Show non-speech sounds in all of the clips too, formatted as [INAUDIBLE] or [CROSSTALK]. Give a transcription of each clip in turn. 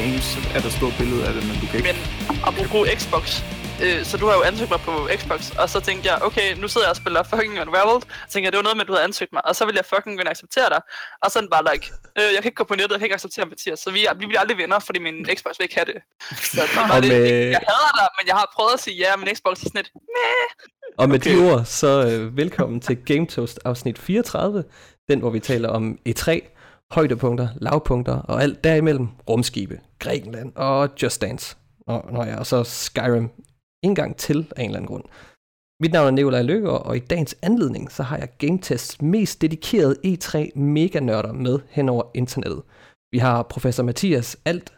games er der stort billede af det, men du kan ikke... Men apropos Xbox, øh, så du har jo ansøgt mig på Xbox, og så tænkte jeg, okay, nu sidder jeg og spiller fucking Unraveled, så tænkte jeg, det var noget med, at du havde ansøgt mig, og så ville jeg fucking og acceptere dig, og sådan bare like, øh, jeg kan ikke gå på nettet, jeg kan ikke acceptere Mathias, så vi, er, vi bliver aldrig venner, fordi min Xbox vil ikke have det. Så det var Og det, med- jeg hader dig, men jeg har prøvet at sige ja, men Xbox er sådan lidt, meh. Og med Okay. de ord, så øh, velkommen til Game Toast afsnit 34, den hvor vi taler om E3, højdepunkter, lavpunkter og alt derimellem, rumskibe, Grækenland og Just Dance. Nå, nå ja, og så Skyrim en gang til af en eller anden grund. Mit navn er Nikolaj Lykke, og i dagens anledning, så har jeg GameTests mest dedikerede E3 mega-nørder med hen over internettet. Vi har professor Mathias Alt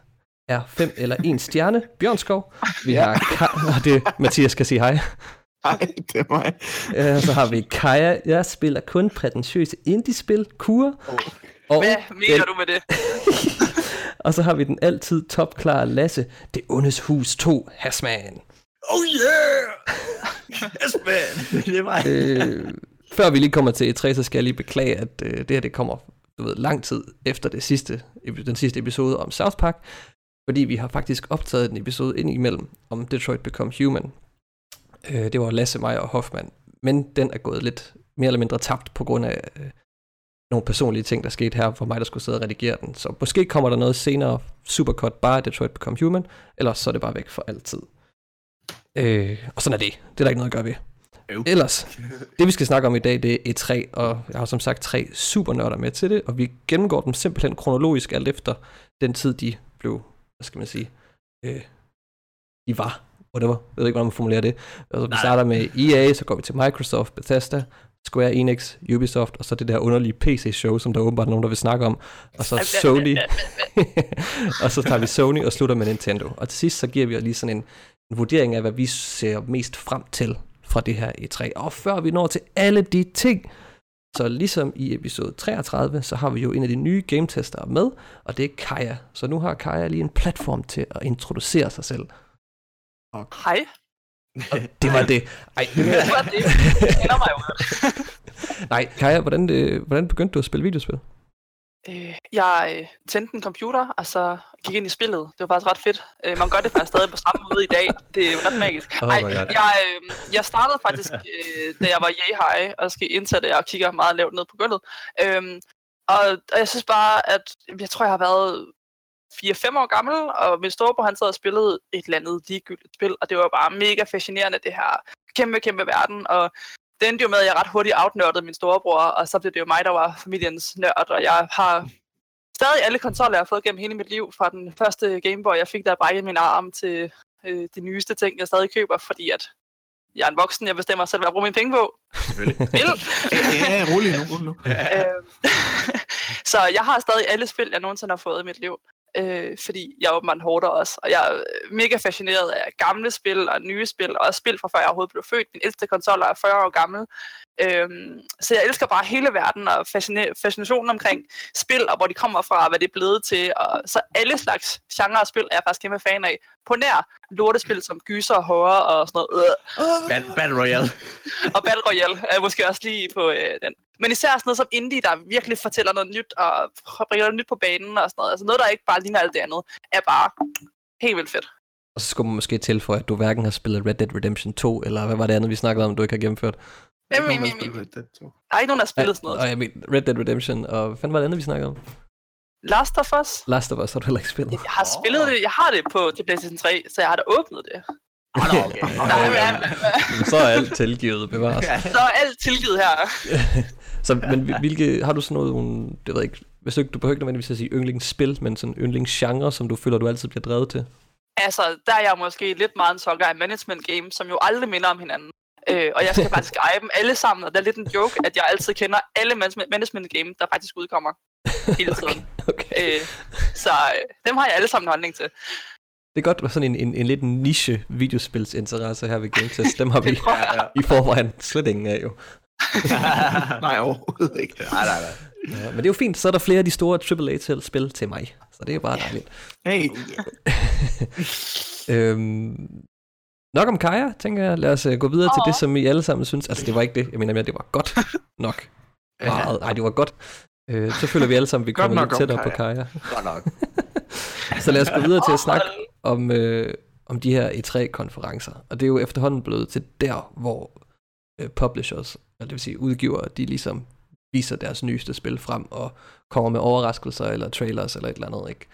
er 5 eller 1 stjerne, [LAUGHS] Bjørnskov. Vi har Ka- [LAUGHS] og det Mathias skal sige hej. Nej, det er mig. Øh, så har vi Kaja. Jeg spiller kun prætentiøse indie-spil, kur. Og, Hvad mener du med det? [LAUGHS] og så har vi den altid topklare Lasse. Det ondes hus 2, Hasman. Oh yeah! Yes, man! [LAUGHS] det er mig. Øh, før vi lige kommer til E3, så skal jeg lige beklage, at øh, det her det kommer du ved, lang tid efter det sidste, den sidste episode om South Park. Fordi vi har faktisk optaget en episode ind imellem om Detroit Become Human. Øh, det var Lasse, mig og Hoffman. Men den er gået lidt mere eller mindre tabt på grund af øh, nogle personlige ting, der skete her, for mig, der skulle sidde og redigere den. Så måske kommer der noget senere, supercut bare Detroit Become Human, eller så er det bare væk for altid. Øh, og sådan er det. Det er der ikke noget at gøre ved. Øv. Ellers, [LAUGHS] det vi skal snakke om i dag, det er E3, og jeg har som sagt tre supernørder med til det, og vi gennemgår dem simpelthen kronologisk alt efter den tid, de blev, hvad skal man sige, øh, de var, whatever, jeg ved ikke, hvordan man formulerer det. Altså, vi starter med EA, så går vi til Microsoft, Bethesda, Square Enix, Ubisoft, og så det der underlige PC-show, som der åbenbart er nogen, der vil snakke om, og så Sony, [LAUGHS] og så tager vi Sony og slutter med Nintendo. Og til sidst, så giver vi lige sådan en, en vurdering af, hvad vi ser mest frem til fra det her E3. Og før vi når til alle de ting, så ligesom i episode 33, så har vi jo en af de nye gametester med, og det er Kaja. Så nu har Kaja lige en platform til at introducere sig selv. Hej, det var det. Ej, det var det. [LAUGHS] Jeg kender mig jo. [LAUGHS] nej, Kaja, hvordan, øh, hvordan begyndte du at spille videospil? Øh, jeg øh, tændte en computer, og så gik ind i spillet. Det var faktisk ret fedt. Øh, man gør det faktisk stadig på samme måde i dag. Det er jo ret magisk. Oh Ej, jeg, øh, jeg startede faktisk, øh, da jeg var yay high, og skal indsætte og kigger meget lavt ned på gulvet. Øhm, og, og jeg synes bare, at jeg tror, jeg har været 4-5 år gammel, og min storebror han sad og spillede et eller andet ligegyldigt spil, og det var bare mega fascinerende, det her kæmpe, kæmpe verden, og det endte jo med, at jeg ret hurtigt outnørdede min storebror, og så blev det jo mig, der var familiens nørd, og jeg har stadig alle konsoller, jeg har fået gennem hele mit liv, fra den første Gameboy, jeg fik der brækket min arm, til øh, de nyeste ting, jeg stadig køber, fordi at jeg er en voksen, jeg bestemmer selv, hvad jeg bruger mine penge på. Selvfølgelig. Ja, rolig nu, rolig nu. Øhm, [LAUGHS] så jeg har stadig alle spil, jeg nogensinde har fået i mit liv. Øh, fordi jeg er åbenbart hårder også. Og jeg er øh, mega fascineret af gamle spil og nye spil, og også spil fra før jeg overhovedet blev født. Min ældste konsol er 40 år gammel. Øhm, så jeg elsker bare hele verden og fascina- fascinationen omkring spil, og hvor de kommer fra, og hvad det er blevet til. Og så alle slags genre af spil er jeg faktisk kæmpe fan af. På nær lortespil som gyser og horror og sådan noget. Øh Battle, Battle Royale. [LAUGHS] og Battle Royale er måske også lige på øh, den. Men især sådan noget som indie, der virkelig fortæller noget nyt, og bringer noget nyt på banen og sådan noget. Altså noget, der ikke bare ligner alt det andet, er bare helt vildt fedt. Og så skulle man måske tilføje, at du hverken har spillet Red Dead Redemption 2, eller hvad var det andet, vi snakkede om, du ikke har gennemført? Der jamen, spiller jamen, Red Dead 2. der er ikke nogen, der har spillet sådan noget. Og jeg mener, Red Dead Redemption, og hvad fanden var det andet, vi snakkede om? Last of Us? Last of Us har du heller ikke spillet. Jeg har spillet det, jeg har det på til PlayStation 3, så jeg har da åbnet det. Oh, no, okay. Nej, men, så er alt tilgivet, bevares. [LAUGHS] så er alt tilgivet her. [LAUGHS] så, men hvil- hvilke, har du sådan noget, nogle- det ved jeg ikke, hvis du, ikke- du behøver ikke nødvendigvis at sige yndlingsspil, men sådan yndlingsgenre, som du føler, du altid bliver drevet til? Altså, der er jeg måske lidt meget en sokker af management game, som jo aldrig minder om hinanden. Øh, og jeg skal faktisk [LAUGHS] eje dem alle sammen, og det er lidt en joke, at jeg altid kender alle management- game, der faktisk udkommer hele [LAUGHS] tiden. Okay. Øh, så øh, dem har jeg alle sammen en holdning til. Det er godt med sådan en, en, en lidt niche videospilsinteresse her ved Game Test. Dem har [LAUGHS] vi i forvejen slet ingen af jo. Nej, overhovedet ikke. nej, nej, nej. Ja, men det er jo fint, så er der flere af de store AAA-spil til mig. Så det er jo bare dejligt. Hey, Øhm, nok om Kaja, tænker jeg. Lad os uh, gå videre til Åh. det, som I alle sammen synes. Altså, det var ikke det. Jeg mener mere, det var godt [LAUGHS] nok. Meget. Nej, det var godt. Øh, så føler vi alle sammen, at vi [LAUGHS] kommer lidt tættere på Kaja. Kaja. Godt nok. [LAUGHS] Så lad os gå videre til at snakke om, øh, om de her E3-konferencer. Og det er jo efterhånden blevet til der, hvor øh, publishers, eller det vil sige udgivere, de ligesom viser deres nyeste spil frem og kommer med overraskelser eller trailers eller et eller andet, ikke?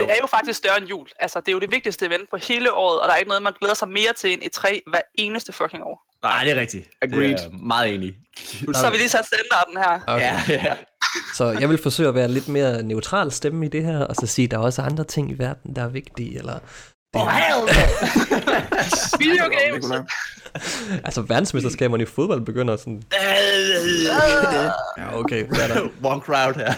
Det er jo faktisk større end jul. Altså, det er jo det vigtigste event på hele året, og der er ikke noget, man glæder sig mere til end E3 hver eneste fucking år. Nej, det er rigtigt. Agreed. Det er meget enig. Så har vi lige sat standarden her. Okay. Ja, ja. Så jeg vil forsøge at være lidt mere neutral stemme i det her, og så sige, at der er også andre ting i verden, der er vigtige, eller... Oh, hell! [LAUGHS] Video games. Altså, verdensmesterskaberne i fodbold begynder sådan... Ja, okay. One crowd her.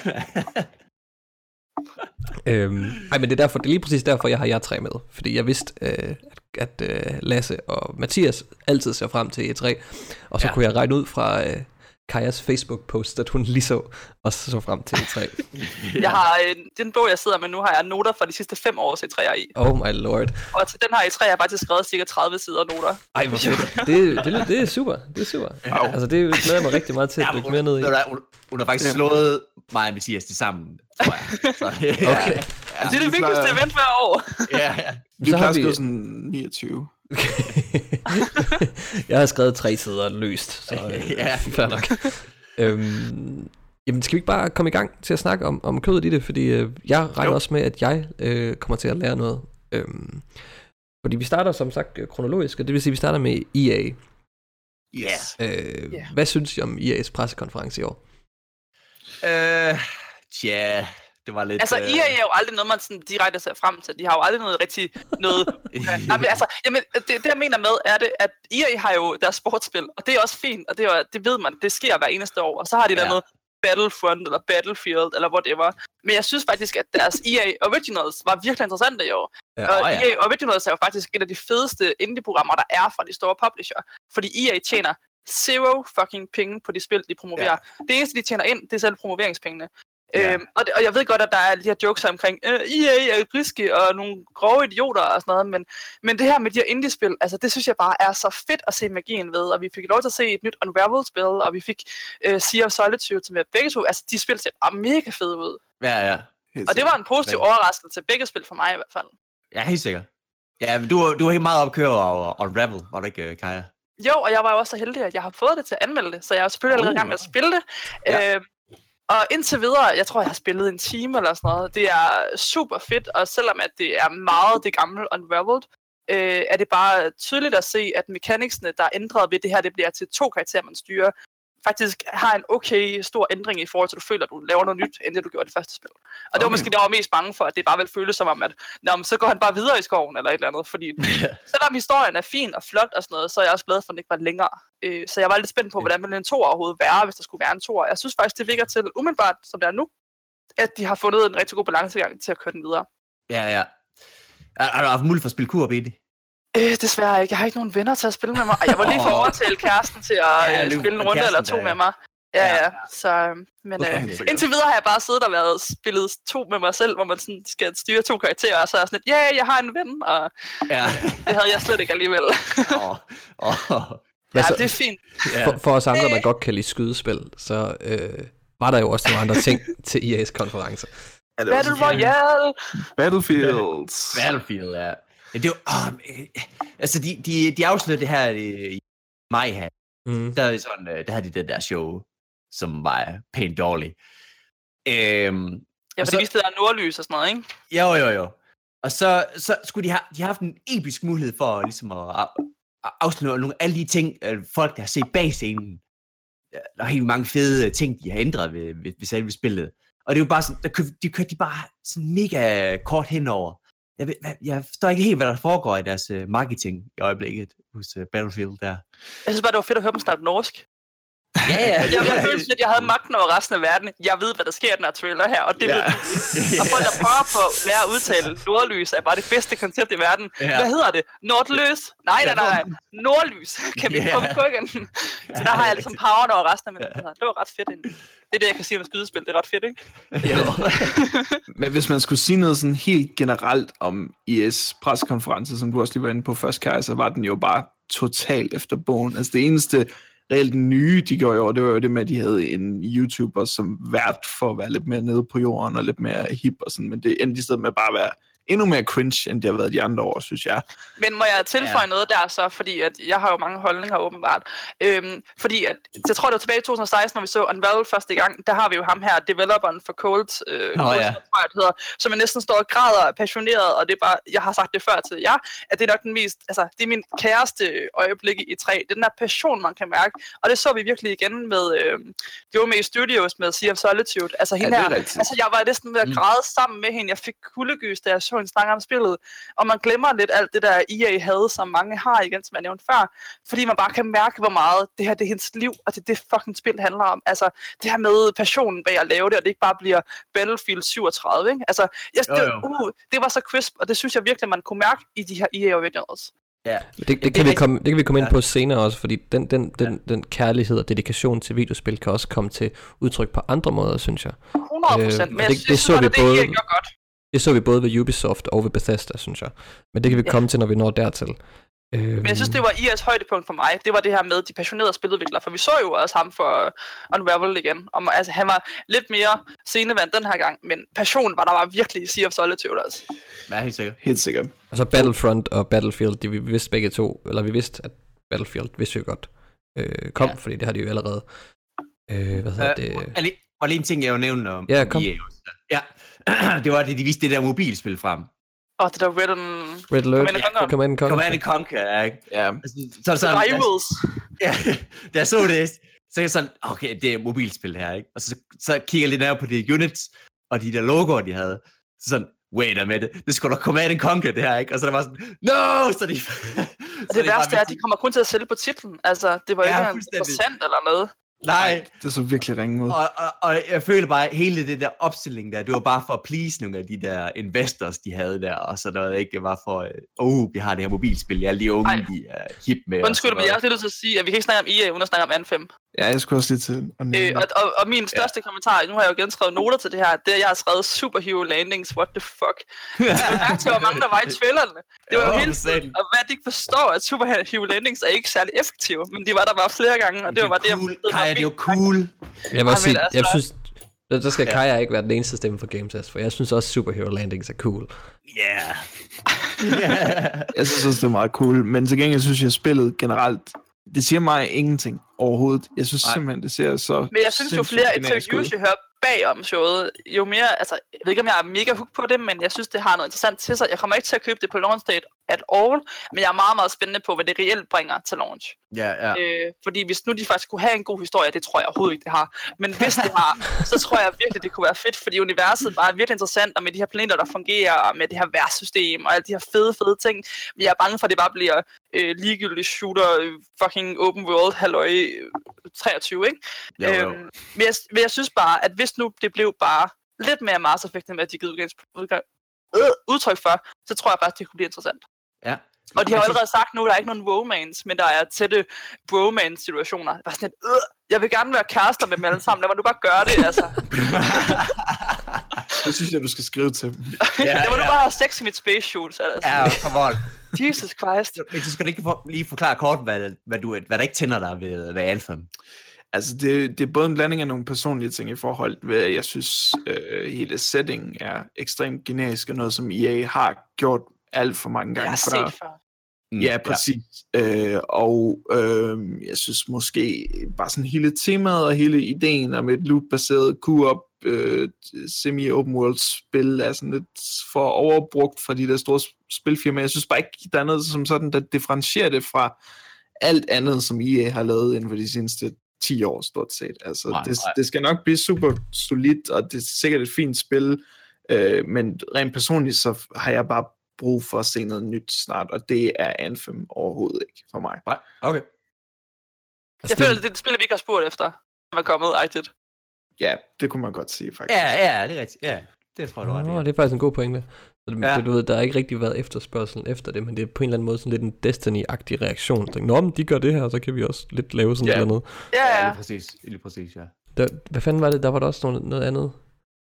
Øhm, ej, men det er derfor, det er lige præcis derfor, jeg har jer tre med. Fordi jeg vidste, øh, at, at øh, Lasse og Mathias altid ser frem til E3. Og så ja. Kunne jeg regne ud fra øh, Kajas Facebook-post, at hun lige så, og så frem til E3. [LAUGHS] Jeg har, øh, den bog, jeg sidder med nu, har jeg noter fra de sidste fem års E3'er i. Oh my lord. Og til den her E3 har jeg faktisk skrevet cirka 30 sider noter. Ej, hvor fedt. Det, det, det er super. Det er super. Au. Altså, det glæder mig rigtig meget til at dykke mere ned i. Hun, hun har faktisk slået mig og Mathias til sammen, tror jeg. Så, ja, [LAUGHS] Okay. Ja, Det er det vi vigtigste event hver år. ja, ja. Vi Så har vi- sådan 29. [LAUGHS] jeg har skrevet tre sider løst, så [LAUGHS] øh, Ja. fair nok. [LAUGHS] øhm, jamen, skal vi ikke bare komme i gang til at snakke om, om kødet i det? Fordi øh, jeg regner Jo. også med, at jeg øh, kommer til at lære noget. Øhm, fordi vi starter som sagt øh, kronologisk, og det vil sige, at vi starter med EA. Yes. Øh, Ja. Hvad synes I om EA's pressekonference i år? Øh, tja, det var lidt... Altså, øh, EA er jo aldrig noget, man sådan direkte ser frem til. De har jo aldrig noget rigtig noget... [LAUGHS] ja, men altså, jamen, det, det, jeg mener med, er det, at EA har jo deres sportsspil, og det er også fint, og det, er, det ved man, det sker hver eneste år. Og så har de der Ja. noget Battlefront eller Battlefield eller whatever. Men jeg synes faktisk, at deres EA Originals var virkelig interessante i år. Ja, og ja. EA Originals er jo faktisk et af de fedeste indie-programmer, der er fra de store publisher. Fordi EA tjener zero fucking penge på de spil, de promoverer. Ja. Det eneste, de tjener ind, det er selv promoveringspengene. Ja. Øhm, og, det, og jeg ved godt, at der er de her jokes omkring, øh, EA er griske og nogle grove idioter og sådan noget, men, men det her med de her indie-spil, altså det synes jeg bare er så fedt at se magien ved, og vi fik lov til at se et nyt Unravel-spil, og vi fik øh, Sea of Solitude til med begge to, altså de spil ser bare mega fede ud. Ja, ja. Helt Og det var en positiv overraskelse til begge spil for mig i hvert fald. Ja, helt sikkert. Ja, men du, du var helt meget opkører over Unravel, var det ikke, øh, Kaja? Jo, og jeg var jo også så heldig, at jeg har fået det til at anmelde det, så jeg er selvfølgelig allerede i gang med at spille det. Ja. Øh, og indtil videre, jeg tror, jeg har spillet en time eller sådan noget. Det er super fedt, og selvom at det er meget det gamle Unraveled, øh, er det bare tydeligt at se, at mechanicsene, der er ændret ved det her, det bliver til to karakterer, man styrer, faktisk har en okay stor ændring i forhold til, at du føler, at du laver noget nyt, end det du gjorde i det første spil. Og det var Okay. måske det, jeg var mest bange for, at det bare ville føles som om, at Nå, men så går han bare videre i skoven eller et eller andet, fordi [LAUGHS] selvom historien er fin og flot og sådan noget, så er jeg også glad for, at den ikke var længere. Øh, så jeg var lidt spændt på, hvordan ville en to overhovedet være, hvis der skulle være en to. Jeg synes faktisk, det virker til, umiddelbart som det er nu, at de har fundet en rigtig god balancegang til at køre den videre. Ja, ja. Har har du haft mulighed for at spille kurb i det? Øh, desværre ikke. Jeg har ikke nogen venner til at spille med mig. Ej, Jeg var lige for at overtale kæresten til at Ja, øh, spille en runde eller to der, med ja. mig. Ja, Ja. Så, øh, men Okay, øh, indtil videre har jeg bare siddet og været spillet to med mig selv, hvor man sådan skal styre to karakterer, og så er jeg sådan lidt, ja, yeah, jeg har en ven, og Ja. det havde jeg slet ikke alligevel. Åh. Hvad ja, det er fint. For, for os andre, der godt kan lide skydespil, så øh, var der jo også nogle andre ting [LAUGHS] til EA's konference. Ja, det var Battle Royale! Battlefields. Battlefield, ja. Ja det er jo, åh, øh, altså, de, de, de afslørede det her øh, i maj her. Mm. Der, er sådan, øh, der havde de den der show, som var pænt dårlig. Øhm, Ja, for så- det viste, der er nordlys og sådan noget, ikke? Jo, jo, jo. Og så, så skulle de have, de har haft en episk mulighed for ligesom at, at, afsløre nogle af alle de ting, øh, folk der har set bag scenen. Der er helt mange fede ting, de har ændret ved, ved, ved selve spillet. Og det er jo bare sådan, der kø, de kørte de bare sådan mega kort henover. Jeg, ved, jeg forstår ikke helt, hvad der foregår i deres uh, marketing i øjeblikket hos uh, Battlefield der. Jeg synes bare, det var fedt at høre dem snakke norsk. Ja, ja. Jeg, jeg følte at jeg havde magten over resten af verden. Jeg ved, hvad der sker i den her trailer her, og det Ja. ved du. Og folk, der prøver på at lære at udtale nordlys, er bare det bedste koncept i verden. Ja. Hvad hedder det? Nordløs? Nej, nej, nej. Nordlys. Kan vi Ja. komme på igen? Så der har jeg ligesom power over resten af min Det var ret fedt egentlig. Det er det, jeg kan sige om skydespil. Det er ret fedt, ikke? [LAUGHS] Men hvis man skulle sige noget sådan helt generelt om IS pressekonference, som du også lige var inde på først, Kaj, så var den jo bare totalt efter bogen. Altså det eneste reelt nye, de gjorde jo, det var jo det med, at de havde en YouTuber som vært for at være lidt mere nede på jorden og lidt mere hip og sådan, men det endte i stedet med bare at være endnu mere cringe, end det har været de andre år, synes jeg. Men må jeg tilføje ja. noget der så, fordi at jeg har jo mange holdninger åbenbart. Øhm, fordi at, jeg tror det var tilbage i 2016, når vi så Unravel første gang, der har vi jo ham her, developeren for Cold, øh, Nå, Cold ja. tror jeg, det hedder, som er næsten står og græder og er passioneret, og det er bare, jeg har sagt det før til jer, at det er nok den mest, altså det er min kæreste øjeblikke i træ, det er den der passion, man kan mærke, og det så vi virkelig igen med øh, Jome Studios med Sea of Solitude, altså hende det er her, rigtigt. altså jeg var næsten ved at Mm. græde sammen med hende, jeg fik kuldegys, da jeg så hende snakke om spillet, og man glemmer lidt alt det der EA havde, som mange har igen, som jeg nævnte før, fordi man bare kan mærke, hvor meget det her det er hendes liv, og det er det fucking spil handler om. Altså, det her med passionen bag at lave det, og det ikke bare bliver Battlefield 37, ikke? Altså, jeg, Jo, det, uh, det var så crisp, og det synes jeg virkelig, man kunne mærke i de her EA Originals. Ja. Det, det, det kan vi komme, det kan vi komme ind Ja. på senere også, fordi den, den, den, den kærlighed og dedikation til videospil kan også komme til udtryk på andre måder, synes jeg. 100 procent, Øh, men jeg det- synes, det så vi det, det både- gjorde godt. Det så vi både ved Ubisoft og ved Bethesda, synes jeg. Men det kan vi Ja. komme til, når vi når dertil. Øhm, Men jeg synes, det var IA's højdepunkt for mig. Det var det her med de passionerede spiludviklere. For vi så jo også ham for Unravel igen. Om, altså, han var lidt mere scenevand den her gang, men passion var der var virkelig i Sea of Solitude også. Ja, helt sikkert. Helt sikkert. Altså Battlefront og Battlefield, de vi vidste begge to, eller vi vidste, at Battlefield vidste vi jo godt øh, kom, Ja. fordi det har de jo allerede. Øh, hvad hedder Øh, det? var lige- var lige en ting, jeg jo nævnte om Ja, om kom. EA også. Ja, [CLEARS THROAT] det var, det de viste det der mobilspil frem. Og det der Red and... Red Alert, Command and Conquer. Command and Conquer. Command and Conquer, ja, ikke? Ja, Altså, Så, så, sådan, Rivals. [LAUGHS] ja, da jeg så det, så jeg sådan, okay, det er mobilspil her, ikke? Og så, så kigger jeg lidt nærmere på de units, og de der logoer, de havde. Så sådan, wait a minute, det skulle da Command and Conquer, det her, ikke? Og så er det bare sådan, no! Så de, [LAUGHS] Og det værste er, at de kommer kun til at sælge på titlen. Altså, det var Ja, ikke procent eller noget. Nej, det så virkelig ringe ud. og, og, og, jeg føler bare, hele det der opstilling der, det var bare for at please nogle af de der investors, de havde der, og så noget ikke, var for, øh, oh, vi har det her mobilspil, alle de unge, Ej. de er hip med. Undskyld, men jeg er nødt til at sige, at vi kan ikke snakke om EA, uden at snakke om Anthem. Ja, jeg skulle også lige til at nævne Øh, og, og, og min største kommentar, nu har jeg jo igen skrevet noter til det her, det er, at jeg har skrevet Superhero Landings, what the fuck. [LAUGHS] Jeg mærke til, hvor mange der var i tvillerne. Det var jo Ja, hele tiden, og hvad de ikke forstår, at Superhero Landings er ikke særlig effektive, men de var der bare flere gange, og det var bare det, jeg cool. det var Kaja, det er jo cool. Jeg men sige, altså- jeg synes, der, der skal Ja. Kaja ikke være den eneste stemme for Games As, for jeg synes også Superhero Landings er cool. Yeah. [LAUGHS] [LAUGHS] Jeg synes også, det er meget cool, men til gengæld synes jeg, at spillet generelt, det siger mig ingenting overhovedet. Jeg synes Nej. simpelthen, det ser så Men jeg synes jo flere interviews, jeg hører bagom showet, jo mere, altså, jeg ved ikke, om jeg er mega hooked på det, men jeg synes, det har noget interessant til sig. Jeg kommer ikke til at købe det på launch date at all, men jeg er meget, meget spændende på, hvad det reelt bringer til launch. ja, ja. Øh, fordi hvis nu de faktisk kunne have en god historie, det tror jeg overhovedet ikke, det har. Men hvis det har, [LAUGHS] så tror jeg virkelig, det kunne være fedt, fordi universet bare er virkelig interessant, og med de her planeter, der fungerer, og med det her værtssystem, og alle de her fede, fede ting. Men jeg er bange for, at det bare bliver øh, ligegyldigt shooter, øh, fucking open world, halløj, øh, 23, ikke? Jo, jo. Øhm, men, jeg, men jeg synes bare, at hvis nu det blev bare lidt mere Mars Effect, end hvad de givet øh, udtryk for, så tror jeg faktisk, det kunne blive interessant. Ja. Og de har allerede sagt nu, at der er ikke nogen romance, men der er tætte bromance-situationer. Det var sådan et, øh, jeg vil gerne være kærester med dem alle sammen, lad mig nu bare gøre det, altså. [LAUGHS] Det synes jeg, du skal skrive til dem. [LAUGHS] Ja, lad mig nu ja. bare have sex i mit space shoot, altså. Ja, come on. Jesus Christ. Men du skal ikke for, lige forklare kort, hvad, hvad, du, hvad der ikke tænder dig ved, ved Anthem. Altså, det, det er både en blanding af nogle personlige ting i forhold til, at jeg synes, øh, hele settingen er ekstremt generisk, og noget, som EA har gjort alt for mange Jeg gange har før. set før. Mm, Ja, præcis. Ja. Øh, og øh, jeg synes måske bare sådan hele temaet og hele ideen om et loot-baseret co-op øh, semi-open world spil er sådan lidt for overbrugt fra de der store spilfirmaer. Jeg synes bare ikke, der er noget som sådan, der differentierer det fra alt andet, som EA har lavet inden for de seneste 10 år, stort set. Altså, Nej, det, nej. det skal nok blive super solidt, og det er sikkert et fint spil, øh, men rent personligt, så har jeg bare brug for at se noget nyt snart, og det er Anthem overhovedet ikke for mig. Nej, okay. Jeg føler, det er et spil, vi ikke har spurgt efter, som er kommet, rigtigt. Ja, det kunne man godt sige, faktisk. Ja, ja, det er rigtigt. Ja, det tror jeg, du ret i. det er faktisk en god pointe. Så det, Ja. ja. du ved, der har ikke rigtig været efterspørgsel efter det, men det er på en eller anden måde sådan lidt en Destiny-agtig reaktion. Så, Nå, men de gør det her, så kan vi også lidt lave sådan Ja. noget. Ja, Ja, ja. lige præcis. Lige præcis, ja. Der, hvad fanden var det? Der var der også noget, noget andet.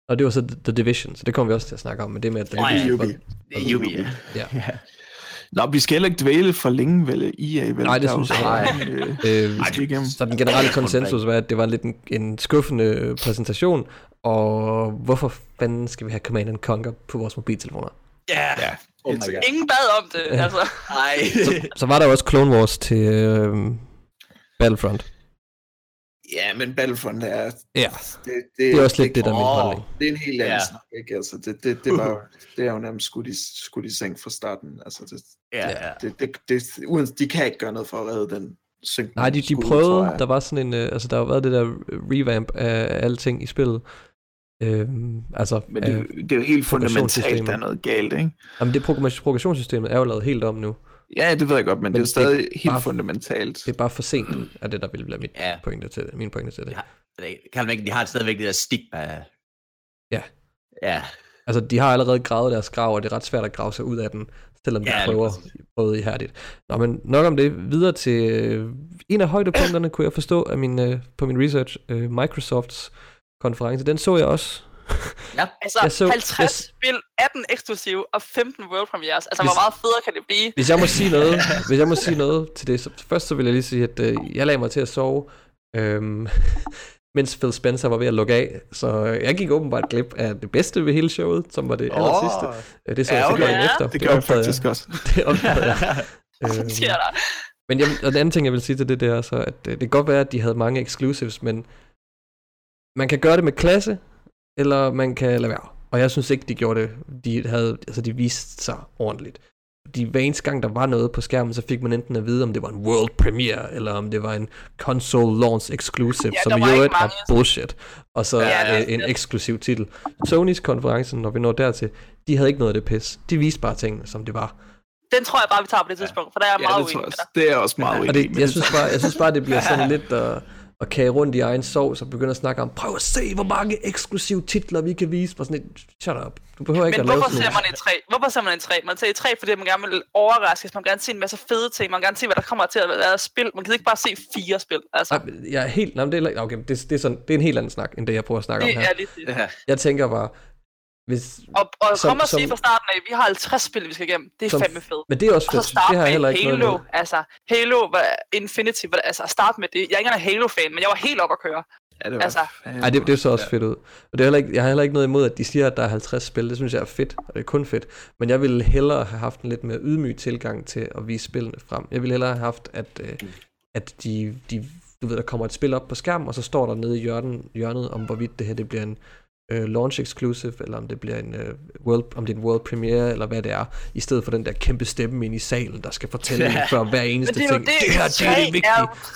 Og det var så The Division, så det kommer vi også til at snakke om, men det med, at der Nå ja, Yubi. Det er Yubi, ja. Ja. ja. Nå, vi skal heller ikke dvæle for længe, vel, EA, vel? Nej, det synes jeg så ikke. øh, Øh, så den generelle konsensus var, at det var lidt en, en skuffende præsentation, og hvorfor fanden skal vi have Command Conquer på vores mobiltelefoner? Ja. Ja, Oh my helt god. Ingen bad om det, altså. Nej. Så var der også Clone Wars til øh, Battlefront. Ja, men Battlefront er... Ja, Det, det, det er også lidt det, der er min holdning. Det er en helt anden Ja. snak, ikke? Altså, det, det, det, var, det er jo nærmest skudt i, skudt i seng fra starten. Altså, det, ja, ja. det, det, det, uden, de kan ikke gøre noget for at redde den synkende Nej, de, de skud, prøvede, der var sådan en, øh, altså der har været det der revamp af alting i spillet. Øhm, altså, Men det, er øh, jo- det er jo helt fundamentalt, der er noget galt, ikke? jamen det progr- progressionssystemet er jo lavet helt om nu. Ja, det ved jeg godt, men, Men det er jo det er stadig helt bare- fundamentalt. Det er bare for sent, er det, der vil være mit Ja. pointe til det, min pointe til det. Ja. Det kan man ikke, de har stadigvæk det der stigma. Ja. Ja. Altså, de har allerede gravet deres grav, og det er ret svært at grave sig ud af den, selvom de Ja, lige prøver, prøver ihærdigt. Nå, men nok om det. Videre til øh, en af højdepunkterne, kunne jeg forstå af min, øh, på min research, øh, Microsofts konference. Den så jeg også. [LAUGHS] Altså, Jeg så- så, 50 jeg- spil, 18 eksklusive og 15 world premieres. Altså, Hvis- hvor meget federe kan det blive? Hvis jeg må sige noget, [LAUGHS] hvis jeg må sige noget til det, så først så vil jeg lige sige, at øh, jeg lagde mig til at sove, øhm, [LAUGHS] mens Phil Spencer var ved at lukke af. Så øh, jeg gik åbenbart glip af det bedste ved hele showet, som var det aller sidste. Øh, Det så Ja, jeg okay. Ja, efter. Det gør jeg faktisk også. Det opdagede jeg. Øhm, sker der? Men jeg, og den anden ting, jeg vil sige til det, det er så, at øh, det kan godt være, at de havde mange exclusives, men man kan gøre det med klasse, eller man kan lade være. Og jeg synes ikke, de gjorde det. De, havde, altså, de viste sig ordentligt. Fordi hver eneste gang, der var noget på skærmen, så fik man enten at vide, om det var en world premiere, eller om det var en console launch exclusive, Ja, som i øvrigt er mange. bullshit. Og så Ja, ja, det er en eksklusiv titel. Sonys konferencen, når vi når dertil, de havde ikke noget af det pis. De viste bare tingene, som det var. Den tror jeg bare, vi tager på det tidspunkt, for der er jeg Ja, meget uenig med dig. Det er også meget Og uenig det, jeg, synes bare, jeg synes bare, det bliver sådan [LAUGHS] lidt at, at kage rundt i egen sovs og begynde at snakke om, prøv at se, hvor mange eksklusive titler vi kan vise. Bare sådan lidt, shut up. Du behøver ikke Men at lave hvorfor sådan ser man en 3? Hvorfor ser man en 3? Man ser en 3, fordi man gerne vil overraskes, man vil gerne se en masse fede ting, man vil gerne se, hvad der kommer til at være spil. Man kan ikke bare se fire spil. Altså, jeg er helt... Nej, det, er, okay, det, det, er sådan, det er en helt anden snak, end det, jeg prøver at snakke det om her. er lidt det. Jeg tænker bare, hvis... Og, og Som- kom og sige fra starten af, vi har 50 spil, vi skal igennem. Det er Som- fandme fedt. Men det er også Og så fedt. starte Det har jeg heller med ikke noget Halo. imod. Altså, Halo, hvad, Infinity, hvad, altså start med det. Jeg er ikke engang Halo-fan, men jeg var helt op at køre. Ja, det var Altså. Ej, det, det så også fedt ud. Og det er heller ikke, jeg har heller ikke noget imod, at de siger, at der er 50 spil. Det synes jeg er fedt, og det er kun fedt. Men jeg ville hellere have haft en lidt mere ydmyg tilgang til at vise spillene frem. Jeg ville hellere have haft, at, øh, at de, de, du ved, der kommer et spil op på skærmen, og så står der nede i hjørnet, hjørnet om, hvorvidt det her det bliver en øh, launch exclusive, eller om det bliver en øh, world, om det er en world premiere, eller hvad det er, i stedet for den der kæmpe stemme ind i salen, der skal fortælle en for hver eneste det er jo ting. det, det her, det er det er vigtige.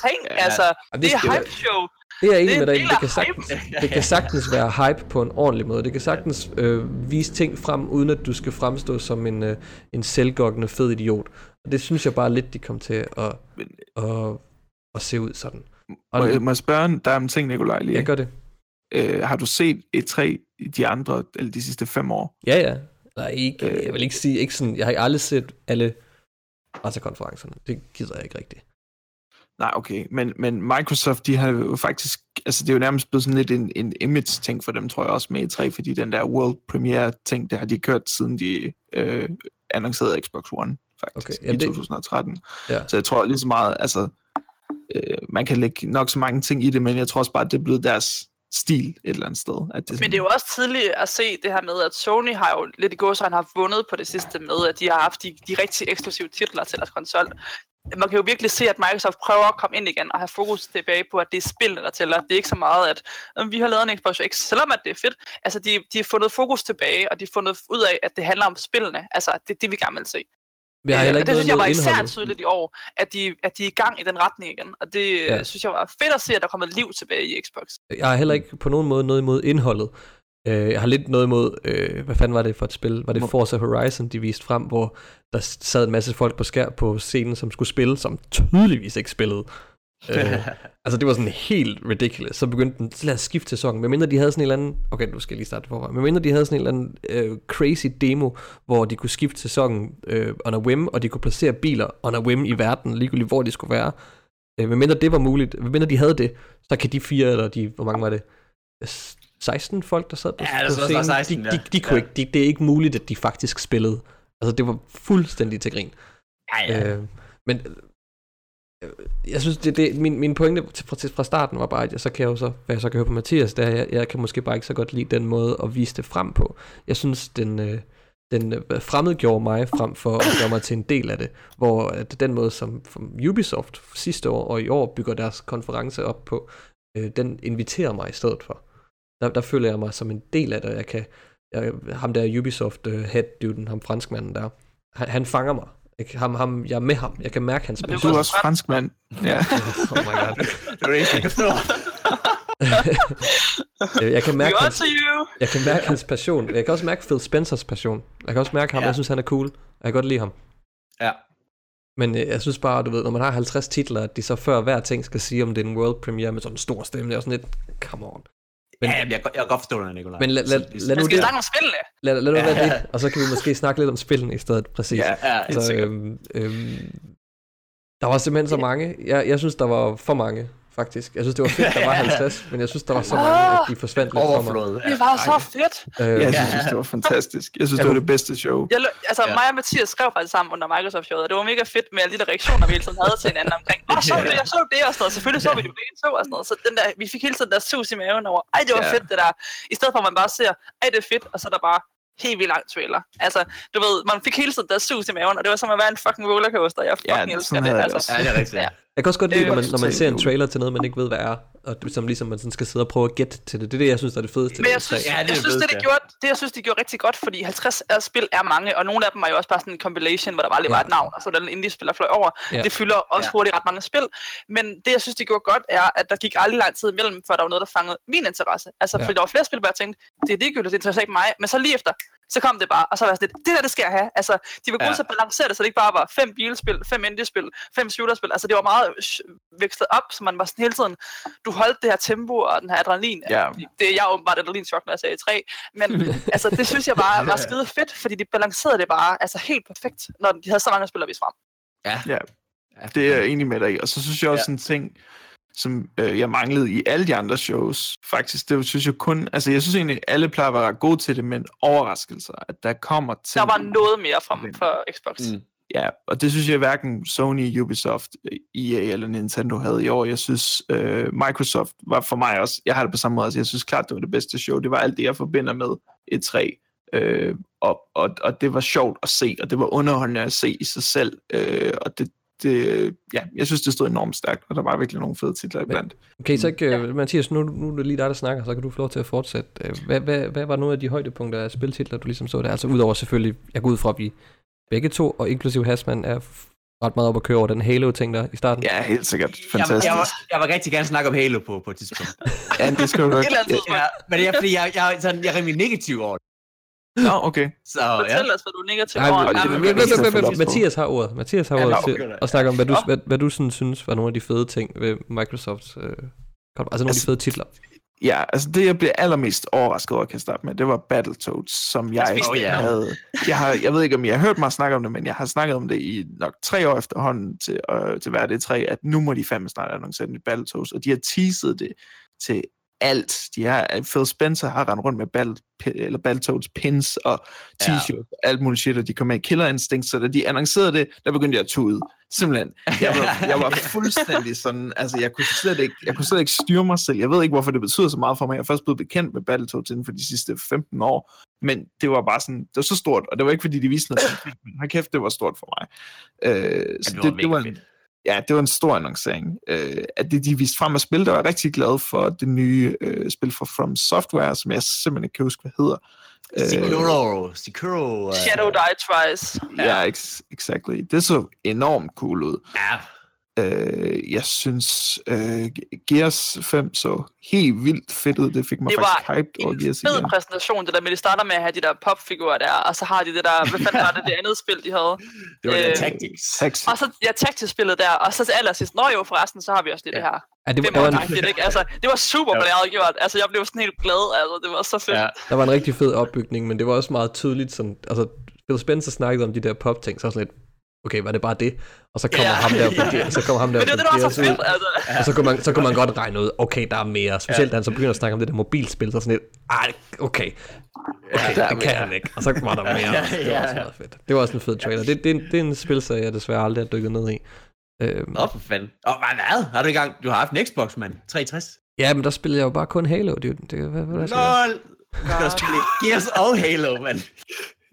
ting, Ja. altså. Jamen, Det er skal- hype show. Det er jeg enig Det er med dig Det af kan, sagtens, det kan sagtens være hype på en ordentlig måde. Det kan sagtens øh, vise ting frem, uden at du skal fremstå som en, øh, en selvgokkende fed idiot. Og det synes jeg bare lidt, de kom til at, Men- at, at se ud sådan. Og Må, jeg- må jeg spørge dig om en ting, Nikolaj, lige? jeg gør det. Øh, har du set E3 i de andre, eller de sidste fem år? Ja, ja. Nej, ikke, Øh. jeg vil ikke sige, ikke sådan, jeg har aldrig set alle pressekonferencerne. Det gider jeg ikke rigtigt. Nej, okay. Men, men Microsoft, de har jo faktisk... Altså, det er jo nærmest blevet sådan lidt en, en image-ting for dem, tror jeg også, med E3, fordi den der World Premiere-ting, det har de kørt, siden de øh, annoncerede Xbox One, faktisk, Okay, jamen i det- 2013. Ja. Så jeg tror lige så meget, altså... Øh, man kan lægge nok så mange ting i det, men jeg tror også bare, at det er blevet deres stil et eller andet sted. At det, Men det er jo også tidligt at se det her med, at Sony har jo lidt i gåsøjne har vundet på det sidste med, at de har haft de, de rigtig eksklusive titler til deres konsol. Man kan jo virkelig se, at Microsoft prøver at komme ind igen og have fokus tilbage på, at det er spillene, der tæller. Det er ikke så meget, at "Øhm, vi har lavet en Xbox X, selvom at det er fedt. Altså, de, de har fundet fokus tilbage, og de har fundet ud af, at det handler om spillene. Altså, det er det, vi gerne vil se. Men jeg har heller Øh, ikke og det synes jeg var især indholdet. tydeligt i år, at de, at de er i gang i den retning igen. Og det Ja. ja. synes jeg var fedt at se, at der kommer liv tilbage i Xbox. Jeg har heller ikke på nogen måde noget imod indholdet. Øh, jeg har lidt noget imod, øh, hvad fanden var det for et spil? Var det Forza Horizon, de viste frem, hvor der sad en masse folk på skær på scenen, som skulle spille, som tydeligvis ikke spillede. Øh, [LAUGHS] altså det var sådan helt ridiculous. Så begyndte den, så lad os skifte sæson. Men mindre de havde sådan en eller anden, okay, nu skal lige starte forfra. Men mindre de havde sådan en eller anden øh, crazy demo, hvor de kunne skifte sæsonen øh, on a whim, og de kunne placere biler on a whim i verden, ligegyldigt hvor de skulle være. Øh, men mindre det var muligt, men mindre de havde det, så kan de fire, eller de, hvor mange var det? 16 folk, der sad på, Ja, der på også 16, de, de, ja. de kunne Ja. ikke, de, det er ikke muligt, at de faktisk spillede. Altså, det var fuldstændig til grin. Ja, ja. Øh, men jeg synes, det, det, min, min pointe fra, fra starten var bare, at jeg, så kan jeg jo så, hvad jeg så kan høre på Mathias, det er, jeg, jeg kan måske bare ikke så godt lide den måde at vise det frem på. Jeg synes, den, øh, den øh, fremmedgjorde mig frem for at gøre mig til en del af det, hvor at den måde, som, som Ubisoft sidste år og i år bygger deres konference op på, øh, den inviterer mig i stedet for. Der, der føler jeg mig som en del af det, og jeg kan, jeg, ham der Ubisoft øh, uh, head dude, ham franskmanden der, han, han fanger mig. Jeg, ham, ham, jeg er med ham. Jeg kan mærke hans er Du er også fransk mand. Ja. [LAUGHS] oh my god. Jeg kan mærke hans, jeg kan mærke hans passion. Jeg kan også mærke Phil Spencers passion. Jeg kan også mærke ham. Ja. Jeg synes, han er cool. Jeg kan godt lide ham. Ja. Men øh, jeg synes bare, du ved, når man har 50 titler, at de så før hver ting skal sige, om det er en world premiere med sådan en stor stemme, det er sådan lidt, come on. Men- ja, jamen, jeg, jeg kan godt forstå dig, Nicolaj. Men lad, lad, lad Men nu skal vi det, snakke om spillene? lad, lad nu Ja. være det, og så kan vi måske snakke lidt om spillene i stedet, præcis. ja. Ja, så, øhm, øhm, der var simpelthen så mange. Jeg, jeg synes, der var for mange, faktisk. Jeg synes, det var fedt, der var [LAUGHS] 50, men jeg synes, der var så mange, at de forsvandt lidt for mig. Det var så fedt. Øh, Ja, jeg Ja. synes, det var fantastisk. Jeg synes, det var det bedste show. Jeg, altså, Ja. ja. mig og Mathias skrev faktisk sammen under Microsoft-showet, og det var mega fedt med alle de der reaktioner, vi hele tiden havde til hinanden omkring, [LAUGHS] åh, så det, jeg så det og sådan noget. Selvfølgelig så vi det begge to og sådan noget. Så den der, vi fik hele tiden der sus i maven over, ej, det var Ja. fedt det der. I stedet for, at man bare ser, ej, det er fedt, og så er der bare helt vildt lang trailer. Altså, du ved, man fik hele tiden der sus i maven, og det var som at være en fucking rollercoaster. Jeg Ja, fucking elsker sådan det. Altså. Ja, det er rigtigt. Ja. Jeg kan også godt lide, når man, når man ser en trailer til noget, man ikke ved, hvad er, og det, som ligesom man sådan skal sidde og prøve at gætte til det. Det er det, jeg synes, der er det fedeste. Men jeg synes, E3. Ja, det er jeg synes det, de ja. gjorde, det, jeg synes, de gjorde rigtig godt, fordi 50 er spil er mange, og nogle af dem er jo også bare sådan en compilation, hvor der bare lige Ja. var et navn, og så er der en indie-spil, der fløj over. Ja. Det fylder også Ja. ja. hurtigt ret mange spil. Men det, jeg synes, de gjorde godt, er, at der gik aldrig lang tid imellem, før der var noget, der fangede min interesse. Altså, Ja. fordi der var flere spil, hvor jeg tænkte, det er ligegyldigt, det interesserer ikke mig. Men så lige efter, så kom det bare, og så var jeg sådan lidt, det der, det skal jeg have. Altså, de var gode Ja. til at balancere det, så det ikke bare var fem bilspil, fem indie-spil, fem shooterspil. Altså, det var meget vækstet op, så man var sådan hele tiden, du holdt det her tempo og den her adrenalin. Ja. Det er jeg åbenbart adrenalinchok, når jeg sagde 3. Men [LAUGHS] altså, det synes jeg bare var skide fedt, fordi de balancerede det bare altså helt perfekt, når de havde så mange spillere vist frem. Ja. Ja. Ja. Det er jeg enig med dig i. Og så synes jeg også ja. en ting, som øh, jeg manglede i alle de andre shows, faktisk, det synes jeg kun, altså jeg synes egentlig, alle plejer at være gode til det, men overraskelser, at der kommer til... Der var noget mere fra, fra Xbox. Mm. Ja, og det synes jeg hverken Sony, Ubisoft, EA eller Nintendo havde i år. Jeg synes, øh, Microsoft var for mig også, jeg har det på samme måde, altså jeg synes klart, det var det bedste show. Det var alt det, jeg forbinder med E3. Øh, og, og, og det var sjovt at se, og det var underholdende at se i sig selv. Øh, og det, det, ja, jeg synes, det stod enormt stærkt, og der var virkelig nogle fede titler iblandt. Okay, så ikke, uh, Mathias, nu, nu er det lige dig, der snakker, så kan du få lov til at fortsætte. Øh, Hvad, hvad, hvad var nogle af de højdepunkter af spiltitler, du ligesom så der? Altså udover selvfølgelig, jeg går ud fra, at vi begge to, og inklusive Hasman, er ret meget op at køre over den Halo-ting der i starten. Ja, helt sikkert. Jeg, Fantastisk. jeg, var, jeg vil rigtig gerne snakke om Halo på, på et tidspunkt. Ja, det skal du Et nok. eller andet tidspunkt. Ja, men det er fordi, jeg, jeg, sådan, jeg er rimelig negativ over det. Nå, okay. [LAUGHS] Så ja. Fortæl os, hvad du er negativ Nej, over. Mathias har ordet. Mathias har Ja, ordet til at snakke om, hvad du, hvad, hvad du sådan synes var nogle af de fede ting ved Microsofts... Øh, altså nogle af de Altså- fede titler. Ja, altså det, jeg blev allermest overrasket over, kan jeg starte med, det var Battletoads, som jeg ikke enormt. havde... Jeg, har, jeg ved ikke, om jeg har hørt mig snakke om det, men jeg har snakket om det i nok tre år efterhånden til, øh, til hver det tre, at nu må de fandme snart annoncere den i Battletoads, og de har teaset det til alt. De har, Phil Spencer har rendt rundt med Battle, eller Battletoads pins og Ja. t-shirts og alt muligt shit, og de kom med Killer Instinct, så da de annoncerede det, der begyndte jeg at tude. Simpelthen. Jeg var, jeg var [LAUGHS] fuldstændig sådan, altså jeg kunne, slet ikke, jeg kunne slet ikke styre mig selv. Jeg ved ikke, hvorfor det betyder så meget for mig. Jeg er først blevet bekendt med Battletoads inden for de sidste 15 år, men det var bare sådan, det var så stort, og det var ikke fordi, de viste noget. [COUGHS] Hold kæft, det var stort for mig. Øh, så det det, var det, var mega en, fedt. Ja, det var en stor annoncering. Øh, at det, de viste frem at spille, der var rigtig glad for det nye øh, spil fra From Software, som jeg simpelthen ikke kan huske, hvad hedder. Øh, Sekiro. Sekiro. uh, Shadow Die Twice. Ja, ex- exactly. Det så enormt cool ud. Ja, Øh, jeg synes, øh, Gears 5 så helt vildt fedt ud. Det fik mig Det faktisk var hyped over En Gears fed igen. præsentation, det der med, de starter med at have de der popfigurer der, og så har de det der, hvad fanden var det, det andet spil, de havde? det var det Øh, Tactics. Taxi. Og så, ja, Tactics-spillet der, og så til allersidst, nå jo, forresten, så har vi også lige det her. Ja, det, var, år var en, dejligt, ikke? Altså, det var super Ja. blæret gjort. Altså, jeg blev sådan helt glad, altså, det var så fedt. Ja. Ja. der var en rigtig fed opbygning, men det var også meget tydeligt sådan, altså Phil Spencer snakkede om de der pop-ting, så var sådan lidt, okay, var det bare det? Og så kommer Ja, ham der på, [LAUGHS] ja. så kommer ham der det på så ud. fedt, altså. Og så kunne, man, så kunne man godt regne ud, okay, der er mere. Specielt da han så begynder at snakke om det der mobilspil, så sådan lidt, ej, okay, okay, er det kan han ikke. Og så var der mere. Ja, Det var også ja, ja. meget fedt. Det var også en fed trailer. Det, det, er en- det er en spilserie, jeg desværre aldrig har dykket ned i. Øhm, Nå, for fanden. Og hvad, hvad? Har du gang? Du har haft en Xbox, mand. 360. ja, men der spillede jeg jo bare kun Halo. Det, det, hvad, hvad, hvad jeg? LOL. Du også spille Gears og Halo, mand.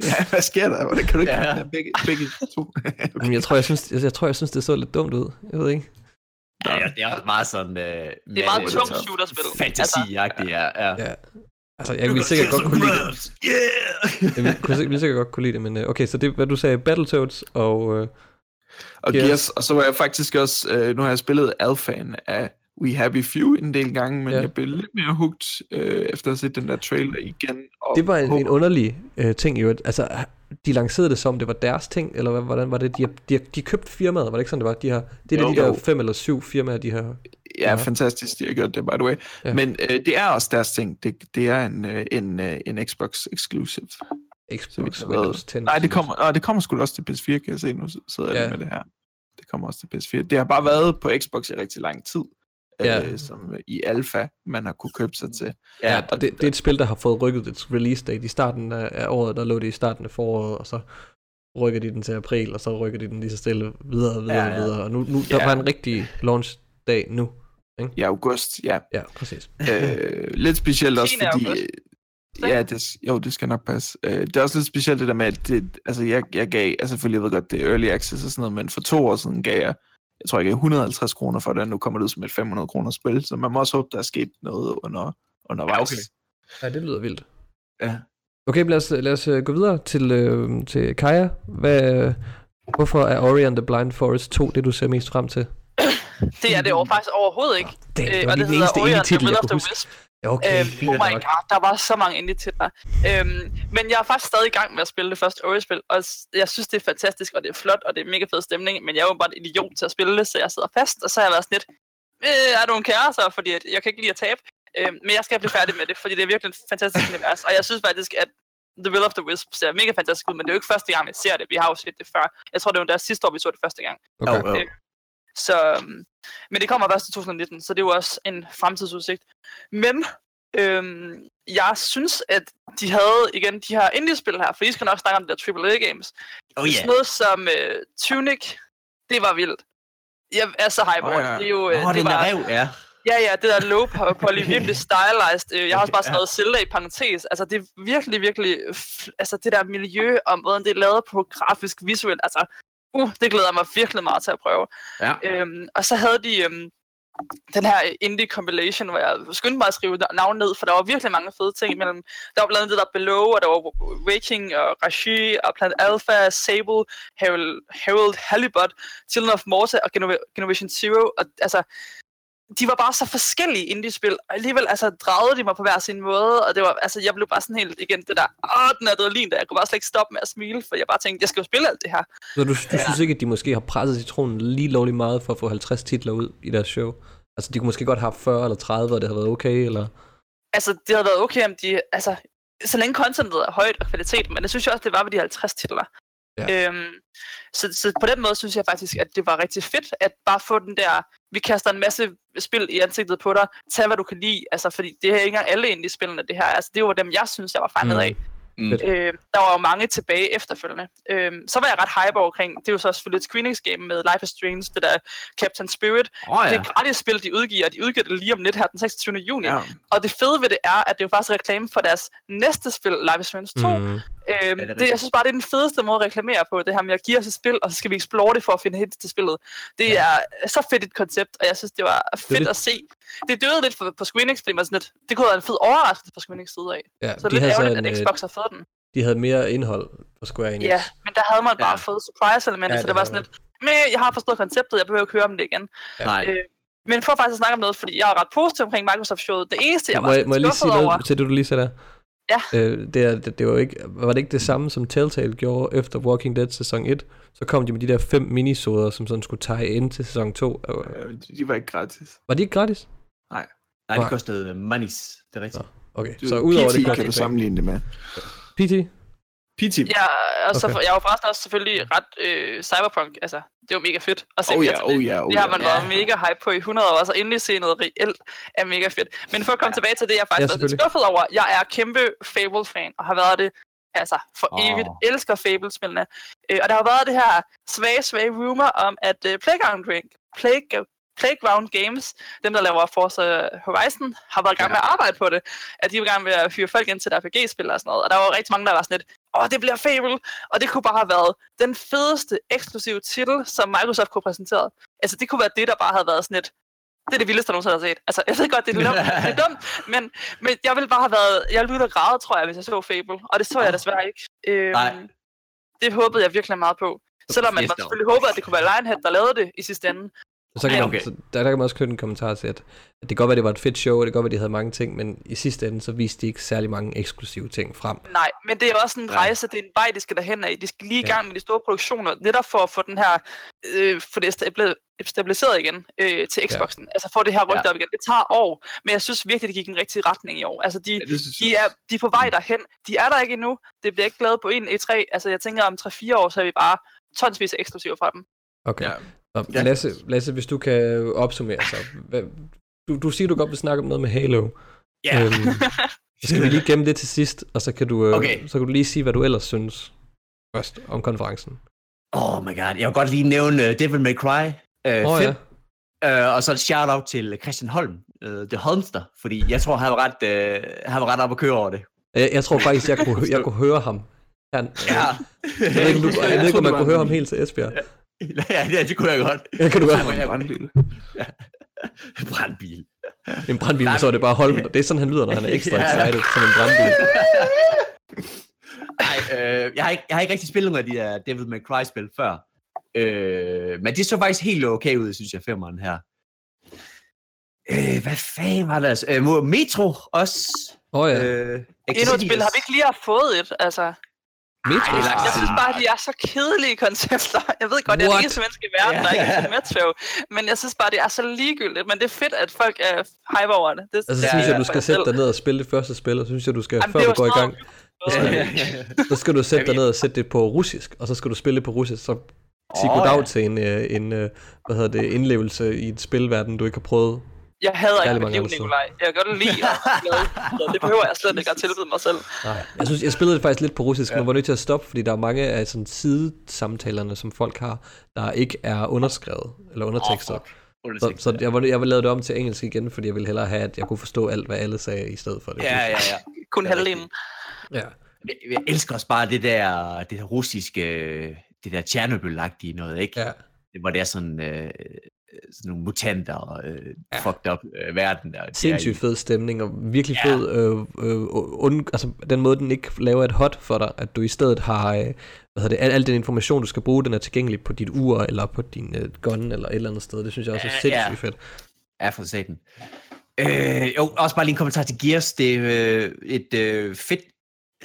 Ja, hvad sker der? Hvordan kan du ikke Ja. ja. begge, begge to? [LAUGHS] Men jeg tror, jeg synes, jeg, jeg tror, jeg synes, det så lidt dumt ud. Jeg ved ikke. Ja, ja, det er også meget sådan... Øh, Det er meget det er tungt tough. shooterspil. Fantasi-agtigt, ja. ja. Ja. Altså, jeg ville sikkert godt kunne lide det. Yeah! Jeg ville, kunne, ville sikkert godt kunne lide det, men øh, okay, så det, hvad du sagde, Battletoads og... Øh, Og Gears. Gears, og så var jeg faktisk også, øh, nu har jeg spillet alfaen af We Happy Few en del gange, men Ja. jeg blev lidt mere hooked, øh, efter at have set den der trailer igen. Og det var en, håber- en underlig øh, ting jo. Altså, de lancerede det som, det var deres ting, eller hvad, hvordan var det? De, har, de, har, de købte firmaet, var det ikke sådan, det var? De har, det er Jo, de der jo. fem eller syv firmaer, de har... Ja, Ja. fantastisk, de har gjort det, by the way. Ja. Men øh, det er også deres ting. Det, det er en, øh, en, øh, en Xbox exclusive. Xbox, Windows 10. Nej, det kommer, nej, det kommer sgu også til PS4, kan jeg se. Nu sidder jeg ja. med det her. Det kommer også til PS4. Det har bare været på Xbox i rigtig lang tid. Ja. Øh, som i alfa, man har kunne købe sig til. Ja, og det, det er et spil, der har fået rykket dets release date. I starten af, året, der lå det i starten af foråret, og så rykker de den til april, og så rykker de den lige så stille videre og videre Ja, ja. videre. Og nu, nu der Ja. var en rigtig launch dag nu. I august, ja. Ja, præcis. øh, [LAUGHS] lidt specielt også, 10. fordi... august. Ja, det, jo, det skal nok passe. Øh, det er også lidt specielt det der med, at det, altså, jeg, jeg gav, altså selvfølgelig, jeg ved godt, det er early access og sådan noget, men for to år siden gav jeg, jeg tror, gav 150 kroner for det, nu kommer det ud som et 500 kroner spil, så man må også håbe, der er sket noget under, undervejs. Ja, okay. Ja, det lyder vildt. Ja. Okay, lad os, lad os øh, gå videre til, øh, til Kaja. Hvad, hvorfor er Ori and the Blind Forest 2 det, du ser mest frem til? Det er det over, faktisk overhovedet ikke. Det, Øh, det var og det den hedder eneste Ori ene and the titel, Will jeg of kunne the huske. Wisp. Ja, okay, Øhm, fint oh my nok. god, der var så mange indie-titler. Øhm, men jeg er faktisk stadig i gang med at spille det første Ori-spil, og jeg synes, det er fantastisk, og det er flot, og det er mega fed stemning, men jeg er jo bare en idiot til at spille det, så jeg sidder fast, og så har jeg været sådan lidt, øh, er du en kære, så, fordi at jeg kan ikke lide at tabe. Øhm, men jeg skal blive færdig med det, fordi det er virkelig et fantastisk univers, og jeg synes faktisk, at The Will of the Wisp ser mega fantastisk ud, men det er jo ikke første gang, vi ser det. Vi har jo set det før. Jeg tror, det var der sidste år, vi så det første gang. Okay. Jo, jo. Så, øhm, men det kommer først i 2019, så det er jo også en fremtidsudsigt. Men øhm, jeg synes, at de havde igen de her indie-spil her, for I skal nok snakke om de der AAA-games. Oh, Yeah. Sådan noget som øh, Tunic, det var vildt. Jeg er så hype over ja. det. Det er jo, øh, oh, det den var, rev, ja. Ja, ja, det der low poly, [LAUGHS] virkelig stylized. Øh, Jeg har også bare skrevet Zelda i parentes. Altså, det er virkelig, virkelig... Altså, det der miljø, og måden det er lavet på grafisk, visuelt. Altså, uh, det glæder jeg mig virkelig meget til at prøve. Ja. Øhm, og så havde de øhm, den her indie compilation, hvor jeg skyndte mig at skrive navn ned, for der var virkelig mange fede ting imellem. Der var blandt andet det der Below, og der var Waking, og Rashi, og Planet Alpha, Sable, Harold, Harold Halibut, Children of Morta og Genova- Generation Zero. Og altså, de var bare så forskellige indie-spil, og alligevel altså, dragede de mig på hver sin måde, og det var, altså, jeg blev bare sådan helt igen det der, åh, den adrenalin der, jeg kunne bare slet ikke stoppe med at smile, for jeg bare tænkte, jeg skal jo spille alt det her. Så du, du synes ikke, at de måske har presset citronen lige lovligt meget for at få 50 titler ud i deres show? Altså, de kunne måske godt have haft 40 eller 30, og det havde været okay, eller... Altså, det havde været okay, om de, altså, så længe contentet er højt og kvalitet, men det synes jeg også, det var ved de 50 titler. Ja. Øhm, så, så på den måde synes jeg faktisk, at det var rigtig fedt, at bare få den der, vi kaster en masse spil i ansigtet på dig, tag hvad du kan lide, altså fordi det er ikke engang alle indie spillene det her, altså det var dem, jeg synes, jeg var fanget Mm. af. Mm. Øh, der var jo mange tilbage efterfølgende. Øh, så var jeg ret hype omkring, det er jo så selvfølgelig et screenings game med Life is Strange, det der Captain Spirit. Det ja. er et gratis spil, de udgiver, og de udgiver det lige om lidt her den 26. juni. Ja. Og det fede ved det er, at det er jo faktisk reklame for deres næste spil, Life is Strange 2. Mm. Øhm, det er det, jeg synes bare, det er den fedeste måde at reklamere på, det her med at give os et spil, og så skal vi explore det for at finde hits til spillet. Det ja. er så fedt et koncept, og jeg synes, det var fedt lidt- at se. Det døde lidt på, på Squeenix, fordi man sådan lidt, det kunne have været en fed overraskelse fra Squeenix side af. Ja, Så det er de lidt ærgerligt, en, at Xbox har fået den. de havde mere indhold på Square Enix. Ja, men der havde man bare Ja. fået surprise-elementer, Ja, så det det var sådan lidt, men jeg har forstået konceptet, jeg behøver ikke høre om det igen. Nej. Øh, men for faktisk at snakke om noget, fordi jeg er ret positiv omkring Microsoft-showet. Det eneste, jeg var må, jeg, må jeg lige sige over... noget til det, du lige sagde der? Ja. Øh, det, er, det, det var, ikke, var det ikke det samme, som Telltale gjorde efter Walking Dead sæson 1? Så kom de med de der fem minisoder, som sådan skulle tage ind til sæson 2. Øh, de var ikke gratis. Var de ikke gratis? Nej, Nej. det kostede monies. Det er rigtigt. Okay, Du, så udover PT det kan kostede du sammenligne det med. PT? P-Team. Ja, og så Okay. jeg var forresten også selvfølgelig ret øh, cyberpunk. Altså, det var mega fedt at se Oh ja, oh ja, oh det har ja. man været mega hype på i 100 år, så endelig se noget reelt er mega fedt. Men for at komme tilbage til det, jeg Ja, faktisk ja, er lidt skuffet over, jeg er kæmpe Fable-fan, og har været det altså for Åh. evigt. Elsker Fable-spillene. Øh, og der har været det her svage, svage rumor om, at øh, Playground, Drink, Play, Playground Games, dem der laver Forza Horizon, har været i gang med at arbejde på det. At de er i gang med at fyre folk ind til et RPG-spil og sådan noget. Og der var rigtig mange, der var sådan lidt, åh, det bliver Fable. Og det kunne bare have været den fedeste eksklusive titel, som Microsoft kunne præsentere. Altså, det kunne være det, der bare havde været sådan lidt, det er det vildeste, jeg nogensinde har set. Altså, jeg ved godt, det er dumt, det er dumt men, men jeg ville bare have været, jeg ville og græde, tror jeg, hvis jeg så Fable. Og det så jeg desværre ikke. Øhm, Nej. Det håbede jeg virkelig meget på. Selvom man dog. selvfølgelig håbede, at det kunne være Lionhead, der lavede det i sidste ende. Så kan Ja, man, okay. så der, der kan man også knytte en kommentar til, at, at det kan godt være, det var et fedt show, og det kan godt være, de havde mange ting, men i sidste ende, så viste de ikke særlig mange eksklusive ting frem. Nej, men det er også en Nej. rejse, det er en vej, de skal derhen af. De skal lige i Ja. gang med de store produktioner, netop for at få den her, øh, få det stabili- stabiliseret igen øh, til Xboxen. Ja. Altså få det her rygte Ja. op igen. Det tager år, men jeg synes virkelig, det gik i den rigtige retning i år. Altså de, Ja, de, er, de er på vej derhen. De er der ikke endnu. Det bliver ikke lavet på en E3. Altså jeg tænker, om 3-4 år, så er vi bare tonsvis af eksklusiver fra dem. Okay. Ja. Ja. Og Ja. Lasse, Lasse, hvis du kan opsummere så. Hvad, du, du siger, du godt vil snakke om noget med Halo. Ja. Øhm, så skal vi lige gemme det til sidst, og så kan du, øh, Okay. så kan du lige sige, hvad du ellers synes først om konferencen. Oh my god, jeg vil godt lige nævne uh, Devil May Cry uh, oh, ja. 5, uh, og så et shout-out til Christian Holm, uh, The Holmster, fordi jeg tror, han var ret, uh, han var ret op at køre over det. Jeg, jeg tror faktisk, jeg kunne, jeg kunne høre ham. Han, Ja, Jeg ved ikke, om, du, jeg ved ikke, om man kunne høre ham helt til Esbjerg. [LAUGHS] ja det, det kunne jeg godt. Ja, kan du jeg. høre Ja, [LAUGHS] brandbil. Brandbil. En brandbil, så er det bare Holm. Det er sådan, han lyder, når han er ekstra [LAUGHS] Ja. excited som en brandbil. Nej, øh, jeg, har ikke, jeg har ikke rigtig spillet med de der Devil May Cry-spil før. Øh, men det så faktisk helt okay ud, synes jeg, femmeren her. Øh, hvad fanden var det altså? Øh, Metro også. Åh oh, ja. Øh, Endnu et spil, har vi ikke lige fået et? Altså, Metro. Ej, er jeg synes bare, de er så kedelige koncepter. Jeg ved godt, jeg er What? den eneste menneske i verden, der ikke er til Metro. Men jeg synes bare, det er så ligegyldigt. Men det er fedt, at folk er hype over det. det Altså, så synes jeg, du skal sætte dig ned og spille det første spil, og så synes jeg, du skal, Jamen, før det du går i gang, sådan så skal du sætte dig ned og sætte det på russisk, og så skal du spille det på russisk, så sig Åh, goddag ja. til en, øh, en øh, hvad hedder det, indlevelse i et spilverden, du ikke har prøvet. Jeg hader ikke mit liv. Nikolaj. Jeg kan godt lide at [LAUGHS] det behøver jeg slet ikke at tilbyde mig selv. Nej. Jeg synes, jeg spillede det faktisk lidt på russisk, Ja. men var nødt til at stoppe, fordi der er mange af sådan sidesamtalerne, som folk har, der ikke er underskrevet, eller undertekstet. Åh, fuck. så, Undertekster. så jeg, var, jeg ville lave det om til engelsk igen, fordi jeg ville hellere have, at jeg kunne forstå alt, hvad alle sagde, i stedet for det. Ja, ja, ja. Kun halvdelen. ja. Jeg, elsker også bare det der, det der russiske, det der Tjernobyl-agtige noget, ikke? ja. Det, hvor det er sådan, øh, sådan nogle mutanter og øh, Ja. fucked up øh, verden. Der, Sindssygt fed stemning, og virkelig Ja. fed, øh, øh, und, altså den måde, den ikke laver et hot for dig, at du i stedet har, øh, hvad hedder det, al, al den information, du skal bruge, den er tilgængelig på dit ur, eller på din øh, gun, eller et eller andet sted. Det synes jeg også er Ja, sindssygt ja. fedt. Ja, for satan. Øh, jo, også bare lige en kommentar til Gears. Det er øh, et øh, fedt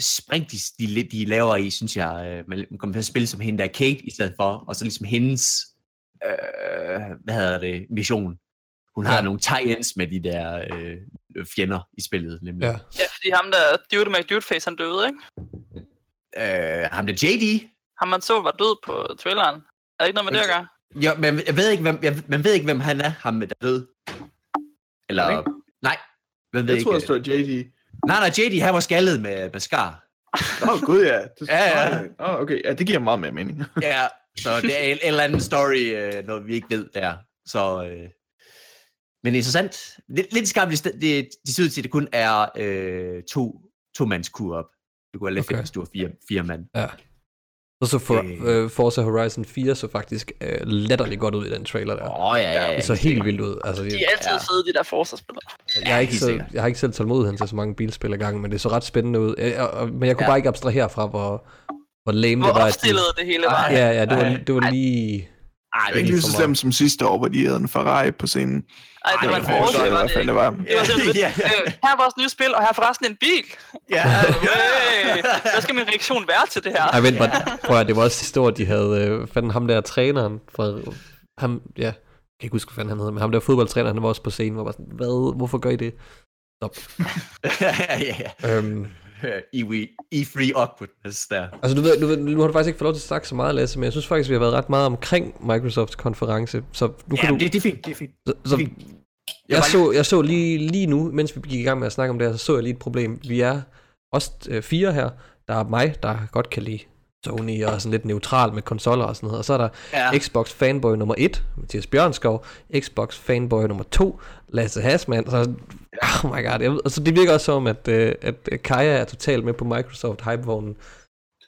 spring, de, de, de laver i, synes jeg. Øh, man kommer til at spille som hende der Kate i stedet for, og så ligesom hendes, øh, hvad hedder det, mission. Hun har Ja. nogle tie-ins med de der øh, fjender i spillet, nemlig. Ja. Ja, fordi ham der Dude med Dudeface, han døde, ikke? Øh, ham der JD. Ham man så var død på traileren. Er der ikke noget med det at gøre? Jo, men jeg ved ikke, hvem, jeg, man ved ikke, hvem han er, ham der er død. Eller, Okay. nej, man ved Jeg ikke. tror, der står JD. Nej, nej, JD, han var skaldet med, med skar. Åh, oh, gud ja. Det, Ja, ja. Åh, oh, okay. Ja, det giver meget mere mening. Ja, så det er en, en eller anden story, øh, noget vi ikke ved der. Så, øh, men interessant. Lidt, lidt skarpt, det, det, det ser ud til, at det kun er øh, to, to mands kur op. Det kunne være lidt Okay. fedt, hvis du var fire, fire mand. Ja. Og så for, Øh. øh, Forza Horizon 4 så faktisk øh, latterligt godt ud i den trailer der. Åh, oh, ja, ja, ja. det så helt vildt ud. Altså, De jeg, er altid Ja. fede, de der forsvarsspillere. jeg, er ikke så, jeg har ikke selv tålmodighed til så mange bilspil ad gangen, men det så ret spændende ud. Jeg, og, og, men jeg kunne Ja. bare ikke abstrahere fra, hvor, hvor lame Hvor det var. at de- opstillet det hele var. Ja, ja, det var, Ej. det var lige... Ej, Det er ikke lige så slemt som sidste år, hvor de havde en Ferrari på scenen. Ej, det var en forsvar, det det var det. det var. Det var simpelthen, Ja, [LAUGHS] ja. øh, her er vores nye spil, og her er forresten en bil. Ja, [LAUGHS] Hey, hvad skal min reaktion være til det her? Ej, vent, ja. prøv at, det var også sidste år, de havde... Øh, fanden ham der træneren fra... Ham, ja, jeg kan ikke huske, hvad fanden han hedder, men ham der fodboldtræneren, han var også på scenen, hvor var sådan, hvad, hvorfor gør I det? Stop. [LAUGHS] ja, ja. Øhm, E E3 E awkwardness der. Altså, du ved, du ved, nu har du faktisk ikke fået lov til at snakke så meget, Lasse, men jeg synes faktisk, vi har været ret meget omkring Microsofts konference, så nu kan Ja, du... det, det er fint, det er fint. så, Det er så fint. jeg, var så, jeg så lige, lige nu, mens vi gik i gang med at snakke om det her, så så jeg lige et problem. Vi er os øh, fire her. Der er mig, der godt kan lide Sony og er sådan lidt neutral med konsoller og sådan noget. Og så er der Ja. Xbox fanboy nummer 1, Mathias Bjørnskov, Xbox fanboy nummer 2, Lasse Hasman, så, oh my god, jeg ved, og så det virker også som, at, øh, at Kaja er totalt med på Microsoft hypevognen.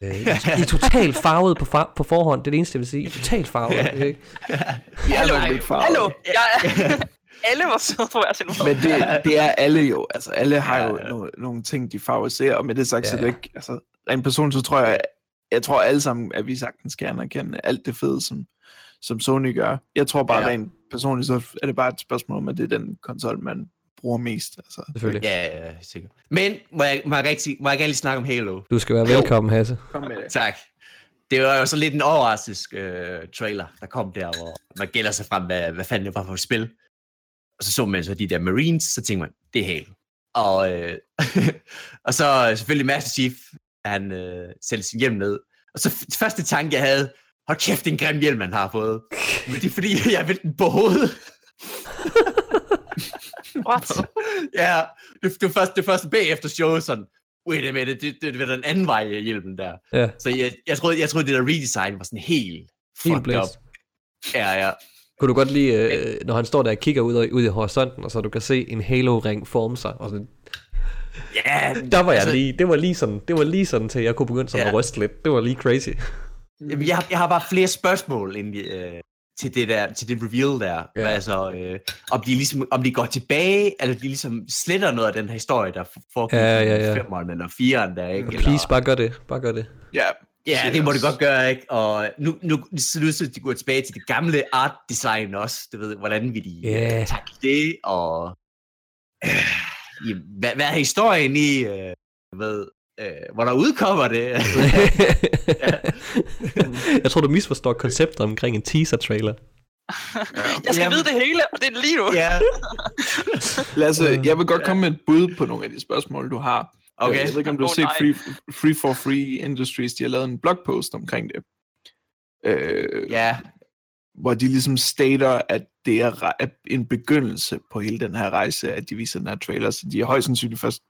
Øh, I, I er totalt farvet på, far, på forhånd, det er det eneste, jeg vil sige. I er totalt farvet. ikke? [LAUGHS] Hallo, hallo. Jeg, [LAUGHS] alle var søde på hver sin måde. Men det, det er alle jo. Altså, alle har jo Ja. nogle, nogle ting, de favoriserer, og med det sagt, Ja, så er det ja. ikke... Altså, rent personligt, så tror jeg, jeg tror alle sammen, at vi sagtens kan anerkende alt det fede, som, som Sony gør. Jeg tror bare, Ja. rent personligt, så er det bare et spørgsmål om, at det er den konsol, man bruger mest. Altså, Selvfølgelig. Ja, ja, ja, sikkert. Men må jeg, må jeg, rigtig, må jeg gerne lige snakke om Halo? Du skal være velkommen, Hasse. kom med det. Tak. Det var jo så lidt en overraskelse øh, trailer, der kom der, hvor man gælder sig frem, hvad, hvad fanden det var for et spil. Og så så man så de der Marines, så tænkte man, det er Halo. Og, øh, [LAUGHS] og så øh, selvfølgelig Master Chief, han øh, sætter sin hjelm ned. Og så f- første tanke, jeg havde, hold kæft, det er en grim hjelm, han har fået. Men det er fordi, [LAUGHS] jeg vil den på hovedet. [LAUGHS] What? [LAUGHS] ja, det, det, var først, det var først bagefter showet sådan, wait a minute, det, det, det var den anden vej af hjelmen der. Ja, Så jeg, jeg, troede, jeg troede, det der redesign var sådan helt helt fucked up. blæst. Ja, ja. Kunne du godt lide, øh, når han står der og kigger ud, ud i horisonten, og så du kan se en Halo-ring forme sig. Og sådan, Ja, der var jeg altså, lige, det var lige sådan, det var lige sådan til, jeg kunne begynde sådan Ja. at ryste lidt. Det var lige crazy. Jamen, jeg, har- jeg har bare flere spørgsmål end, øh, til det der, til det reveal der. Ja. Altså, øh, om, de ligesom, om de går tilbage, eller de ligesom sletter noget af den her historie, der foregik Ja, i ja, ja. femmeren eller fireren der, ikke? Please, Eller, bare gør det. Bare gør det. Ja, ja, det må det godt gøre, ikke? Og nu, nu ser det ud til, at de går tilbage til det gamle art design også. Du ved, hvordan vil de yeah. takle det, og øh, ja, hvad, hvad er historien i, øh, ved, øh, hvor der udkommer det? [LAUGHS] jeg tror, du misforstår konceptet omkring en teaser-trailer. [LAUGHS] Jeg skal Jamen. vide det hele, og det er lige nu. ja, [LAUGHS] Lasse, jeg vil godt komme med et bud på nogle af de spørgsmål, du har. okay. Jeg ved ikke, om du har set. Free, Free for Free Industries, de har lavet en blogpost omkring det. Øh, Ja, hvor de ligesom stater, at det er en begyndelse på hele den her rejse, at de viser den her trailer, så de er højst sandsynligt først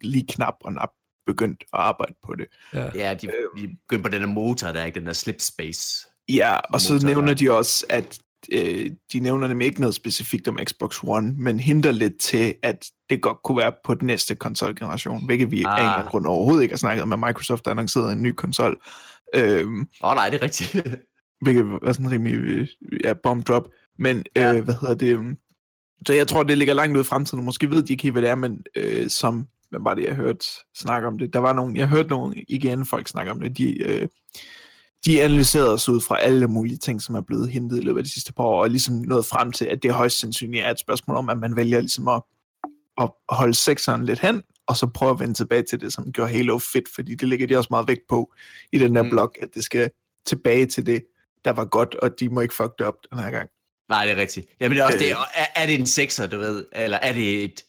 lige knap og nap begyndt at arbejde på det. Ja. Ja, de, de begyndte på den der motor, der er ikke den der slip space. Ja, og så Motor, nævner ja. de også, at øh, de nævner nemlig ikke noget specifikt om Xbox One, men hinter lidt til, at det godt kunne være på den næste konsolgeneration, hvilket vi ah. af en eller anden Ah. grund overhovedet ikke har snakket om, at Microsoft har annonceret en ny konsol. Øhm, Åh oh, nej, det er rigtigt. hvilket var sådan rimelig øh, ja, bomb drop. Men Ja. øh, hvad hedder det? øhm, Så jeg tror, det ligger langt ud i fremtiden. Måske ved de ikke helt, hvad det er, men øh, som, hvad var det, jeg hørte snakke om det? Der var nogen, jeg hørte nogle igen folk snakke om det. De, øh, de analyserede os ud fra alle mulige ting, som er blevet hentet i løbet af de sidste par år, og ligesom nået frem til, at det højst sandsynligt er et spørgsmål om, at man vælger ligesom at, at holde sekseren lidt hen, og så prøve at vende tilbage til det, som gør Halo fedt, fordi det ligger de også meget vægt på i den der mm. blog, at det skal tilbage til det, der var godt, og de må ikke fuck det op den her gang. Nej, det er rigtigt. Jamen, det er også det. Øh. Er, er det en sekser, du ved? Eller er det et,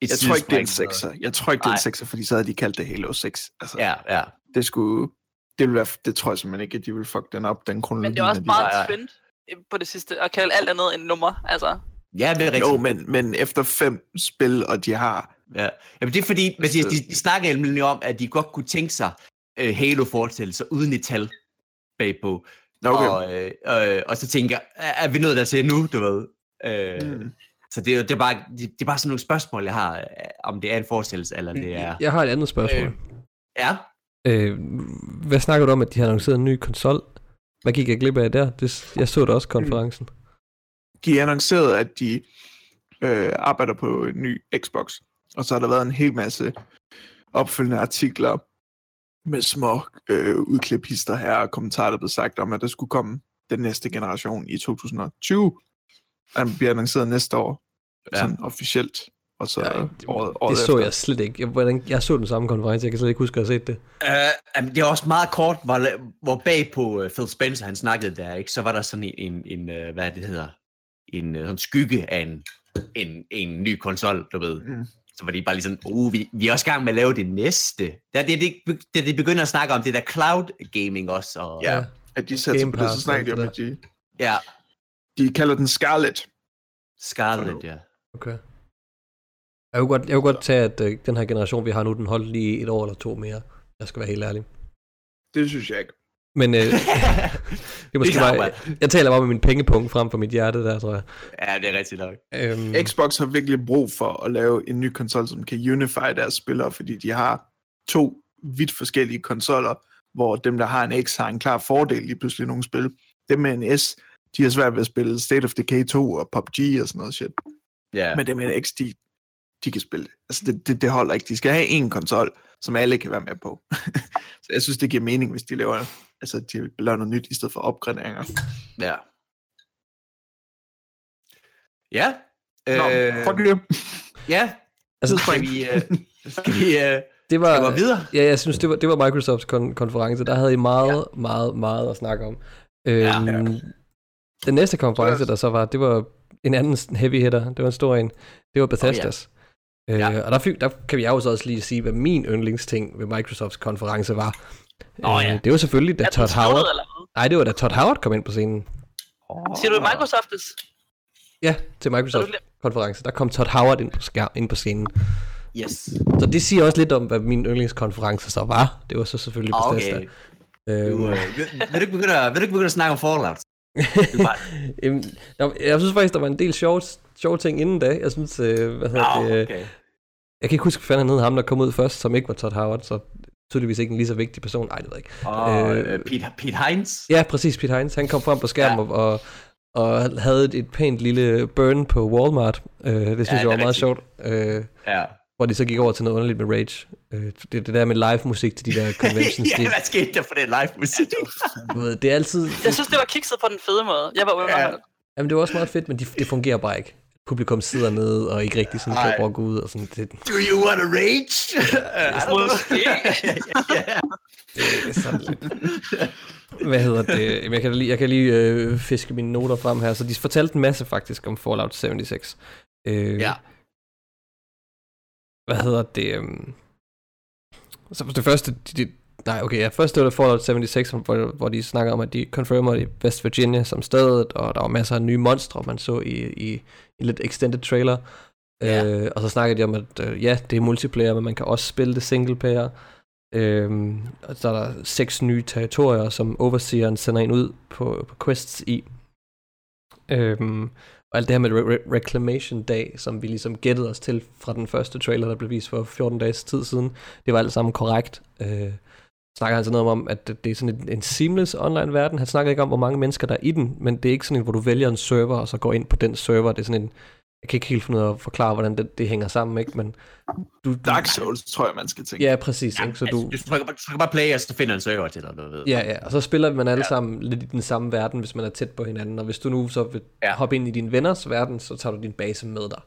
et Jeg tror ikke, det er en sekser. Jeg tror ikke, det er en sekser, fordi så havde de kaldt det Halo 6. Altså, Ja, ja. det skulle... Det, ville være, det tror jeg simpelthen ikke, at de vil fuck den op, den kronologi. Men det er også de- meget nej. spændt øh, på det sidste, at kalde alt andet end nummer. Altså, Ja, det er rigtigt. Jo, men, men efter fem spil, og de har... Ja. Jamen, det er fordi, Mathias, de, de snakker nemlig om, at de godt kunne tænke sig uh, Halo-fortællelser uden et tal bagpå. Okay. Og, øh, øh, og så tænker jeg, er, vi der til nu, du ved? Øh, Mm. Så det, er det, er bare, det, det er bare sådan nogle spørgsmål, jeg har, øh, om det er en forestillelse, eller det er... Jeg har et andet spørgsmål. Øh. Ja, Øh, hvad snakker du om, at de har annonceret en ny konsol? Hvad gik jeg glip af der? Det, jeg så det også konferencen. De annoncerede, at de øh, arbejder på en ny Xbox. Og så har der været en hel masse opfølgende artikler med små øh, udkliphister her, og kommentarer, der blev sagt om, at der skulle komme den næste generation i 2020. Den bliver annonceret næste år, Ja. sådan officielt. Og så Ja, det- året, året Det så efter. jeg slet ikke. Jeg, hvordan, jeg så den samme konference, jeg kan slet ikke huske at have set det. Uh, det er også meget kort, hvor, hvor bag på uh, Phil Spencer, han snakkede der, ikke? så var der sådan en, en, en uh, hvad det hedder, en uh, sådan skygge af en, en, en ny konsol, du ved. Mm. Så var de bare lige sådan, uh, vi, vi er også i gang med at lave det næste. Det er det, det, det, de begynder at snakke om, det der cloud gaming også. Og, Ja, at de Game på det, så snakker de om, at de, ja. de kalder den Scarlet. Scarlet, ja. Okay. Jeg kunne godt, jeg kunne godt tage, at øh, den her generation, vi har nu, den holdt lige et år eller to mere. Jeg skal være helt ærlig. Det synes jeg ikke. Men øh, [LAUGHS] det er måske bare, jeg taler bare med min pengepunkt frem for mit hjerte der, tror jeg. ja, det er rigtigt nok. Øhm, Xbox har virkelig brug for at lave en ny konsol, som kan unify deres spillere, fordi de har to vidt forskellige konsoller, hvor dem, der har en X, har en klar fordel lige pludselig i nogle spil. Dem med en S, de har svært ved at spille State of Decay 2 og PUBG og sådan noget shit. Ja. Men dem med en X, de, de kan spille det. Altså, det, det, det holder ikke. De skal have en konsol, som alle kan være med på. [LAUGHS] så jeg synes, det giver mening, hvis de laver, altså, de laver noget nyt, i stedet for opgraderinger. Ja. Ja. Nå, Øh, fuck you. ja. altså, Skal vi, øh, [LAUGHS] skal vi øh, det var, gå videre? Ja, jeg synes, det var, det var Microsofts kon- konference. Der havde I meget, ja. meget, meget at snakke om. Øhm, Ja. ja. Den næste konference, der så var, det var en anden heavy hitter. Det var en stor en. Det var Bethesdas. Oh, ja. Ja. øh, og der, fik, der kan vi også også lige sige, hvad min yndlingsting ved Microsofts konference var. Ja. Øh, det var selvfølgelig, da Er Todd Howard... Nej, det var da Todd Howard kom ind på scenen. Siger du Microsofts? Ja, til Er Microsoft du glemt? konference. Der kom Todd Howard ind på, skær, ind på scenen. Yes. Så det siger også lidt om, hvad min yndlingskonference så var. Det var så selvfølgelig Ah, Bethesda. Okay. Øhm, Du, øh, vil, vil, du ikke begynde at, vil du ikke begynde at snakke om Fallout? Du [LAUGHS] bare, Jamen, jeg, jeg synes faktisk, der var en del sjove, sjove ting inden da. Jeg synes, øh, hvad hedder Nå, det, øh, okay. jeg kan ikke huske, hvad fanden han hed, ham der kom ud først, som ikke var Todd Howard, så tydeligvis ikke en lige så vigtig person. Nej, det ved jeg ikke. Og øh, øh, Pete, Pete Hines. Ja, præcis, Pete Hines. Han kom frem på skærmen ja. og, og havde et, et pænt lille burn på Walmart. Øh, det synes Ja, jeg var meget sjovt. Øh, Ja. hvor de så gik over til noget underligt med Rage. Øh, det, det der med live musik til de der [LAUGHS] conventions. ja, det, hvad skete der for det live musik? [LAUGHS] det er altid... Jeg synes, det var kikset på den fede måde. Jeg var underholdt. Jamen, det var også meget fedt, men de, det fungerer bare ikke. Publikum sidder nede og ikke rigtig sådan kan gå ud og sådan. Det, Do you want to rage? [LAUGHS] [LAUGHS] Måske. [LAUGHS] det er sådan lidt. Hvad hedder det? Jeg kan lige, jeg kan lige øh, fiske mine noter frem her. Så de fortalte en masse faktisk om Fallout 76. Øh, ja. Hvad hedder det? øhm, Så det første... De, de, nej, okay, ja, først det var Fallout 76, hvor, hvor de snakker om, at de confirmer i West Virginia som stedet, og der var masser af nye monstre, man så i, i lidt extended trailer. Ja. Øh, og så snakker de om, at øh, ja, det er multiplayer, men man kan også spille det single player. Øhm, og så er der seks nye territorier, som Overseeren sender en ud på, på quests i. Øhm, og alt det her med re- re- Reclamation Dag, som vi ligesom gættede os til fra den første trailer, der blev vist for 14 dages tid siden, det var alt sammen korrekt. Øh, snakker han så noget om, at det det er sådan en, en seamless online verden. Han snakker ikke om, hvor mange mennesker der er i den, men det er ikke sådan en, hvor du vælger en server, og så går ind på den server. Det er sådan en, jeg kan ikke helt finde ud af at forklare, hvordan det, det hænger sammen, ikke? Men du, du, Dark Souls, tror jeg, man skal tænke. Ja, præcis. ikke? Så du, Altså, du trykker, bare- du trykker bare play, og så finder en server til dig, du ved. Ja, ja, og så spiller man alle Ja. ja. sammen lidt i den samme verden, hvis man er tæt på hinanden. Og hvis du nu så vil Ja. ja. hoppe ind i din venners verden, så tager du din base med dig.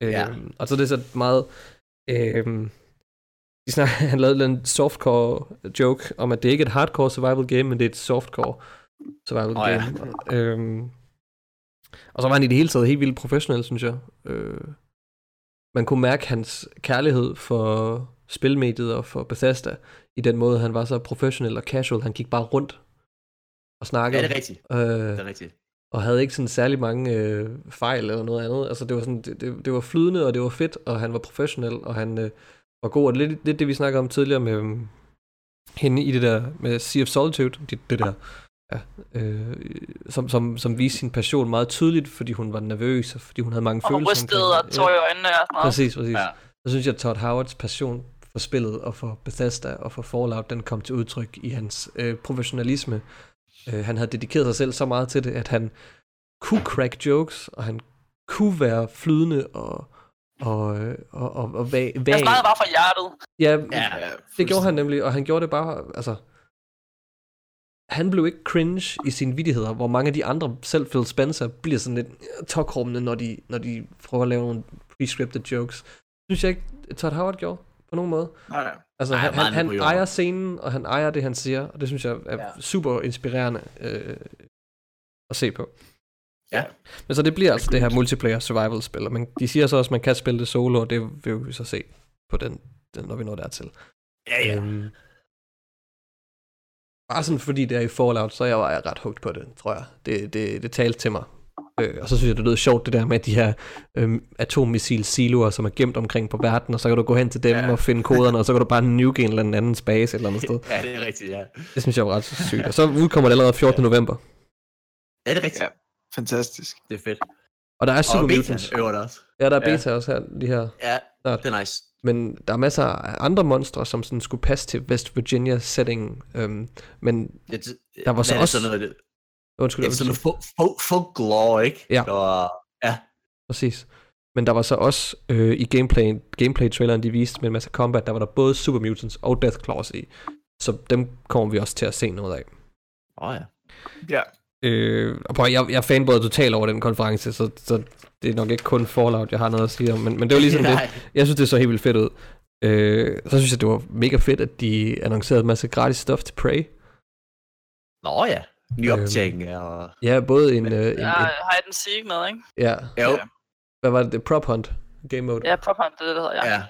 Ja. Øhm, og så er det så meget... Øhm, de snak, [LAUGHS] han lavede en softcore joke om, at det ikke er et hardcore survival game, men det er et softcore survival ja. game. Øhm, og så var han i det hele taget helt vildt professionel, synes jeg. Øh, man kunne mærke hans kærlighed for spilmediet og for Bethesda i den måde, han var så professionel og casual. Han gik bare rundt og Ja, snakkede. det er rigtigt. øh, Det er rigtigt. og havde ikke sådan særlig mange øh, fejl eller noget andet. Altså det var sådan, det, det, det var flydende, og det var fedt, og han var professionel, og han øh, var god. Og lidt, lidt det, vi snakkede om tidligere med øh, hende i det der, med Sea of Solitude, det, det der, ja, øh, som, som, som viste sin passion meget tydeligt, fordi hun var nervøs, og fordi hun havde mange Og følelser. rystede og tår i øjnene og sådan noget. Præcis, præcis. Ja. Så synes jeg, at Todd Howards passion for spillet og for Bethesda og for Fallout, den kom til udtryk i hans øh, professionalisme. Øh, han havde dedikeret sig selv så meget til det, at han kunne crack jokes, og han kunne være flydende og og, og, og, og vag, Jeg vag. snakkede bare fra hjertet. Ja, Ja. det gjorde han nemlig, og han gjorde det bare, altså, han blev ikke cringe i sine vidigheder, hvor mange af de andre, selv Phil Spencer, bliver sådan lidt tokrummende, når de, når de prøver at lave nogle pre-scripted jokes. Synes jeg ikke, Todd Howard gjorde, på nogen måde. Nej, Altså, han, han, han ejer scenen, og han ejer det, han siger, og det synes jeg er ja. super inspirerende øh, at se på. Men så det bliver altså det her multiplayer survival spil, men de siger så også, at man kan spille det solo, og det vil vi så se på den, den når vi når dertil. Ja, ja. Øhm, bare sådan fordi det er i Fallout, så jeg var jeg ret hugt på det, tror jeg. Det, det, det talte til mig. Øh, og så synes jeg, det lød sjovt, det der med de her øhm, atommissil-siloer, som er gemt omkring på verden, og så kan du gå hen til dem Ja. ja. og finde koderne, og så kan du bare nuke en eller anden base et eller andet sted. [LAUGHS] Ja, det er rigtigt, ja. Det synes jeg var ret sygt. Og så udkommer det allerede 14. november. Ja, det er rigtigt. Ja. Fantastisk. Det er fedt. Og der er Super Og beta Mutants. øver det også. Ja, der er Ja. beta også her, lige her. Ja, Snart. det er nice. Men der er masser af andre monstre, som sådan skulle passe til West Virginia setting. Øhm, men Det, Der var så også- Sådan noget, det, undskyld, det er sådan noget fo- fo- folklore, ikke? Ja. Der var, ja. præcis. Men der var så også øh, i gameplay, gameplay-traileren, de viste med en masse combat, der var der både Super Mutants og Death Claws i. Så dem kommer vi også til at se noget af. Åh oh, ja. Ja. Øh, og prøv, jeg, jeg fanboyede totalt over den konference, så, så det er nok ikke kun Fallout, jeg har noget at sige om. Men, men det var ligesom [LAUGHS] det. Jeg synes, det så helt vildt fedt ud. Øh, så synes jeg, det var mega fedt, at de annoncerede en masse gratis stuff til Prey. Nå ja. Ny Øhm, og... Ja, både en... Øh, en, Jeg en har den Seek med, ikke? ja, Jo. Ja. hvad var det? det? Prop Hunt game mode. Ja, Prop Hunt, det det, der hedder, ja. Ja.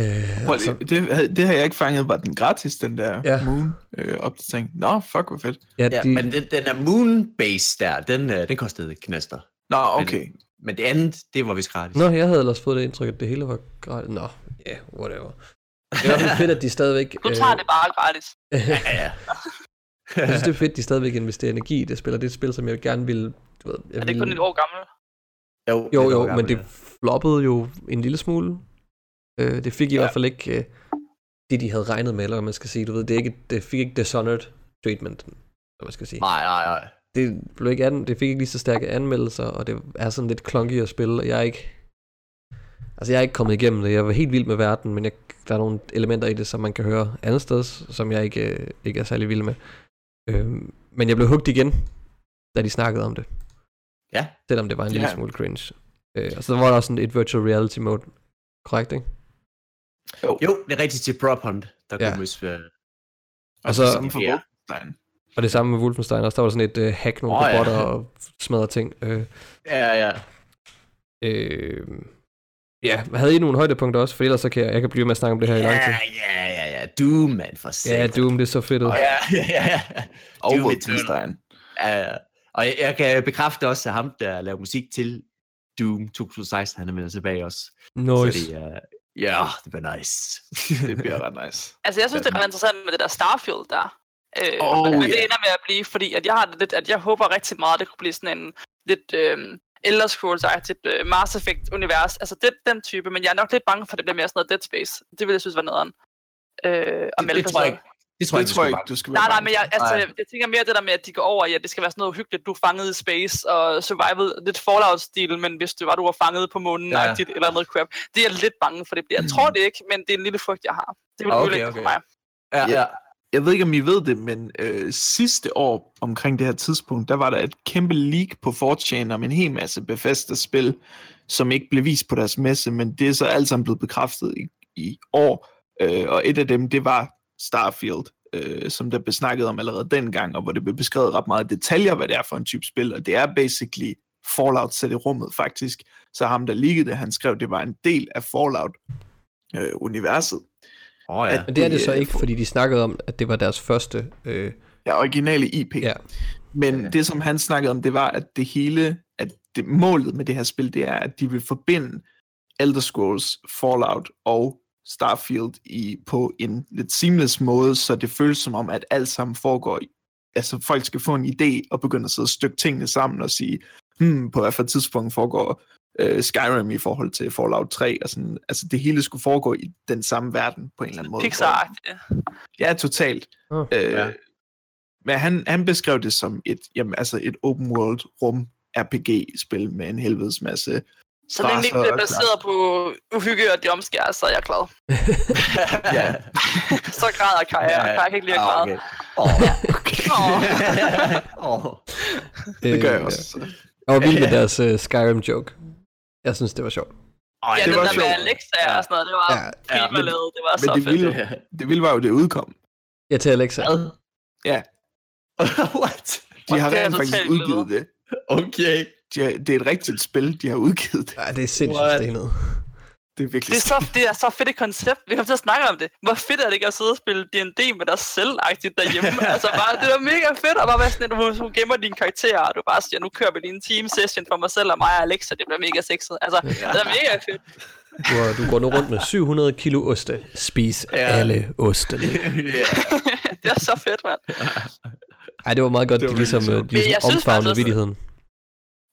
Øh, Prøv, altså, det, det, har jeg ikke fanget. Var den gratis, den der Ja. ja. Moon øh, opdatering? Nå, fuck, hvor fedt. ja, ja de, men den, den der Moonbase der, den, øh, den kostede knaster. Nå, okay. Men det andet, det var vist gratis. Nå, jeg havde ellers fået det indtryk, at det hele var gratis. Nå, ja, yeah, whatever. Det er fald fedt, at de stadigvæk... Du tager det bare gratis. [LAUGHS] Ja, ja. jeg synes, det er fedt, at de stadigvæk investerer energi i det spil, og det er et spil, som jeg gerne ville... Du ved, jeg Er det ville... kun et år gammelt? jo, Jo, jo, men gammelt, det ja. floppede jo en lille smule. Øh, det fik i Ja. hvert fald ikke øh, det, de havde regnet med, eller man skal sige. Du ved, det, ikke, det fik ikke Dishonored treatment, hvad man skal sige. Nej, nej, nej. Det, blev ikke an, det fik ikke lige så stærke anmeldelser, og det er sådan lidt clunky at spille, og jeg er ikke... Altså, jeg er ikke kommet igennem det. Jeg var helt vild med verden, men jeg, der er nogle elementer i det, som man kan høre andet sted, som jeg ikke, øh, ikke er særlig vild med. Øhm, men jeg blev hugt igen, da de snakkede om det. Ja. Selvom det var en lille Ja. smule cringe. Øh, og så var der også sådan et virtual reality mode. Korrekt, ikke? Jo, det er rigtigt til Prop Hunt, der Ja. kunne hvis... Øh... Og så- samme for Ja. Og det samme med Wolfenstein også. Der var sådan et øh, hack nogle oh, ja. robotter og smadre ting. Øh, Ja, ja. øh, ja, havde I nogle højdepunkter også? For ellers så kan jeg, jeg kan blive med at snakke om det her i lang tid. Ja, ja, ja, ja. Doom, mand, for Ja, satan. Doom, det er så fedt ud. Åh, ja, [LAUGHS] ja, ja, ja. Og Doom Wolfenstein. Ja, ja. Og jeg, jeg kan bekræfte også, at ham, der laver musik til Doom 2016, han er med tilbage også. Nice. Så det er... Ja, det bliver nice. [LAUGHS] Det bliver ret nice. Altså, jeg synes, det er ret interessant med det der Starfield der. Øh, Oh, men det ja. ender med at blive, fordi at jeg har det lidt, at jeg håber rigtig meget, at det kunne blive sådan en lidt øh, Elder Scrolls-agtigt øh, Mass Effect-univers. Altså det, den type, men jeg er nok lidt bange for, at det bliver mere sådan noget Dead Space. Det vil jeg synes var nederen. Øh, og det, det, tror jeg ikke. Det tror jeg, Det tror jeg ikke, du skal Nej, være nej, bange men jeg, altså, Nej. jeg, tænker mere det der med, at de går over i, at det skal være sådan noget hyggeligt, du er fanget i space og survival, lidt Fallout-stil, men hvis det var, du var fanget på månen Ja. ja. eller noget crap, det er jeg lidt bange for, det bliver. Jeg tror det ikke, men det er en lille frygt, jeg har. Det vil Ah, okay, okay, for mig. Ja, ja. Jeg ved ikke, om I ved det, men øh, sidste år omkring det her tidspunkt, der var der et kæmpe leak på 4chan om en hel masse Bethesda-spil, som ikke blev vist på deres messe, men det er så alt sammen blevet bekræftet i, i år. Øh, og et af dem, det var Starfield, øh, som der blev snakket om allerede dengang, og hvor det blev beskrevet ret meget i detaljer, hvad det er for en type spil, og det er basically Fallout sat i rummet faktisk. Så ham, der leakede det, han skrev, det var en del af Fallout-universet. Åh, oh, ja. Men det er det så er ikke, for- fordi de snakkede om, at det var deres første... Øh, ja, originale IP. ja. Men Ja. det, som han snakkede om, det var, at det hele, at det, målet med det her spil, det er, at de vil forbinde Elder Scrolls, Fallout og Starfield i, på en lidt seamless måde, så det føles som om, at alt sammen foregår i, altså folk skal få en idé og begynde at sidde og stykke tingene sammen og sige, hmm, på hvad for et tidspunkt foregår øh, Skyrim i forhold til Fallout 3, og sådan, altså det hele skulle foregå i den samme verden på en eller anden måde. Pixar-agtigt. Ja, totalt. Oh. Øh, Ja. Men han, han beskrev det som et, jamen, altså et open world rum RPG-spil med en helvedes masse. Så længe det ikke bliver baseret på uhygge og jumpscares, så er jeg glad. [LAUGHS] ja. [LAUGHS] Så græder Kaja, Ja, og ja. Kaja kan ikke lide at Ah, græde. okay. Okay. [LAUGHS] Åh. Åh. Det gør jeg Øh, også. Jeg var vild med deres uh, Skyrim-joke. Jeg synes, det var sjovt. Åh, Ja, det det var der med sjovt. Alexa Ja. og sådan noget, det var Ja, ja, ja, fint men- lavet. Det var men så det fedt. vilde, det vilde var jo, det udkom. Ja, til Alexa. What? De har Det er rent faktisk udgivet det. Okay. De det er et rigtigt spil, de har udgivet. Ja, det er sindssygt What? stenet. Det er virkelig Det er, så, det er så fedt et koncept. Vi kommer til at snakke om det. Hvor fedt er det ikke at sidde og spille D&D med dig selv-agtigt derhjemme? [LAUGHS] altså bare, det er mega fedt at bare være sådan, at du, du gemmer dine karakterer, og du bare siger, nu kører vi lige en team session for mig selv og mig og Alexa. Det bliver mega sexet. Altså, det er mega fedt. Du, har- du går nu rundt med 700 kilo oste. Spis Ja. alle ostene. [LAUGHS] ja. [LAUGHS] det er så fedt, mand. Ej, det var meget godt, Det de var ligesom, øh, de ligesom synes omfavnede også- vidtigheden.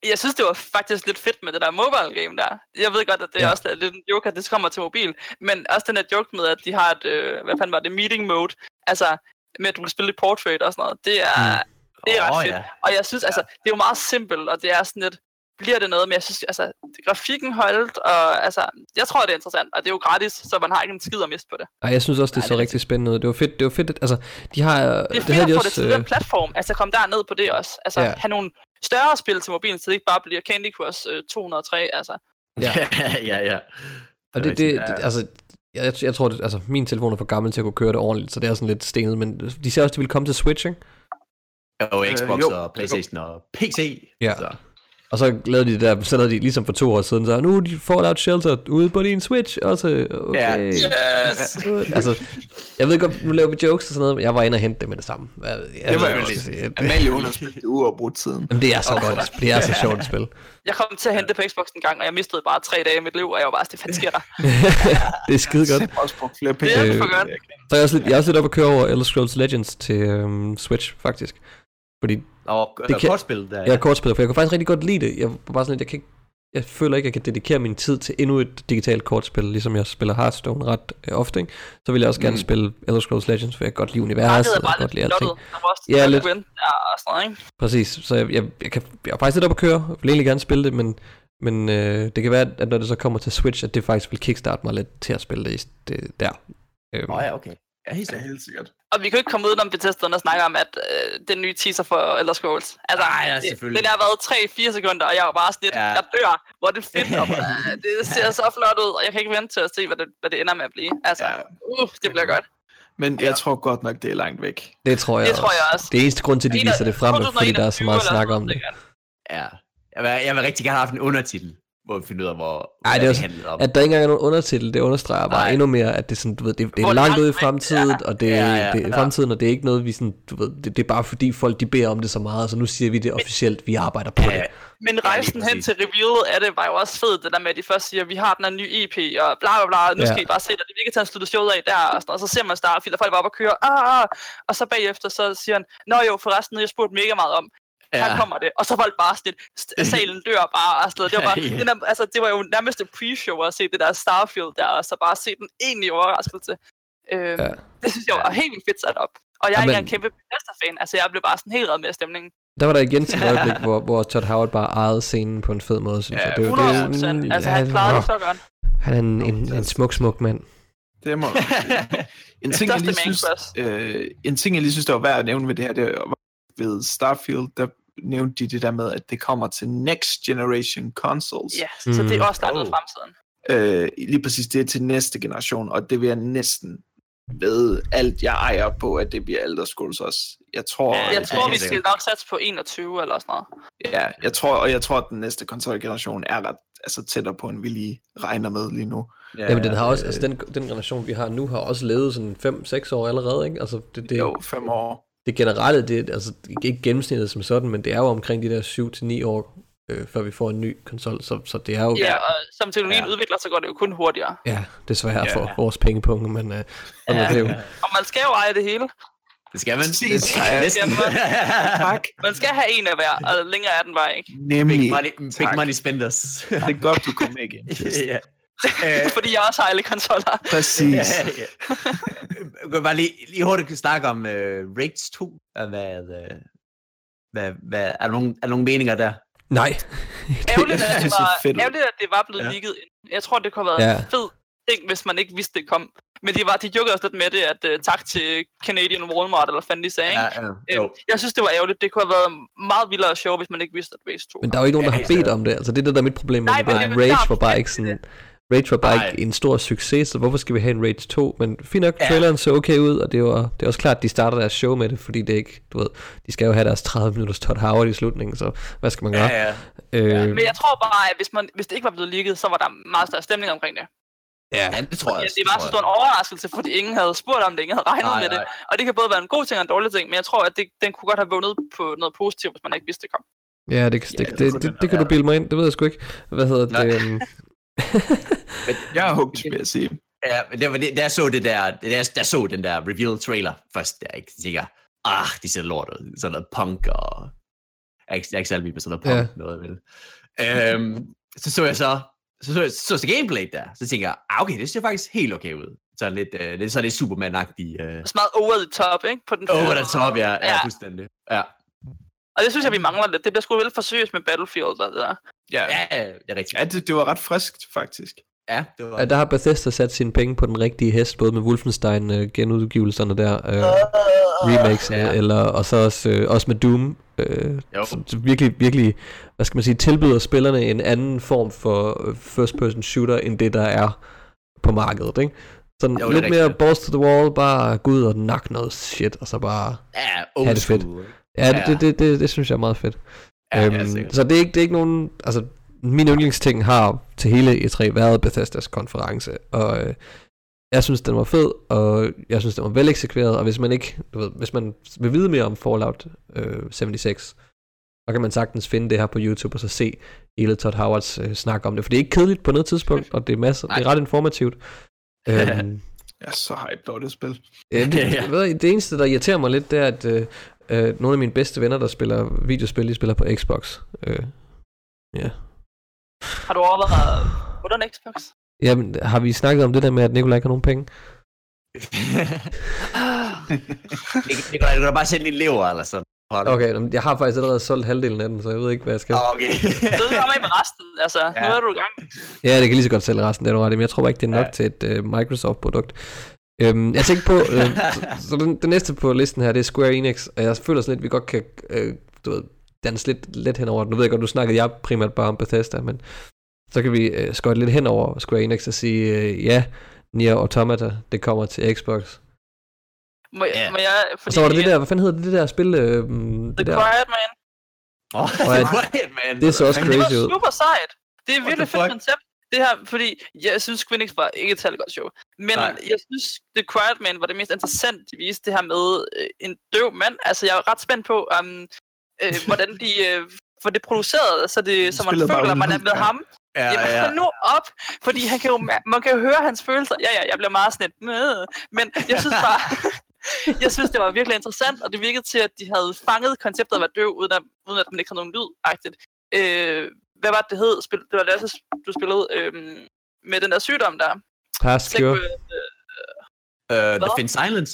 Jeg synes, det var faktisk lidt fedt med det der mobile game der. Jeg ved godt, at det er Ja. også lidt en joke, at det kommer til mobil. Men også den der joke med, at de har et, øh, hvad fanden var det, meeting mode. Altså, med at du kan spille i portrait og sådan noget. Det er, Mm. det er ret Åh, fedt. ja. Og jeg synes, altså, det er jo meget simpelt, og det er sådan lidt, bliver det noget, men jeg synes, altså, grafikken holdt, og altså, jeg tror, det er interessant, og det er jo gratis, så man har ikke en skid at miste på det. Ej, jeg synes også, det Ej, så det er rigtig spændende ud. Det var fedt, det var fedt, at- altså, de har, Det er det fedt havde at de få det også, til den øh, platform, altså komme derned på det også. Altså, Ja. ja. have nogle større spil til mobilen, så det ikke bare bliver Candy Crush øh, 203, altså. Ja. [LAUGHS] ja, ja. Og det, er det, det altså, jeg, jeg, tror, det, altså, min telefon er for gammel til at kunne køre det ordentligt, så det er sådan lidt stenet, men de siger også, at de vil komme til Switch, ikke? Og Xbox Øh, jo. og Playstation og PC. Ja. Så. Og så lavede de det der, så lavede de ligesom for to år siden, så nu er de Fallout Shelter ude på din Switch også, okay. Ja. Yes! [LAUGHS] altså, jeg ved godt, nu laver vi jokes og sådan noget, men jeg var inde og hente det med det samme. Jeg, jeg Det var jo lidt- Amalie, hun har spillet det uafbrudt siden. Jamen, det er så godt, et- [LAUGHS] det er så sjovt at spille. Jeg kom til at hente det på Xbox en gang, og jeg mistede bare tre dage i mit liv, og jeg var bare sådan, hvad sker der? [LAUGHS] det er skide godt. Det er for godt. Så er jeg også lidt, jeg er også lidt oppe at køre over Elder Scrolls Legends til øhm, Switch, faktisk. Fordi Og Det kan- kortspil, der jeg er kortspiller, for jeg kan faktisk rigtig godt lide det. Jeg var bare sådan lidt, jeg kan ikke, jeg føler ikke, at jeg kan dedikere min tid til endnu et digitalt kortspil, ligesom jeg spiller Hearthstone ret øh, ofte. Ikke? Så vil jeg også gerne Mm. spille Elder Scrolls Legends, for jeg kan godt lide universet, er og godt lide alting. Ja, ja, lidt. og sådan noget, ikke? Præcis, så jeg, jeg, jeg, kan, jeg er faktisk lidt oppe at køre, jeg vil egentlig gerne spille det, men, men øh, det kan være, at når det så kommer til Switch, at det faktisk vil kickstarte mig lidt til at spille det, det der. Øhm, Nå ja, okay. Ja, helt Ja, helt sikkert. Og vi kan jo ikke komme ud om Bethesda og snakke om, at øh, den nye teaser for Elder Scrolls. Altså, Ej, ja, det, selvfølgelig. den har været 3-4 sekunder, og jeg var bare sådan lidt, Ja. ja. jeg dør. Hvor er det fedt, og [LAUGHS] det ser så flot ud, og jeg kan ikke vente til at se, hvad det, hvad det ender med at blive. Altså, Ja. uh, det bliver godt. Men jeg tror godt nok, det er langt væk. det tror jeg, Det tror jeg også. Det er eneste grund til, at de viser det frem, er, fordi der er så meget 2021 snak om det. Ja. Jeg vil, jeg vil rigtig gerne have haft en undertitel, hvor vi finder ud af, hvor Ej, det er også- handler om. At der ikke engang er nogen undertitel, det understreger bare endnu mere, at det er, sådan, du ved, det, det er langt ude i fremtiden, og det, Ja, ja, ja, ja, det er ja. fremtiden, og det er ikke noget, vi sådan, du ved, det, det er bare fordi folk, de beder om det så meget, så nu siger vi det officielt, vi arbejder på Ja, det. Men rejsen hen til revealet af det var jo også fed, det der med, at de først siger, vi har den her nye EP, og bla bla bla, nu Ja. skal I bare se det, vi kan tage en slutte showet af der, og, sådan, og så ser man Starfield, og folk var oppe og køre, ah, ah, og så bagefter, så siger han, nå jo, forresten, jeg spurgte mega meget om, ja. her kommer det, og så var det bare sådan, lidt, salen dør bare, og sådan noget. det var bare, Ja. den der, altså, det var jo nærmest et pre-show at se det der Starfield der, og så bare se den egentlige overraskelse. Øhm, Ja. ja. Det synes jeg var helt vildt fedt sat op. Og jeg er Jamen- ikke en kæmpe Bethesda-fan, altså jeg blev bare sådan helt red med stemningen. Der var der igen et [LAUGHS] øjeblik, hvor, hvor Todd Howard bare ejede scenen på en fed måde, synes Ja, jeg. Det, var- 100 det, procent. Altså, han, klarede det så godt. han er en, en, en smuk, smuk mand. Det må [LAUGHS] En ting, jeg lige synes, øh, en ting, jeg lige synes, der var værd at nævne ved det her, det var ved Starfield, der nævnte de det der med, at det kommer til next generation consoles. Ja, så det er Mm. også i Oh. fremtiden. Øh, lige præcis, det er til næste generation, og det vil jeg næsten ved alt, jeg ejer på, at det bliver Elder Scrolls også. Jeg tror, Jeg ja, tror, vi skal nok satse på 21 eller sådan noget. ja, jeg tror, og jeg tror, at den næste konsolgeneration er ret altså, tættere på, end vi lige regner med lige nu. ja, Jamen, den har også, altså den, den generation, vi har nu, har også levet sådan 5-6 år allerede, ikke? Altså, det, det, Jo, fem år. Det generelle, det er altså ikke gennemsnittet som sådan, men det er jo omkring de der 7-9 år, øh, før vi får en ny konsol, så, så det er jo, Ja, og som teknologien Ja. udvikler, så går det jo kun hurtigere. ja desværre Ja. for vores pengepunkt, men øh, er det jo. Og man skal jo eje det hele. Det skal man. Det skal næsten. [LAUGHS] Tak. Man skal have en af hver, og længere er den bare ikke. Nemlig. big money, big money spenders. Det er godt, du kom med igen. [LAUGHS] ja. Øh, [LAUGHS] Fordi jeg også har alle konsoller. Præcis. [LAUGHS] ja, ja. Kan bare lige, lige hurtigt snakke om uh, Rage 2. og Hvad, uh, hvad, hvad, er, der nogen, er der nogen meninger der? Nej. [LAUGHS] Ærgerligt, at det var, ærgerligt, at det var blevet Ja. ja. ligget ind. Jeg tror, det kunne have været Ja. ja. en fed ting, hvis man ikke vidste, det kom. Men de, var, de jukkede også lidt med det, at uh, tak til Canadian Walmart, eller fanden de sagde. ikke? ja, Øhm, jeg synes, det var ærgerligt. Det kunne have været meget vildere show, hvis man ikke vidste, at Race 2 Men der er jo ikke nogen, der Ja, har bedt om det. Altså, det er det, der er mit problem med Nej, det. Bare, Rage var bare ikke sådan... Rage var bare Nej. ikke en stor succes, så hvorfor skal vi have en Rage 2? Men fint nok, Ja. traileren så okay ud, og det var, det er også klart, at de starter deres show med det, fordi det ikke, du ved, de skal jo have deres 30 minutters Todd Howard i slutningen, så hvad skal man gøre? Ja, ja. Øh, Men jeg tror bare, at hvis, man, hvis det ikke var blevet ligget, så var der meget større stemning omkring det. ja. ja, det tror jeg Ja, også. det var så stor en overraskelse, fordi ingen havde spurgt om det, ingen havde regnet Nej, med det. nej. Og det kan både være en god ting og en dårlig ting, men jeg tror, at det, den kunne godt have vundet på noget positivt, hvis man ikke vidste det kom. Ja, det, det, Ja, det, det det, kunne det, det kan du bilde mig ind, det ved jeg sgu ikke. Hvad hedder det? [LAUGHS] øhm, Jeg er hugt, vil jeg sige. Ja, men det var det, jeg så det der, da jeg så den der reveal trailer først, der ikke tænker, ah, de ser lort ud. Sådan noget punk og... Jeg er ikke, jeg er ikke særlig vild med sådan noget punk, ja. noget vel. Øhm, så så jeg så, så så, jeg, så, så gameplay der, så tænker jeg, ah, okay, det ser faktisk helt okay ud. Så lidt, øh, lidt så lidt Superman-agtigt. Øh, Så meget over the top, ikke? På den over the top, ja, ja, Ja. fuldstændig. Ja, Og det synes jeg, vi mangler lidt. Det bliver sgu vel for seriøst med Battlefield og det der. Ja, ja, det er rigtigt. ja det, det var ret friskt, faktisk. Ja, det var... Ja, der har Bethesda sat sine penge på den rigtige hest, både med Wolfenstein øh, genudgivelserne der, øh, remakesene, Ja. ja. eller, og så også, øh, også med Doom, øh, som, virkelig, virkelig, hvad skal man sige, tilbyder spillerne en anden form for øh, first person shooter, end det der er på markedet, ikke? Sådan Jo, lidt mere balls to the wall, bare gå ud og nakke noget shit, og så bare, Ja, Ha' old det fedt. school. Ja, det, Ja. det, det, det, det synes jeg er meget fedt. Ja, ja, øhm, sikkert. så det er, ikke, det er ikke nogen, altså min yndlingsting har til hele E3 været Bethesdas konference, og øh, jeg synes, den var fed, og jeg synes, den var vel eksekveret, og hvis man ikke, du ved, hvis man vil vide mere om Fallout øh, 76, så kan man sagtens finde det her på YouTube, og så se hele Todd Howards øh, snak om det, for det er ikke kedeligt på noget tidspunkt, og det er masser, det er ret informativt. øhm, [LAUGHS] Jeg er så hyped over det spil. Ja, det, Ja. [LAUGHS] ja. Ved, det eneste, der irriterer mig lidt, det er, at øh, øh, nogle af mine bedste venner, der spiller videospil, de spiller på Xbox. Øh, ja. Har du overvejet på den Xbox? Jamen, har vi snakket om det der med, at Nikolaj ikke har nogen penge? [LAUGHS] Det kan du da bare sælge din lever, eller sådan. Okay, jeg har faktisk allerede solgt halvdelen af den, så jeg ved ikke, hvad jeg skal. Okay. Så er du med med resten. Altså, ja. nu er du i gang. Ja, det kan lige så godt sælge resten, det er du ret i, men jeg tror bare ikke, det er nok ja. til et uh, Microsoft-produkt. Øhm, jeg tænkte på, øh, så, [LAUGHS] så den, den næste på listen her, det er Square Enix, og jeg føler sådan lidt, at vi godt kan, øh, du ved, danse lidt let henover den. Nu ved jeg godt, nu snakkede jeg primært bare om Bethesda, men så kan vi øh, skøjte lidt hen over Square Enix og sige, øh, ja, Nier Automata, det kommer til Xbox. Må, jeg, Ja. må jeg, fordi, Og så var der det der, hvad fanden hedder det, det der spil? Øh, The det der. Quiet Man. Det at- er quiet, man. det er så også Det var crazy ud. super sejt. Det er virkelig the fedt koncept. Det her, fordi jeg synes, Quinix var ikke et særligt godt show. Men Nej. Jeg synes, The Quiet Man var det mest interessante, de viste det her med øh, en døv mand. Altså, jeg er ret spændt på, um, øh, [LAUGHS] hvordan de øh, får det produceret, så, det, så man føler, man er lyd, med ja. ham. Ja, Jamen, ja. ja. nu op, fordi han kan jo, man kan jo høre hans følelser. Ja, ja, jeg bliver meget sådan men jeg synes [LAUGHS] bare, [LAUGHS] jeg synes, det var virkelig interessant, og det virkede til, at de havde fanget konceptet af at være døv, uden at, uden at man ikke havde nogen lyd-agtigt. Øh, hvad var det, det hed? Spil, det var det, du spillede øh, med den der sygdom der. Past Cure. Segway- Uh, The Hvad? Thin Silence.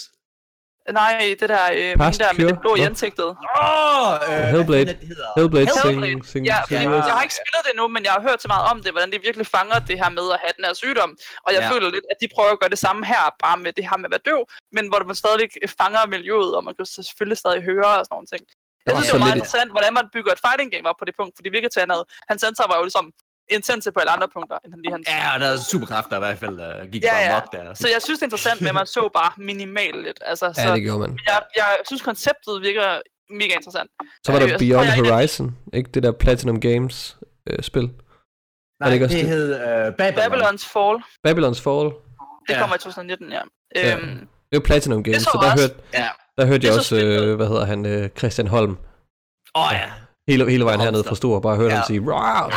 Nej, det der, øh, Past der med det blå i ansigtet. Åh, øh, Hellblade. det? Hellblade Hellblade. Sing, sing, Ja, fordi jeg har ikke spillet det endnu, men jeg har hørt så meget om det, hvordan de virkelig fanger det her med at have den her sygdom. Og jeg Ja. ja. føler lidt, at de prøver at gøre det samme her, bare med det her med at være døv, men hvor man stadig fanger miljøet, og man kan selvfølgelig stadig høre og sådan nogle ting. Jeg synes, så det var meget lidt- interessant, hvordan man bygger et fighting game op på det punkt, for det virkede til, at han havde, hans sensor var jo ligesom intense på alle andre punkter, end lige hans. Ja, og der er superkræfter i hvert fald, uh, gik Ja, bare ja. op der. Så jeg synes, det er interessant, men man så bare minimalt lidt. Altså, så Ja, det gjorde man. jeg, jeg synes, konceptet virker mega interessant. Så var der Øh, Beyond jeg, Horizon, ikke det der Platinum Games øh, spil. Nej, det det det? hed uh, Babylon. Babylon's Fall, Babylon's Fall. det Ja. kommer i 2019, ja. Ja. Øhm, Det var Platinum Games, så så der også- hørte, Ja. Der hørte jeg så også, øh, hvad hedder han, øh, Christian Holm. Åh oh, ja. Hele, hele vejen hernede Holmster. fra Stor, bare hørte Ja. ham sige, "Rawr!"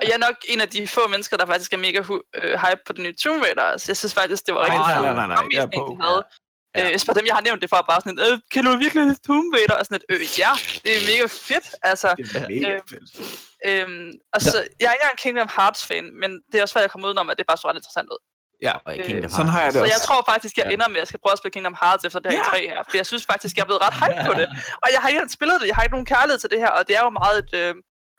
Og jeg er nok en af de få mennesker, der faktisk er mega hu- øh, hype på den nye Tomb Raider. Altså, jeg synes faktisk, det var rigtig nej, nej, nej, nej, jeg er på. de havde. Ja. Øh, for dem, jeg har nævnt det for, bare sådan et, øh, kan du virkelig lide Tomb Raider? Og sådan et, øh, ja, det er mega fedt. Altså, Det er mega Øh, fedt. øhm, og så, jeg er ikke engang Kingdom Hearts fan, men det er også svært at komme udenom, at det bare så ret interessant ud. Ja, Og Øh, Kingdom sådan har jeg det Så også. jeg tror faktisk, jeg Ja. ender med, at jeg skal prøve at spille Kingdom Hearts efter det her Ja. ja. 3 her. For jeg synes faktisk, jeg er blevet ret hype på det. Og jeg har ikke spillet det. Jeg har ikke nogen kærlighed til det her. Og det er jo meget et... Øh,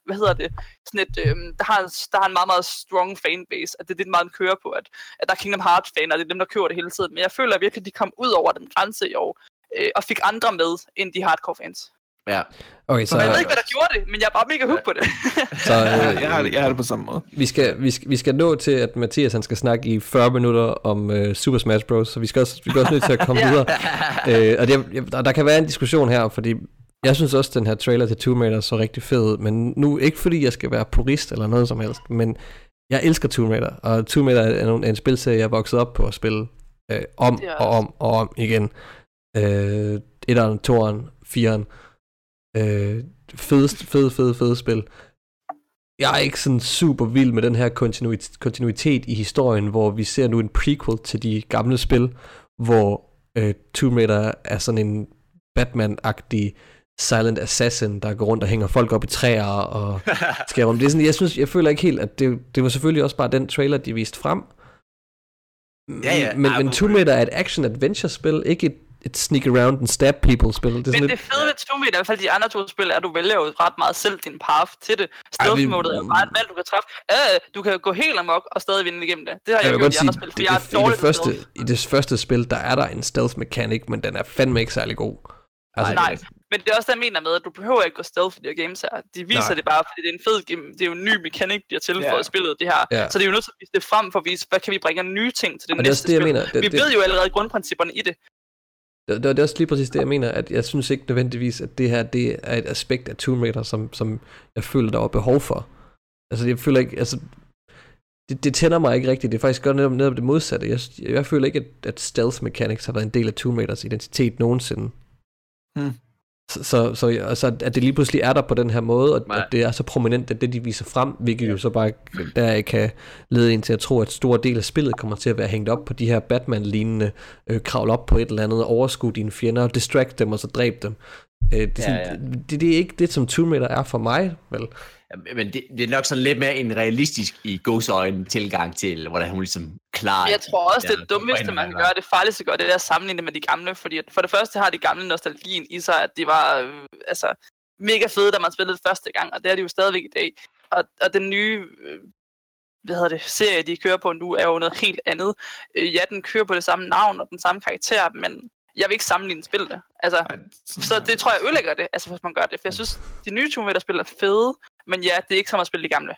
hvad hedder det? Sådan et, øh, der, har en, der har en meget, meget strong fanbase. At det er det, meget kører på. At, at der er Kingdom Hearts fan, og det er dem, der kører det hele tiden. Men jeg føler virkelig, at de kom ud over den grænse i år. Øh, og fik andre med, end de hardcore fans. Ja. Okay, så, Jeg ved ikke, hvad der gjorde det, men jeg er bare mega hooked på det. [LAUGHS] så Jeg, øh, jeg, har, det- jeg har det på samme måde. vi, skal, vi, skal, vi skal nå til, at Mathias han skal snakke i 40 minutter om øh, Super Smash Bros. Så vi skal også, vi skal også nødt til at komme [LAUGHS] Ja. videre. Øh, og det, jeg, der, der kan være en diskussion her, fordi jeg synes også, at den her trailer til Tomb Raider så rigtig fed men nu ikke fordi jeg skal være purist eller noget som helst, men jeg elsker Tomb Raider, og Tomb Raider er en, er en spilserie, jeg er vokset op på at spille øh, om er og om og om igen. Øh, etteren, toeren, fireren. Øh, fedest, fede, fede, fede spil. Jeg er ikke sådan super vild med den her kontinuitet, kontinuitet i historien, hvor vi ser nu en prequel til de gamle spil, hvor øh, Tomb Raider er sådan en Batman-agtig silent assassin, der går rundt og hænger folk op i træer og [LAUGHS] skærer om. Det er sådan, jeg, synes, jeg føler ikke helt, at det, det var selvfølgelig også bare den trailer, de viste frem. Ja, ja. Men, Ej, men Tomb Raider er et action-adventure-spil, ikke et, et sneak around and stab people-spil. Det er sådan Men det lidt, fede ved Tomb Raider, i hvert fald de andre to spil, er, at du vælger jo ret meget selv din path til det. Stealth vi- er bare et valg, du kan træffe. Øh, du kan gå helt amok og stadig vinde igennem det. Det har jeg, jeg gjort i sige, andre spil, for det, jeg er det, i, dårlig det første, stealth. i det første spil, der er der en stealth mechanic, men den er fandme ikke særlig god. Altså, Nej, men det er også det, jeg mener med, at du behøver ikke gå stealth for de her games her. De viser Nej. det bare, fordi det er en fed game. Det er jo en ny mekanik, de har tilføjet i spillet, det her. Ja. Så det er jo nødt til at vise det frem for at vise, hvad kan vi bringe af nye ting til det Og det næste det, jeg spil. mener. Det, Vi det, ved jo allerede grundprincipperne i det det, det, det er også lige præcis det, jeg mener, at jeg synes ikke nødvendigvis, at det her det er et aspekt af Tomb Raider, som, som jeg føler, der var behov for. Altså, jeg føler ikke, altså, det, det tænder mig ikke rigtigt. Det er faktisk godt netop, netop det modsatte. Jeg, jeg føler ikke, at, at stealth mechanics har været en del af Tomb Raiders identitet nogensinde. Hmm. Så, så, så altså, at det lige pludselig er der på den her måde, og Nej. at det er så prominent, at det de viser frem, hvilket jo så bare der kan lede ind til at tro, at stor del af spillet kommer til at være hængt op på de her Batman-lignende, øh, kravle op på et eller andet, overskue dine fjender, distract dem og så dræbe dem. Øh, det, er Ja, sådan, Det, det, det er ikke det, som Tomb Raider er for mig, vel? Ja, Men det, det er nok sådan lidt mere en realistisk i godsøjne tilgang til, hvordan hun ligesom klarer Jeg tror også, Ja, det, det dummeste, det man kan gøre, det farligste at gøre, det er at sammenligne det med de gamle. Fordi for det første har de gamle nostalgien i sig, at de var øh, altså, mega fede, da man spillede det første gang, og det er de jo stadigvæk i dag. Og, og den nye øh, hvad hedder det, serie, de kører på nu, er jo noget helt andet. Øh, ja, den kører på det samme navn og den samme karakter, men jeg vil ikke sammenligne spillene. Altså, Ej, så det tror jeg ødelægger det, altså hvis man gør det. For jeg synes, de nye Tomb Raider-spil er fede, men ja, det er ikke som at spille de gamle.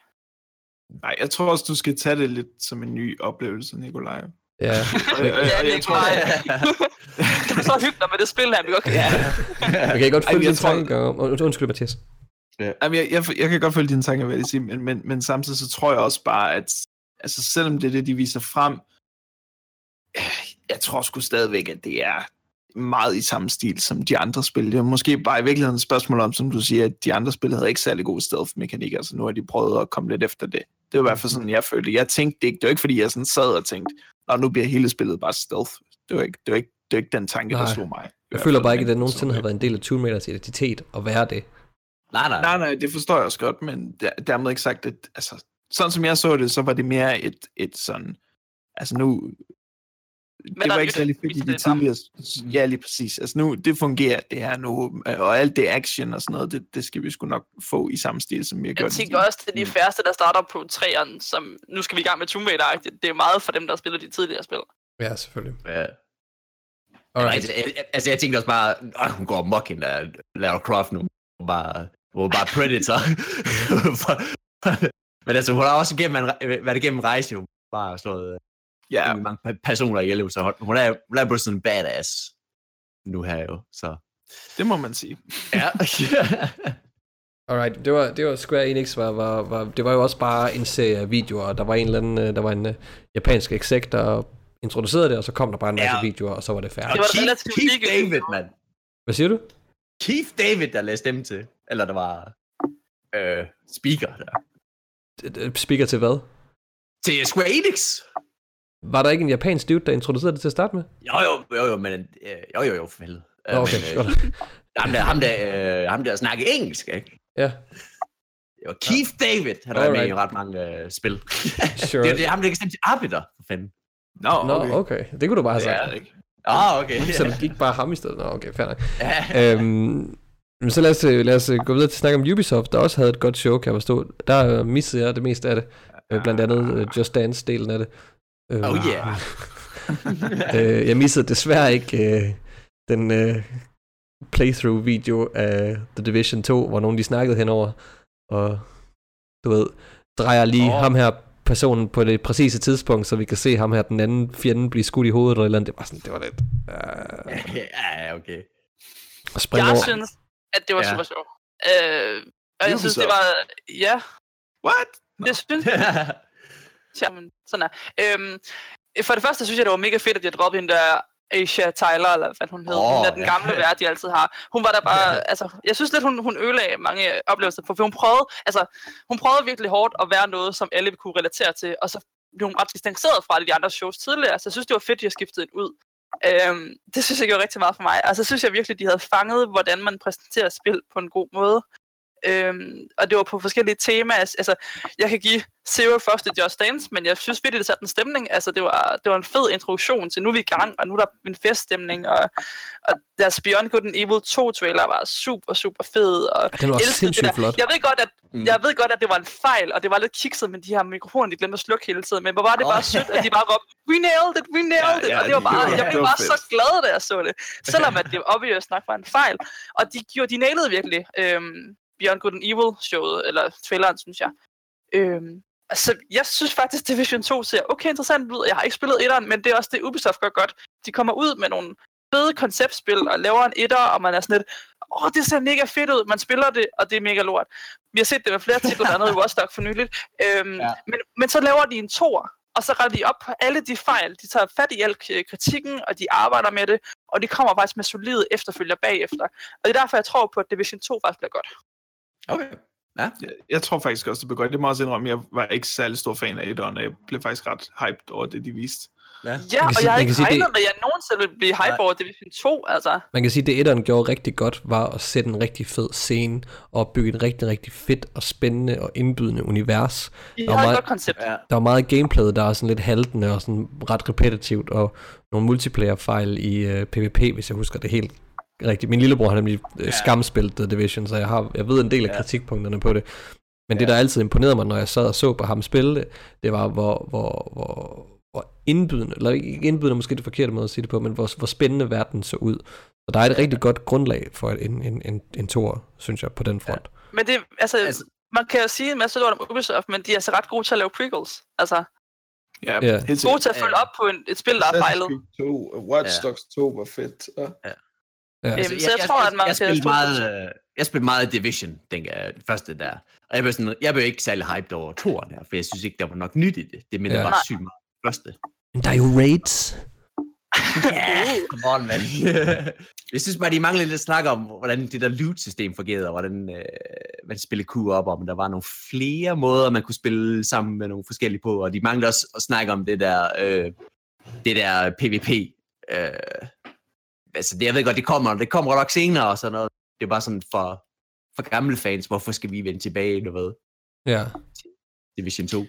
Nej, jeg tror også, du skal tage det lidt som en ny oplevelse, Nikolaj. Ja. [LAUGHS] Ja, jeg tror. [LAUGHS] Du er så hyggeligt med det spil her, vi godt kan Ja. [LAUGHS] Jeg kan godt følge jeg din tror- tanke om... und- Undskyld, Mathias. Jamen, jeg, jeg, jeg kan godt følge dine tanker, hvad jeg siger, men, men, men samtidig så tror jeg også bare, at altså, selvom det er det, de viser frem, øh, jeg tror sgu stadigvæk, at det er meget i samme stil som de andre spil. Det er måske bare i virkeligheden et spørgsmål om, som du siger, at de andre spil havde ikke særlig god stealth-mekanik, altså nu har de prøvet at komme lidt efter det. Det var i hvert fald sådan, jeg følte. Jeg tænkte det ikke. Det var ikke, fordi jeg sådan sad og tænkte, Nå, nu bliver hele spillet bare stealth. Det var ikke, det var ikke, det var ikke den tanke, der Nej. slog mig. Jeg føler bare ikke, at det nogensinde så- har været en del af Tomb Raiders identitet at være det. Nej, nej. Nej, nej, det forstår jeg også godt, men der, dermed ikke sagt, at altså, sådan som jeg så det, så var det mere et, et sådan, altså nu, det var ikke særlig fedt i de tidligere, ja lige præcis, altså nu, det fungerer det her nu, øh, og alt det action og sådan noget, det, det skal vi sgu nok få i samme stil, som vi har Jeg gjort. i tænker også, det er de færreste, der starter på træerne, som nu skal vi i gang med Tomb Raider. -agtigt. Det er meget for dem, der spiller de tidligere spil. Ja, selvfølgelig. Ja. Alright. Altså, jeg, altså, jeg tænkte også bare, åh, hun går amok hende der Lara Croft nu. Hun var, hun var bare Predator. [LAUGHS] [LAUGHS] [LAUGHS] Men altså, hun har også gennem en, re- været igennem en rejse, jo. Bare slået Ja, mange pe- personer ihjel, jo. så hun- hun er, hun er blevet sådan en badass nu her jo, så... det må man sige. Ja. [LAUGHS] Alright, det var, det var Square Enix, var, var, var, det var jo også bare en serie af videoer, og der var en eller anden, øh, der var en uh, japansk exec, der introducerede det, og så kom der bare en masse Ja. videoer, og så var det Det færdigt. var Keith, relativt Keith. David, mand. Hvad siger du? Keith David, der læste dem til. Eller der var øh, speaker der. D- Speaker til hvad? Til Square Enix. Var der ikke en japansk dude, der introducerede det til at starte med? Jo, jo, jo, jo, men øh, jo, jo, jo, for helvede. Nå, okay, men, godt. ham der, ham der, øh, ham der snakker engelsk, ikke? Ja, Det var Keith David, han har med i ret mange øh, spil. [LAUGHS] sure. det, er- det er ham, der kan stemme til Arbiter, for fanden. Nå, Nå, okay. okay. Det kunne du bare have sagt. det ikke. Ah, okay. Så det gik bare ham i stedet. Nå, okay, fair nok. ja. øhm, men så lad os, øh, lad os øh, gå videre til at snakke om Ubisoft, der også havde et godt show, kan jeg forstå. Der øh, missede jeg det meste af det. Øh, blandt andet øh, Just Dance-delen af det. Øh, Oh yeah. [LAUGHS] øh, jeg missede desværre ikke øh, den, øh, playthrough-video af The Division 2, hvor nogen de snakkede henover, og du ved, drejer lige oh. ham her personen på det præcise tidspunkt, så vi kan se ham her, den anden fjende, blive skudt i hovedet eller eller andet. Det var sådan, det var lidt... [LAUGHS] Uh, ja, okay. springe Jeg over. synes, at det var Ja. super sjovt. Øh, og jeg synes, det var... Ja, What? det synes jeg. [LAUGHS] Jamen, sådan er. Øhm, for det første synes jeg, det var mega fedt, at de har droppet hende der Asia Tyler, eller hvad hun hed. Oh, den ja. gamle vært, de altid har. Hun var der bare, Ja. altså, jeg synes lidt, hun, hun ødelagde mange oplevelser, for hun prøvede, altså, hun prøvede virkelig hårdt at være noget, som alle kunne relatere til, og så blev hun ret distanceret fra alle de andre shows tidligere, så jeg synes, det var fedt, de har skiftet hende ud. Øhm, det synes jeg gjorde rigtig meget for mig. Altså, så synes jeg virkelig, de havde fanget, hvordan man præsenterer spil på en god måde. Øhm, og det var på forskellige temaer. Altså, jeg kan give Zero først til Just Dance, men jeg synes virkelig, det satte en stemning. Altså, det var, det var en fed introduktion til, nu er vi i gang, og nu er der en feststemning, og, og deres Beyond Good and Evil 2-trailer var super, super fed, og Den var det sindssygt der. flot. Jeg ved godt, at Mm. jeg ved godt, at det var en fejl, og det var lidt kikset med de her mikrofoner, de glemte at slukke hele tiden, men hvor var det Åh. bare sødt, at de bare råbte, we nailed it, we nailed Ja, it, ja, og det var det bare, var- jeg det blev bare så fedt. glad, da jeg så det, selvom at det obvious nok var en fejl, og de, gjorde, de nailede virkelig øhm, Beyond Good and Evil showet, eller traileren, synes jeg. Øhm, altså, jeg synes faktisk, Division 2 ser okay interessant ud. Jeg har ikke spillet etteren, men det er også det, Ubisoft gør godt. De kommer ud med nogle fede konceptspil og laver en etter, og man er sådan lidt, åh, oh, det ser mega fedt ud. Man spiller det, og det er mega lort. Vi har set det med flere titler, blandt andet i Watch Dogs for nyligt. Øhm, Ja. men, men så laver de en tor, og så retter de op på alle de fejl. De tager fat i al kritikken, og de arbejder med det, og de kommer faktisk med solide efterfølger bagefter. Og det er derfor, jeg tror på, at Division 2 faktisk bliver godt. Okay. Jeg, jeg tror faktisk også, det blev godt. Det må jeg også indrømme, jeg var ikke særlig stor fan af etteren, og jeg blev faktisk ret hyped over det, de viste. Ja. Ja, og sige- jeg har man ikke kan sige, regnet det- med, at jeg nogensinde ville blive hype Nej. over Division 2, altså. Man kan sige, at det etteren gjorde rigtig godt, var at sætte en rigtig fed scene, og bygge et rigtig, rigtig fedt og spændende og indbydende univers. I Der var har et meget- godt koncept. Ja. Der var meget af gameplayet, der er sådan lidt haltende og sådan ret repetitivt, og nogle multiplayer-fejl i uh, PvP, hvis jeg husker det helt rigtigt. Min lillebror har nemlig uh, Ja. skamspillet The Division, så jeg, har, jeg ved en del af Ja. kritikpunkterne på det. Men det, Ja. der altid imponerede mig, når jeg sad og så på ham spille det, det var, hvor, hvor, hvor, hvor indbydende, eller ikke indbydende måske det forkerte måde at sige det på, men hvor, hvor spændende verden så ud. Så der er et rigtig godt grundlag for en, en, en, en tor, synes jeg, på den front. Men det, altså, Altså- man kan jo sige en masse lort om Ubisoft, men de er altså ret gode til at lave prequels. Altså, Ja, Ja. helt gode til at følge Ja. op på en, et spil, der er fejlet. 2, Watch Ja. Dogs 2 var fedt. Og... Ja. Øhm, så jeg tror, at man jeg, spillede meget, øh, jeg spillede meget Division, den øh, første der. Og jeg blev, sådan, jeg blev ikke særlig hyped over toren her, for jeg synes ikke, der var nok nyt i det. Det minder Ja. bare sygt meget første. Men der er jo raids. Ja, come on, man. [LAUGHS] jeg synes bare, de manglede lidt snak om, hvordan det der loot-system fungerede, og hvordan øh, man spillede Q op, om der var nogle flere måder, man kunne spille sammen med nogle forskellige på, og de manglede også at snakke om det der, øh, det der PvP. Øh, altså, det, jeg ved godt, det kommer, det kommer nok senere og sådan noget. Det er bare sådan for, for gamle fans, hvorfor skal vi vende tilbage, du ved, Ja. Division 2.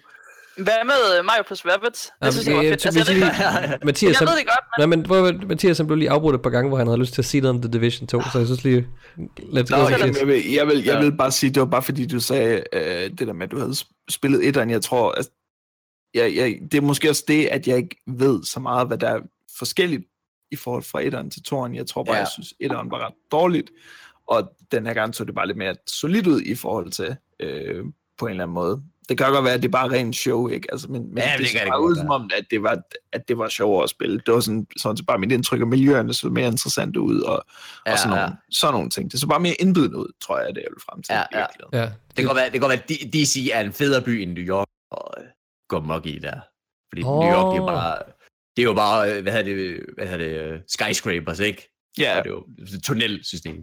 Hvad med Mario plus Rabbids? Det synes jeg var jeg- fedt. jeg- Altså, jeg, [LAUGHS] jeg- Mathias, jeg ved det godt, men Nej, men hvor, Mathias han blev lige afbrudt et par gange, hvor han havde lyst til at sige noget om The Division 2, så jeg synes lige, let's Nå, go, Mathias. jeg, vil, jeg, vil, jeg Ja. vil bare sige, det var bare fordi, du sagde øh, det der med, at du havde sp- spillet etteren. Jeg tror, at jeg, jeg, det er måske også det, at jeg ikke ved så meget, hvad der er forskelligt i forhold fra etteren til toeren. Jeg tror bare, Ja. ja. jeg synes, etteren var ret dårligt, og den her gang så det bare lidt mere solidt ud i forhold til øh, på en eller anden måde. Det kan godt være, at det er bare rent show, ikke? Altså, men, men Ja, det, det det kan ser det bare ud som om, at det var, at det var sjovere at spille. Det var sådan, sådan set bare mit indtryk, og miljøerne så mere interessante ud, og, ja, og sådan, nogle, sådan nogle ting. Det så bare mere indbydende ud, tror jeg, det er jeg vil frem til. Ja, ja. Ja, Det kan godt være, det kan godt være at DC er en federe by end New York, og øh, gå mok i der. Fordi oh. New York, det er bare, det er jo bare, øh, hvad hedder det, hvad hedder det, øh, skyscrapers, ikke? Ja, Og det er jo et tunnelsystem.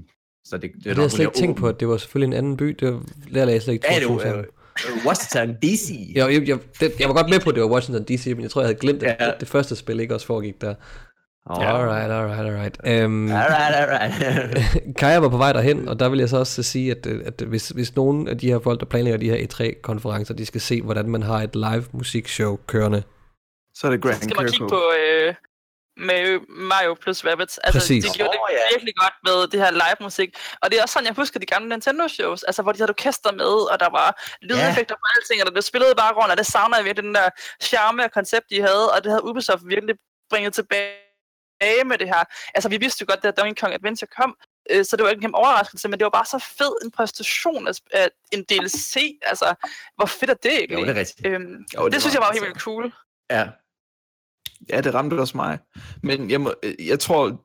Så det, det, det havde jeg slet ikke tænkt på, at det var selvfølgelig en anden by. Det var, der lagde jeg slet ikke Ja, det er sammen. øh, Washington DC. Jeg, jeg, jeg, det, jeg var godt med på, at det var Washington DC, men jeg tror, jeg havde glemt, at, Ja. at det første spil ikke også foregik der. Oh. Alright, alright, alright. Um, Alright, alright. [LAUGHS] Kaja var på vej derhen, og der vil jeg så også sige, at, at hvis, hvis nogen af de her folk, der planlægger de her E3-konferencer, de skal se, hvordan man har et live musikshow kørende. Så er det Grand skal man kigge Kirkhope. på øh, med Mario plus Rabbids. Altså, Præcis. de gjorde det Åh, ja. virkelig godt med det her live musik. Og det er også sådan, jeg husker de gamle Nintendo-shows, altså hvor de havde orkester med, og der var lydeffekter på alting, og der blev spillet i baggrunden, og det savner jeg virkelig, den der charme og koncept, de havde, og det havde Ubisoft virkelig bringet tilbage med det her. Altså, vi vidste jo godt, at Donkey Kong Adventure kom, øh, så det var ikke en kæmpe overraskelse, men det var bare så fed en præstation af, af en DLC. Altså, hvor fedt er det egentlig? Jo, det er rigtigt. Øhm, Jo, det, det synes var jeg var helt vildt cool. Ja. Ja, det ramte også mig. Men jeg, må, øh, jeg tror,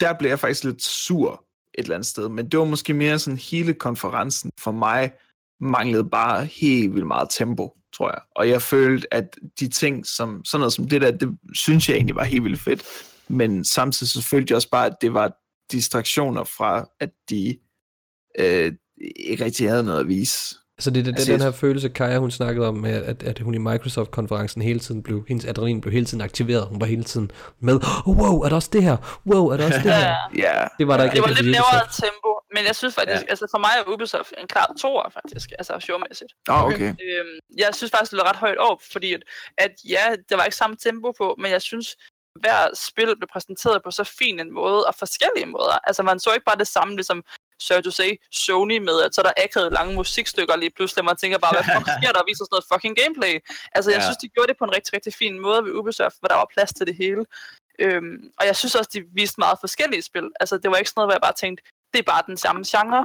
der blev jeg faktisk lidt sur et eller andet sted. Men det var måske mere sådan hele konferencen for mig manglede bare helt vildt meget tempo, tror jeg. Og jeg følte, at de ting, som sådan noget som det der, det synes jeg egentlig var helt vildt fedt. Men samtidig så følte jeg også bare, at det var distraktioner fra, at de øh, ikke rigtig havde noget at vise. Så det er det, Altså, den jeg- her følelse, Kaja hun snakkede om, at, at hun i Microsoft-konferencen hele tiden blev, hendes adrenalin blev hele tiden aktiveret. Hun var hele tiden med, oh, wow, er der også det her? Wow, er der også det her? [LAUGHS] ja. Det var der ikke Det var lidt lavere tempo, men jeg synes faktisk, Ja. altså for mig er Ubisoft en klar toer faktisk, altså showmæssigt. oh, okay. Øhm, jeg synes faktisk, det lå ret højt op, fordi at, at ja, der var ikke samme tempo på, men jeg synes, hver spil blev præsenteret på så fin en måde, og forskellige måder. Altså man så ikke bare det samme, ligesom så du sige, Sony med, at så er der akavet lange musikstykker lige pludselig, man tænker bare, hvad fuck [LAUGHS] sker der, og viser sådan noget fucking gameplay. Altså jeg Ja. synes, de gjorde det på en rigtig, rigtig fin måde ved Ubisoft, hvor der var plads til det hele. Øhm, og jeg synes også, de viste meget forskellige spil. Altså det var ikke sådan noget, hvor jeg bare tænkte, det er bare den samme genre.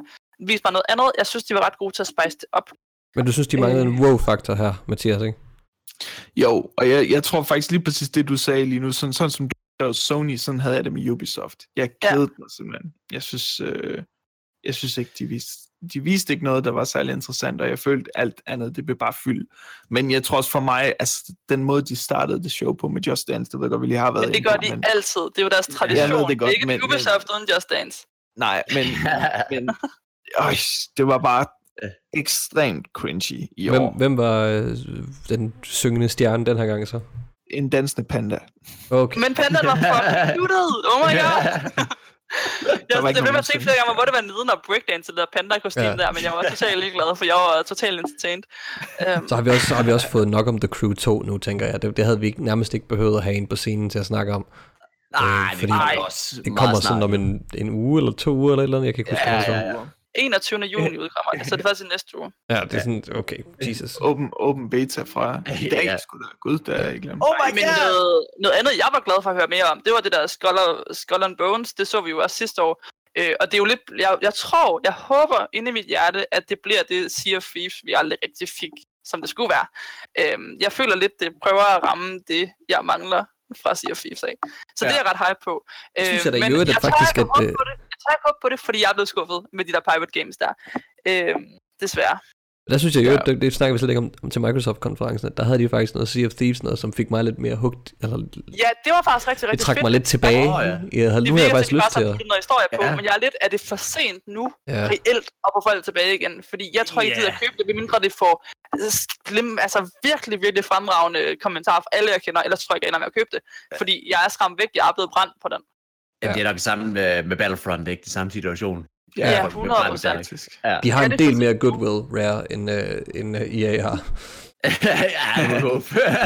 Vis mig noget andet. Jeg synes, de var ret gode til at spice det op. Men du synes, de manglede en Øh. wow-faktor her, Mathias, ikke? Jo, og jeg, jeg tror faktisk lige præcis det, du sagde lige nu, sådan, sådan som du skrev Sony, sådan havde jeg det med Ubisoft. Jeg Ja. kedede mig simpelthen. Jeg synes, øh, jeg synes ikke, de viste, de viste ikke noget, der var særlig interessant, og jeg følte alt andet, det blev bare fyldt. Men jeg tror også for mig, altså den måde, de startede det show på med Just Dance, det ved jeg godt, vi lige har været Men det gør de men, altid. Det er jo deres tradition. Jeg ved det godt, er ikke men- Ubisoft uden Just Dance. Nej, men, [LAUGHS] men øj, det var bare ekstremt cringy i Hvem, år. hvem var øh, den syngende stjerne den her gang så? En dansende panda. Okay. Men pandaen var fucking muted. Oh my [LAUGHS] god. [LAUGHS] [LAUGHS] Jeg, blev nogen med at tænke flere gange, hvor det var neden og breakdance, det der panda-kostyme Ja. ja. der, men jeg var totalt ligeglad, for jeg var totalt entertained. Um, Så har vi, også, så har vi også fået nok om The Crew 2 nu, tænker jeg. Det, det havde vi ikke, nærmest ikke behøvet at have en på scenen til at snakke om. Nej, fordi det også Det kommer sådan om en, en uge eller to uger eller et eller andet. Jeg kan ikke huske, Ja, det ja, var. ja. 21. juni [LAUGHS] udkommer det, så det er faktisk i næste uge. Ja, det er sådan, okay, Jesus. Open, open beta fra i dag, Ja. skulle da. Gud, der er ikke glemt. Oh my Men god! noget, noget andet, jeg var glad for at høre mere om, det var det der Skull, Skull and Bones. Det så vi jo også sidste år. Øh, og det er jo lidt, jeg, jeg tror, jeg håber inde i mit hjerte, at det bliver det Sea of Thieves, vi aldrig rigtig fik, som det skulle være. Øh, jeg føler lidt, det prøver at ramme det, jeg mangler fra Sea of Thieves af. Så ja. det er jeg ret hype på. Jeg synes jeg da i men at jeg tør faktisk, at, øh, det. Jeg tør ikke håbe på det, fordi jeg er blevet skuffet med de der Pirate Games der. Øh, desværre. Der synes jeg jo, Ja. det, det snakker vi slet ikke om, om til Microsoft-konferencen, at der havde de faktisk noget Sea of Thieves, noget, som fik mig lidt mere hugt, eller Ja, det var faktisk rigtig, det rigtig trak fedt. mig lidt tilbage. Åh, ja. Jeg havde, Det nu har jeg faktisk til, lyst at til at... bare noget historie på, Ja. men jeg er lidt, er det for sent nu, Ja. reelt, at få folk tilbage igen? Fordi jeg tror ikke, Ja. de gider købe det, medmindre det får altså, glim, altså virkelig, virkelig fremragende kommentarer fra alle, jeg kender, ellers tror jeg ikke, jeg ender med at købe det. Fordi jeg er skræmt væk, jeg er blevet brændt på den. Jamen, det er nok det samme med, med Battlefront, ikke? Det samme situation. Ja, bliver 100%. brændt der, ikke? Faktisk. Ja. De har Ja, en del mere goodwill rare, end, uh, end uh, EA har [LAUGHS] ja,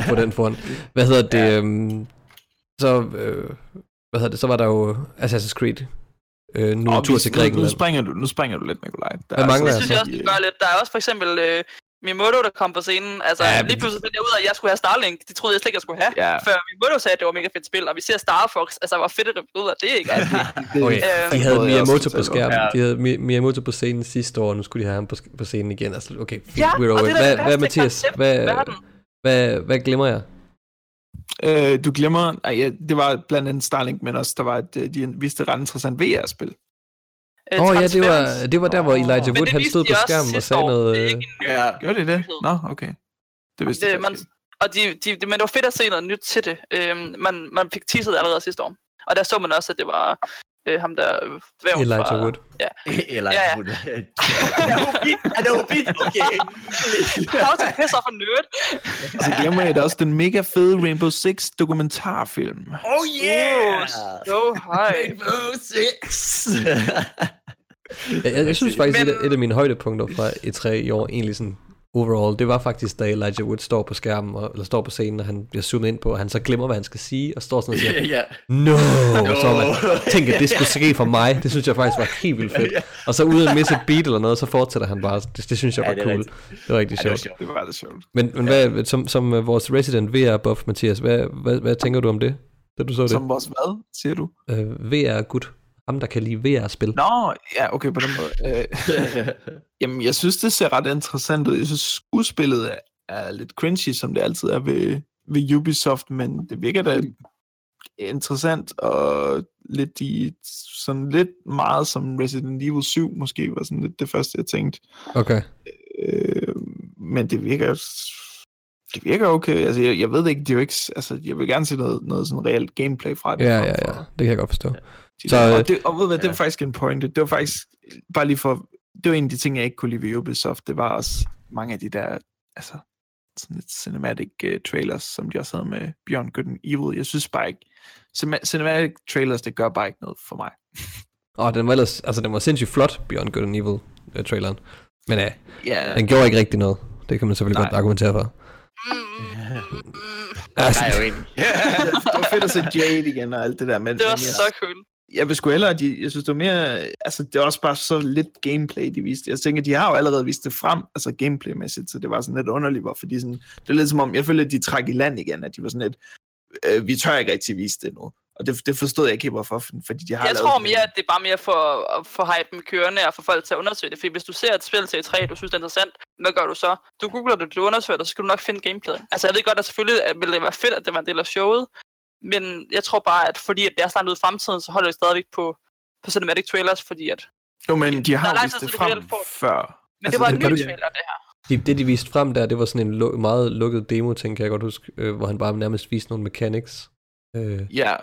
[LAUGHS] på den front. Hvad hedder det? Ja. Um, så, øh, hvad hedder det? Så var der jo Assassin's Creed. Øh, nu Og tur vi- til nu, nu, Grækenland. springer du, nu springer du lidt, Nikolaj. Der Hvad er mangler Det jeg synes jeg også, gør lidt. Der er også for eksempel øh, Miyamoto, der kom på scenen. Altså, Ja, men- lige pludselig fandt jeg ud af, at jeg skulle have Starlink. Det troede jeg slet ikke, jeg skulle have. Ja. Før Miyamoto sagde, at det var mega fedt spil. Og vi ser Star Fox. Altså, hvor fedt det ud af det, ikke? Altså, Det, Okay. Øh, De havde Miyamoto på skærmen. Ja. De havde Mi- Miyamoto på scenen sidste år, nu skulle de have ham på, scenen igen. Altså, okay, Ja, we're og over. er Hvad, hvad bedste Mathias? Hvad, hvad, hvad glemmer jeg? øh, du glemmer, ej, ja, det var blandt andet Starlink, men også, der var et, øh, de viste et ret interessant VR-spil. Øh, Åh oh, ja, det var, det var der, hvor Elijah Wood det han stod på skærmen og sagde år. noget... Det øh, en Ja, gør de det? nyhed. Nå, okay. Det vidste det, jeg man, og de, de, de, men det var fedt at se noget nyt til det. Øhm, man, man fik teaset allerede sidste år. Og der så man også, at det var øh, ham der øh, dværgen Elijah fra... Wood. Ja, [LAUGHS] ja. [LAUGHS] Er det hobbit? Okay. How to piss off a nerd. Og så glemmer jeg da også den mega fede Rainbow Six dokumentarfilm. Oh yeah! So high. Rainbow Six! Jeg, jeg, jeg synes faktisk, Men- et, af- et af mine højdepunkter fra E3 i år, egentlig sådan overall, det var faktisk, da Elijah Wood står på skærmen, og, eller står på scenen, og han bliver zoomet ind på, og han så glemmer, hvad han skal sige, og står sådan og siger, [LAUGHS] ja. no, [LAUGHS] og så man, tænk, at det skulle ske for mig, det synes jeg faktisk var helt vildt fedt. [LAUGHS] Og så uden at misse et beat eller noget, så fortsætter han bare, det, det synes jeg Ja, var det er cool. rigtigt. Det var rigtig Ja, det var sjovt. Det var det sjovt. Men, men hvad, som, som øh, vores resident VR-buff, Mathias, hvad, hvad, hvad tænker du om det, da du så det? Som vores hvad, siger du? Øh, VR er gut. Ham, der kan levere spil. Nå, ja, okay, på den måde. Øh, [LAUGHS] jamen, jeg synes, det ser ret interessant ud. Jeg synes, skuespillet er, lidt cringy, som det altid er ved, ved Ubisoft, men det virker da interessant, og lidt i, sådan lidt meget som Resident Evil 7, måske var sådan lidt det første, jeg tænkte. Okay. Øh, men det virker det virker okay. Altså, jeg, jeg ved ikke, det er jo ikke, altså, jeg vil gerne se noget, noget sådan reelt gameplay fra det. Ja, ja, ja. Det kan jeg godt forstå. de Så, øh, og, det, og ved du hvad, det ja. var faktisk en pointe. Det var faktisk, bare lige for, det var en af de ting, jeg ikke kunne lide ved Ubisoft. Det var også mange af de der, altså, sådan lidt cinematic uh, trailers, som de også havde med Beyond Good and Evil. Jeg synes bare ikke, cinema- cinematic trailers, det gør bare ikke noget for mig. Og den var ellers, altså den var sindssygt flot, Beyond Good and Evil, uh, traileren. Men uh, Ja, den gjorde ikke rigtig noget. Det kan man selvfølgelig Nej. godt argumentere for. Mm, mm. Altså, Der er jo en. [LAUGHS] det var fedt at se Jade igen og alt det der. Men, Det var men jeg, så cool. Jeg vil sgu hellere, at de, jeg synes, det var mere, altså det er også bare så lidt gameplay, de viste. Jeg tænker, de har jo allerede vist det frem, altså gameplaymæssigt, så det var sådan lidt underligt, hvorfor de sådan, det er lidt som om, jeg føler, at de trak i land igen, at de var sådan lidt, øh, vi tør ikke rigtig vise det nu. Og det, det forstod jeg ikke hvorfor, fordi de har Jeg tror mere, at det er bare mere for at få hypen kørende og få folk til at undersøge det. Fordi hvis du ser et spil til E3, du synes det er interessant, hvad gør du så? Du googler det, du undersøger det, så skal du nok finde gameplay. Altså jeg ved godt, at selvfølgelig ville det være fedt, at det var en del af showet. Men jeg tror bare, at fordi at det er snart ud i fremtiden, så holder det stadigvæk på, på cinematic trailers, fordi at... Jo, men de har vist det frem før. Men Altså, det var en ny du- trailer, det her. det, det, de viste frem der, det var sådan en lu- meget lukket demo, ting, kan jeg godt huske, øh, hvor han bare nærmest viste nogle mechanics. Øh, Ja,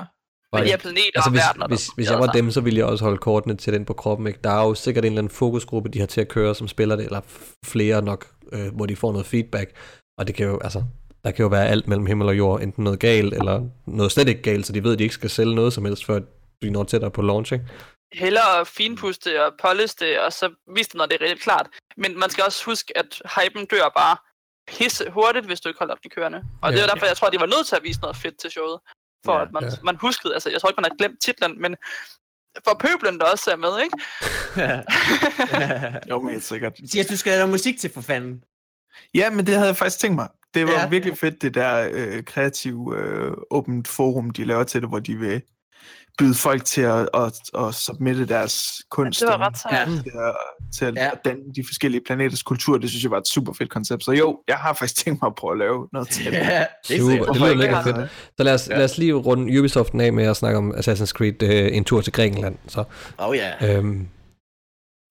Men de her planeter altså og hvis, verdener, hvis, hvis jeg var sammen. dem, så ville jeg også holde kortene til den på kroppen. Ikke? Der er jo sikkert en eller anden fokusgruppe, de har til at køre, som spiller det, eller flere nok, øh, hvor de får noget feedback. Og det kan jo, altså, der kan jo være alt mellem himmel og jord, enten noget galt, eller noget slet ikke galt, så de ved, at de ikke skal sælge noget som helst, før de når tættere på launch, ikke? hellere finpuste og polish det, og så vise det, når det er rigtig klart. Men man skal også huske, at hypen dør bare pisse hurtigt, hvis du ikke holder den kørende. Og det Ja. er derfor, jeg tror, de var nødt til at vise noget fedt til showet. For Ja, at man, ja. man huskede, altså jeg tror ikke, man har glemt titlen, men for pøblen, der også er med, ikke? [LAUGHS] [LAUGHS] jo, men helt sikkert. Mathias, du skal have noget musik til for fanden. Ja, men det havde jeg faktisk tænkt mig. Det var Ja. ja. virkelig fedt, det der øh, kreative øh, åbent forum, de laver til det, hvor de vil byde folk til at, at, at submitte deres kunst. det var ret sejt. Til at, til at Ja. ja. danne de forskellige planeters kultur. Det synes jeg var et super fedt koncept. Så jo, jeg har faktisk tænkt mig at prøve at lave noget [LAUGHS] til det. Ja, det er Super, det lyder ikke? mega fedt. Så lad os, Ja. lad os lige runde Ubisoften af med at snakke om Assassin's Creed, øh, en tur til Grækenland. Så, Oh ja. øhm, Jeg,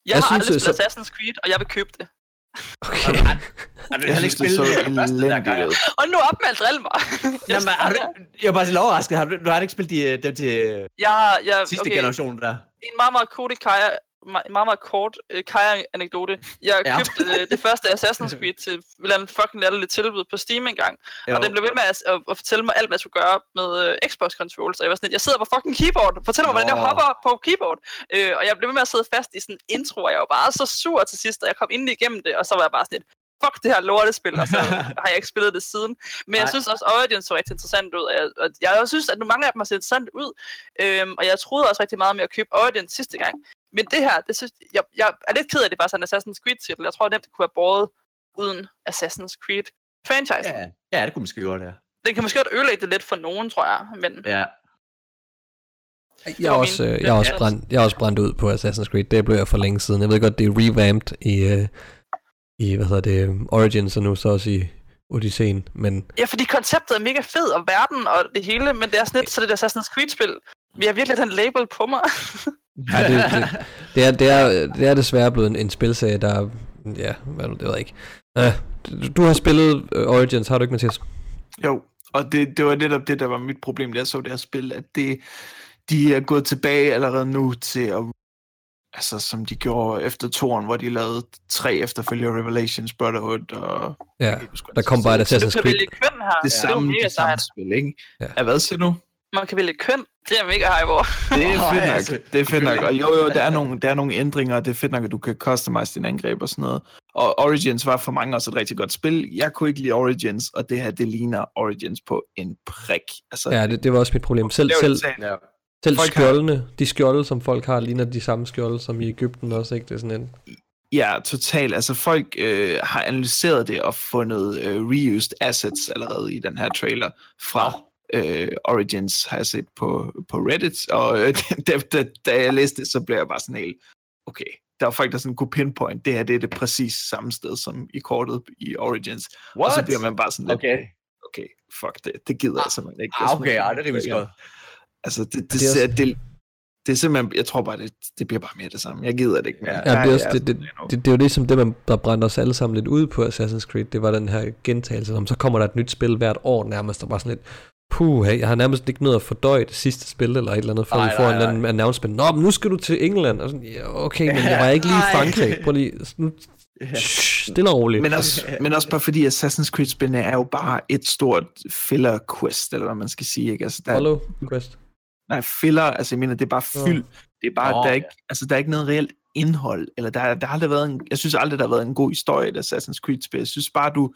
Jeg har synes, aldrig så- spillet Assassin's Creed, og jeg vil købe det. Okay. Har du Jeg heller ikke synes, det så spillet det første, der ud. Og nu op med at drille mig. Nå, men, har du, jeg er bare lidt overrasket. Har du, du har ikke spillet de, dem til jeg, har- jeg, sidste okay, generation der? en meget, meget Kaja, en meget, meget kort uh, Kaja-anekdote. Jeg Ja. købte uh, det første Assassin's [LAUGHS] Creed til andet fucking latterligt tilbud på Steam engang. Jo. Og den blev ved med at, at, at fortælle mig alt, hvad jeg skulle gøre med uh, Xbox controls. Og jeg var sådan jeg sidder på fucking keyboard. Fortæl mig, hvordan jeg hopper på keyboard. Uh, og jeg blev ved med at sidde fast i sådan en intro, og jeg var bare så sur til sidst, og jeg kom ind igennem det, og så var jeg bare sådan fuck det her lortespil, og så [LAUGHS] har jeg ikke spillet det siden. Men jeg Nej. synes også, Origins så rigtig interessant ud, og jeg, og jeg synes, at nu mange af dem har set interessant ud, øhm, og jeg troede også rigtig meget med at købe Origins sidste gang. Men det her, det synes, jeg, jeg er lidt ked af, at det bare sådan en Assassin's Creed-titel. Jeg tror nemt, det kunne have båret uden Assassin's Creed franchise. Ja, ja, det kunne man skrive det. Den kan måske godt ødelægge det lidt for nogen, tror jeg. Men Ja. Jeg er, også, min- øh, jeg, er også Ja. brændt, jeg er også brændt ud på Assassin's Creed. Det blev jeg for længe siden. Jeg ved godt, det er revamped i, øh, i hvad hedder det, Origins, og nu så også i Odysseen. Men ja, fordi konceptet er mega fed, og verden og det hele, men det er sådan lidt, så det der Assassin's Creed-spil. Vi har virkelig den label på mig. [LAUGHS] ja, det, det, det, er, det, er, det er desværre blevet en, en spilserie, der er- Ja, hvad, det ved jeg ikke. Uh, du, du har spillet uh, Origins, har du ikke, Mathias? Jo, og det, det var netop det, der var mit problem, da jeg så det her spil, at det, de er gået tilbage allerede nu til at, altså som de gjorde efter toren, hvor de lavede tre efterfølgere, Revelations, Brotherhood og... Ja, der kom bare et Assassin's Creed. det det er samme, det samme spil, ikke? Ja. Ja. Hvad siger du? Man kan vælge køn. Det er mega hype over. [LAUGHS] Det er fedt nok. altså, Det er fedt nok. Og jo, jo, der er, nogle, der er nogle ændringer, og det er fedt nok, at du kan customize dine angreb og sådan noget. Og Origins var for mange også et rigtig godt spil. Jeg kunne ikke lide Origins, og det her, det ligner Origins på en prik. Altså, Ja, det, det var også mit problem. Selv, selv, ja. selv folk har- skjoldene, de skjolde, som folk har, ligner de samme skjolde som i Ægypten også, ikke? Det er sådan en... Ja, totalt. Altså folk øh, har analyseret det og fundet øh, reused assets allerede i den her trailer fra øh, Origins, har jeg set på, på Reddit, og øh, [LAUGHS] da, da, da jeg læste det, så blev jeg bare sådan helt, okay, der var folk, der sådan kunne pinpoint, det her det er det præcis samme sted som i kortet i Origins. What? Og så bliver man bare sådan lidt, Okay. okay, fuck det, det gider jeg simpelthen ikke. Ah, okay, ja, det er rimelig godt. Altså, det, det, det er det, også- det, det, er simpelthen, jeg tror bare, det, det bliver bare mere det samme. Jeg gider det ikke mere. Ja, det, er også, det, det, det, det, er jo ligesom det, man, der brændte os alle sammen lidt ud på Assassin's Creed. Det var den her gentagelse, om så kommer der et nyt spil hvert år nærmest, og bare sådan lidt, puh, hey, jeg har nærmest ikke nået at fordøje det sidste spil, eller et eller andet, før Nej, vi får en eller anden announcement. Nå, men nu skal du til England. Og sådan, ja, okay, men jeg var ikke lige i. Frankrig. Prøv lige, nu, shh, stille og roligt. Men også, men også bare fordi Assassin's Creed-spillene er jo bare et stort filler quest, eller hvad man skal sige. Ikke? Altså, der, Follow quest. nej, filler, altså jeg mener, det er bare fyld. Det er bare, Nå, der, er ja. ikke, altså, der er ikke noget reelt indhold, eller der, der har aldrig været en, jeg synes aldrig, der har været en god historie i et Assassin's Creed-spil. Jeg synes bare, du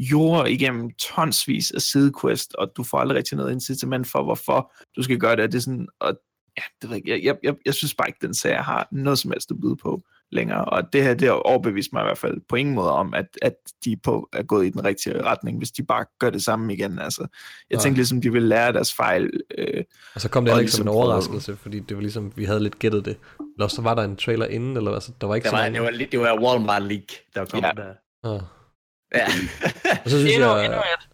gjorde igennem tonsvis af sidequest, og du får aldrig rigtig noget incitament for, hvorfor du skal gøre det. Og Det er sådan, og ja, det ved jeg, jeg, jeg, jeg, synes bare ikke, den serie har noget som helst at byde på længere, og det her, det har overbevist mig i hvert fald på ingen måde om, at, at de er, på, er gået i den rigtige retning, hvis de bare gør det samme igen. Altså, jeg Nej. tænkte ligesom, de ville lære deres fejl. Øh, Og så kom det Og ikke som en ligesom overraskelse, fordi det var ligesom, vi havde lidt gættet det. Eller så var der en trailer inden, eller altså, der var ikke Det så var, mange. det var, lidt- det var Walmart League, der kom Ja. der. Ah. Ja. [LAUGHS] Og så synes Endnu, jeg, endnu et.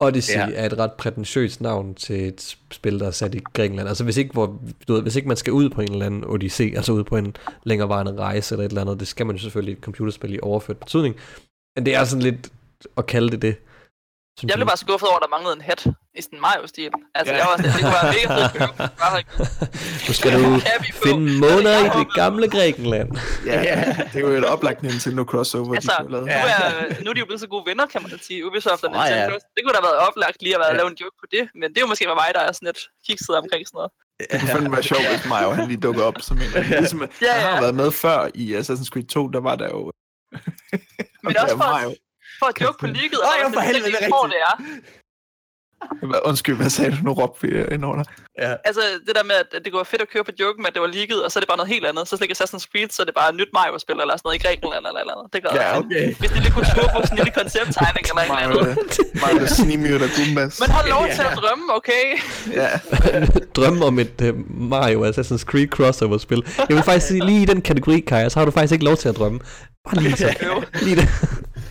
Odyssey Ja. er et ret prætentiøst navn til et spil, der er sat i Grækenland. Altså hvis ikke, hvor, du ved, hvis ikke man skal ud på en eller anden odyssé, altså ud på en længerevarende rejse eller et eller andet, det skal man jo selvfølgelig i et computerspil i overført betydning. Men det er sådan lidt at kalde det det. Synes Jeg blev bare skuffet over, at der manglede en hat i sådan en Mario-stil. Altså, Ja. jeg var sådan, det kunne være mega fedt. [LAUGHS] Nu skal du finde måneder i det gamle Grækenland. ja, det er jo et oplagt Nintendo crossover, Altså, de nu lavet. er, nu er de jo blevet så gode venner, kan man da sige. Ubisoft og Nintendo. ja. Det kunne da have været oplagt lige at være Ja. lave en joke på det. Men det er jo måske bare mig, der er sådan lidt kikset omkring sådan noget. Det kunne fandme være sjovt, hvis Mario han lige dukker op som en. Ligesom, Ja, han har ja. været med før i Assassin's Creed 2, der var der jo... Men også [LAUGHS] for. For at joke på leaget. Åh, ja, for helvede, det er rigtigt. det er. Undskyld, hvad sagde du nu, råbte vi øh, ind over dig? ja. Altså, det der med, at det kunne være fedt at køre på joken med, at det var leaget, og så er det bare noget helt andet. Så ikke Assassin's Creed, så er det bare nyt Mario-spil, eller sådan noget i Grækenland, eller eller andet. Det gør Ja, jeg. okay. Hvis det lige kunne turde på sådan en lille koncepttegning, eller et eller andet. Mario Snimir og Goombas. Men hold lov til at drømme, okay? Ja, [LAUGHS] Drømme om et uh, Mario Assassin's Creed crossover-spil. Jeg vil faktisk sige, lige i den kategori, Kaja, så har du faktisk ikke lov til at drømme. Bare lige så. Lige det.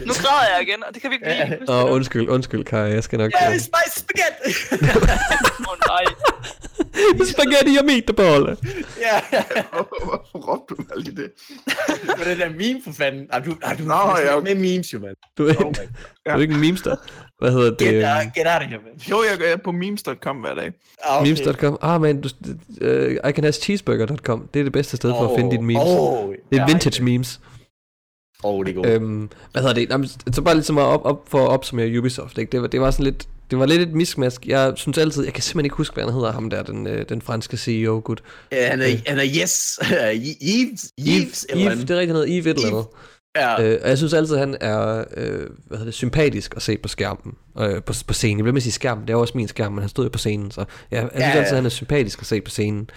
Nu græder jeg igen, og det kan vi ikke lide. Åh, oh, undskyld, undskyld, Kaja, jeg skal nok... Ja, Ja, Spice spaghetti! Åh nej. [LAUGHS] Spaghetti og meatball. ja. hvorfor [LAUGHS] råbte du aldrig det? [LAUGHS] Men den der meme for fanden. Ah, du, ah, du Nå, er ja, med memes jo, mand. Du er, Oh my du er ikke en memester. Hvad hedder det? Get, uh, get out of here, man. Jo, jeg er på memes.com hver dag. Ah, okay. Memes.com. Ah, man, du, uh, icanhascheeseburger.com. Det er det bedste sted for at finde dine memes. Oh, Det er ja, vintage memes. Oh, det er godt. Øhm, hvad hedder det? Nå, men så bare ligesom at op, op, for at opsummere Ubisoft, ikke? Det, var, det var sådan lidt, det var lidt et miskmask. Jeg synes altid, jeg kan simpelthen ikke huske, hvad han hedder, ham der, den, øh, den franske CEO, gud. Ja, han er, han er yes. [LAUGHS] Yves. Yves. eller Yves, det er rigtigt, han hedder Yves et eller andet. Ja. Øh, og jeg synes altid, han er øh, hvad hedder det, sympatisk at se på skærmen. Øh, på, på scenen. Jeg bliver med at sige skærmen. Det er også min skærm, men han stod jo på scenen. Så ja, jeg synes Ja, altid, han er sympatisk at se på scenen.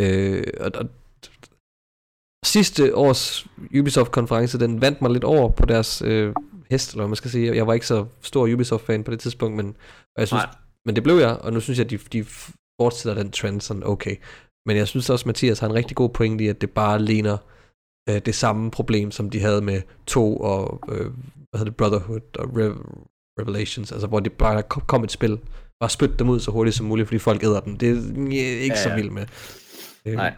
Øh, og, og, sidste års Ubisoft-konference, den vandt mig lidt over på deres øh, hest, eller man skal sige. Jeg var ikke så stor Ubisoft-fan på det tidspunkt, men, og jeg synes, Nej. men det blev jeg, og nu synes jeg, at de, de fortsætter den trend sådan okay. Men jeg synes også, at Mathias har en rigtig god pointe i, at det bare ligner øh, det samme problem, som de havde med to og øh, hvad hedder det, Brotherhood og Re- Revelations, altså hvor det bare kom, et spil, bare spyt dem ud så hurtigt som muligt, fordi folk æder dem. Det er jeg ikke Ja, så ja. vild med. Øh, Nej.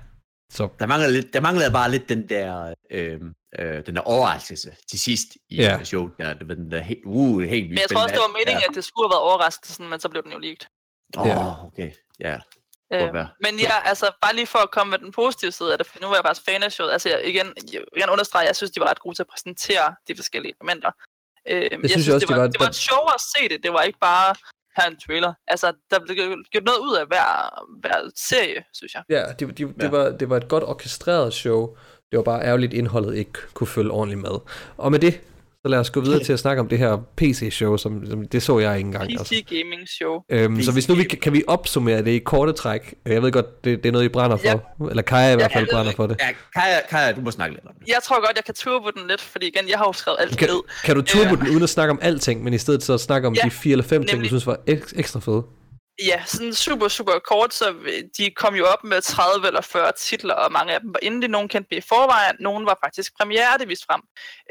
Så Der manglede, lidt, der manglede bare lidt den der, øh, øh, den der overraskelse til sidst i Ja. yeah. showet. Der, det var den der helt, uh, helt Men jeg tror også, det var meningen, at det skulle have været overraskelsen, men så blev den jo leaked. Åh, Ja. oh, okay. Ja. Øh, Godt være. men ja, altså bare lige for at komme med den positive side af det, for nu er jeg bare fan af showet. Altså jeg, igen, jeg gerne understrege, jeg synes, de var ret gode til at præsentere de forskellige elementer. Øh, jeg synes jeg også, det, de var, var- det var et show at se det. Det var ikke bare her en trailer. Altså, der blev gjort noget ud af hver, hver serie, synes jeg. Ja, det, det, det, Ja. Var, det var et godt orkestreret show. Det var bare ærgerligt, indholdet ikke kunne følge ordentligt med. Og med det, så lad os gå videre [LAUGHS] til at snakke om det her PC-show, som, som det så jeg ikke engang. Altså. PC Gaming Show. Øhm, så PC. hvis nu vi kan, vi opsummere det i korte træk. Jeg ved godt, det, det er noget, I brænder for. Eller Kaja i hvert fald brænder for det. Ja, Kaja, Kaja, du må snakke lidt om det. Jeg tror godt, jeg kan turbo den lidt, fordi igen, jeg har jo skrevet alt Kan, ned. kan du turbo Øh. den uden at snakke om alting, men i stedet så snakke om Ja, de fire eller fem ting, du nemlig. synes var ek, ekstra fede? Ja, sådan super, super kort, så de kom jo op med 30 eller 40 titler, og mange af dem var indie, nogen kendte dem i forvejen, nogen var faktisk premiere, det viste frem.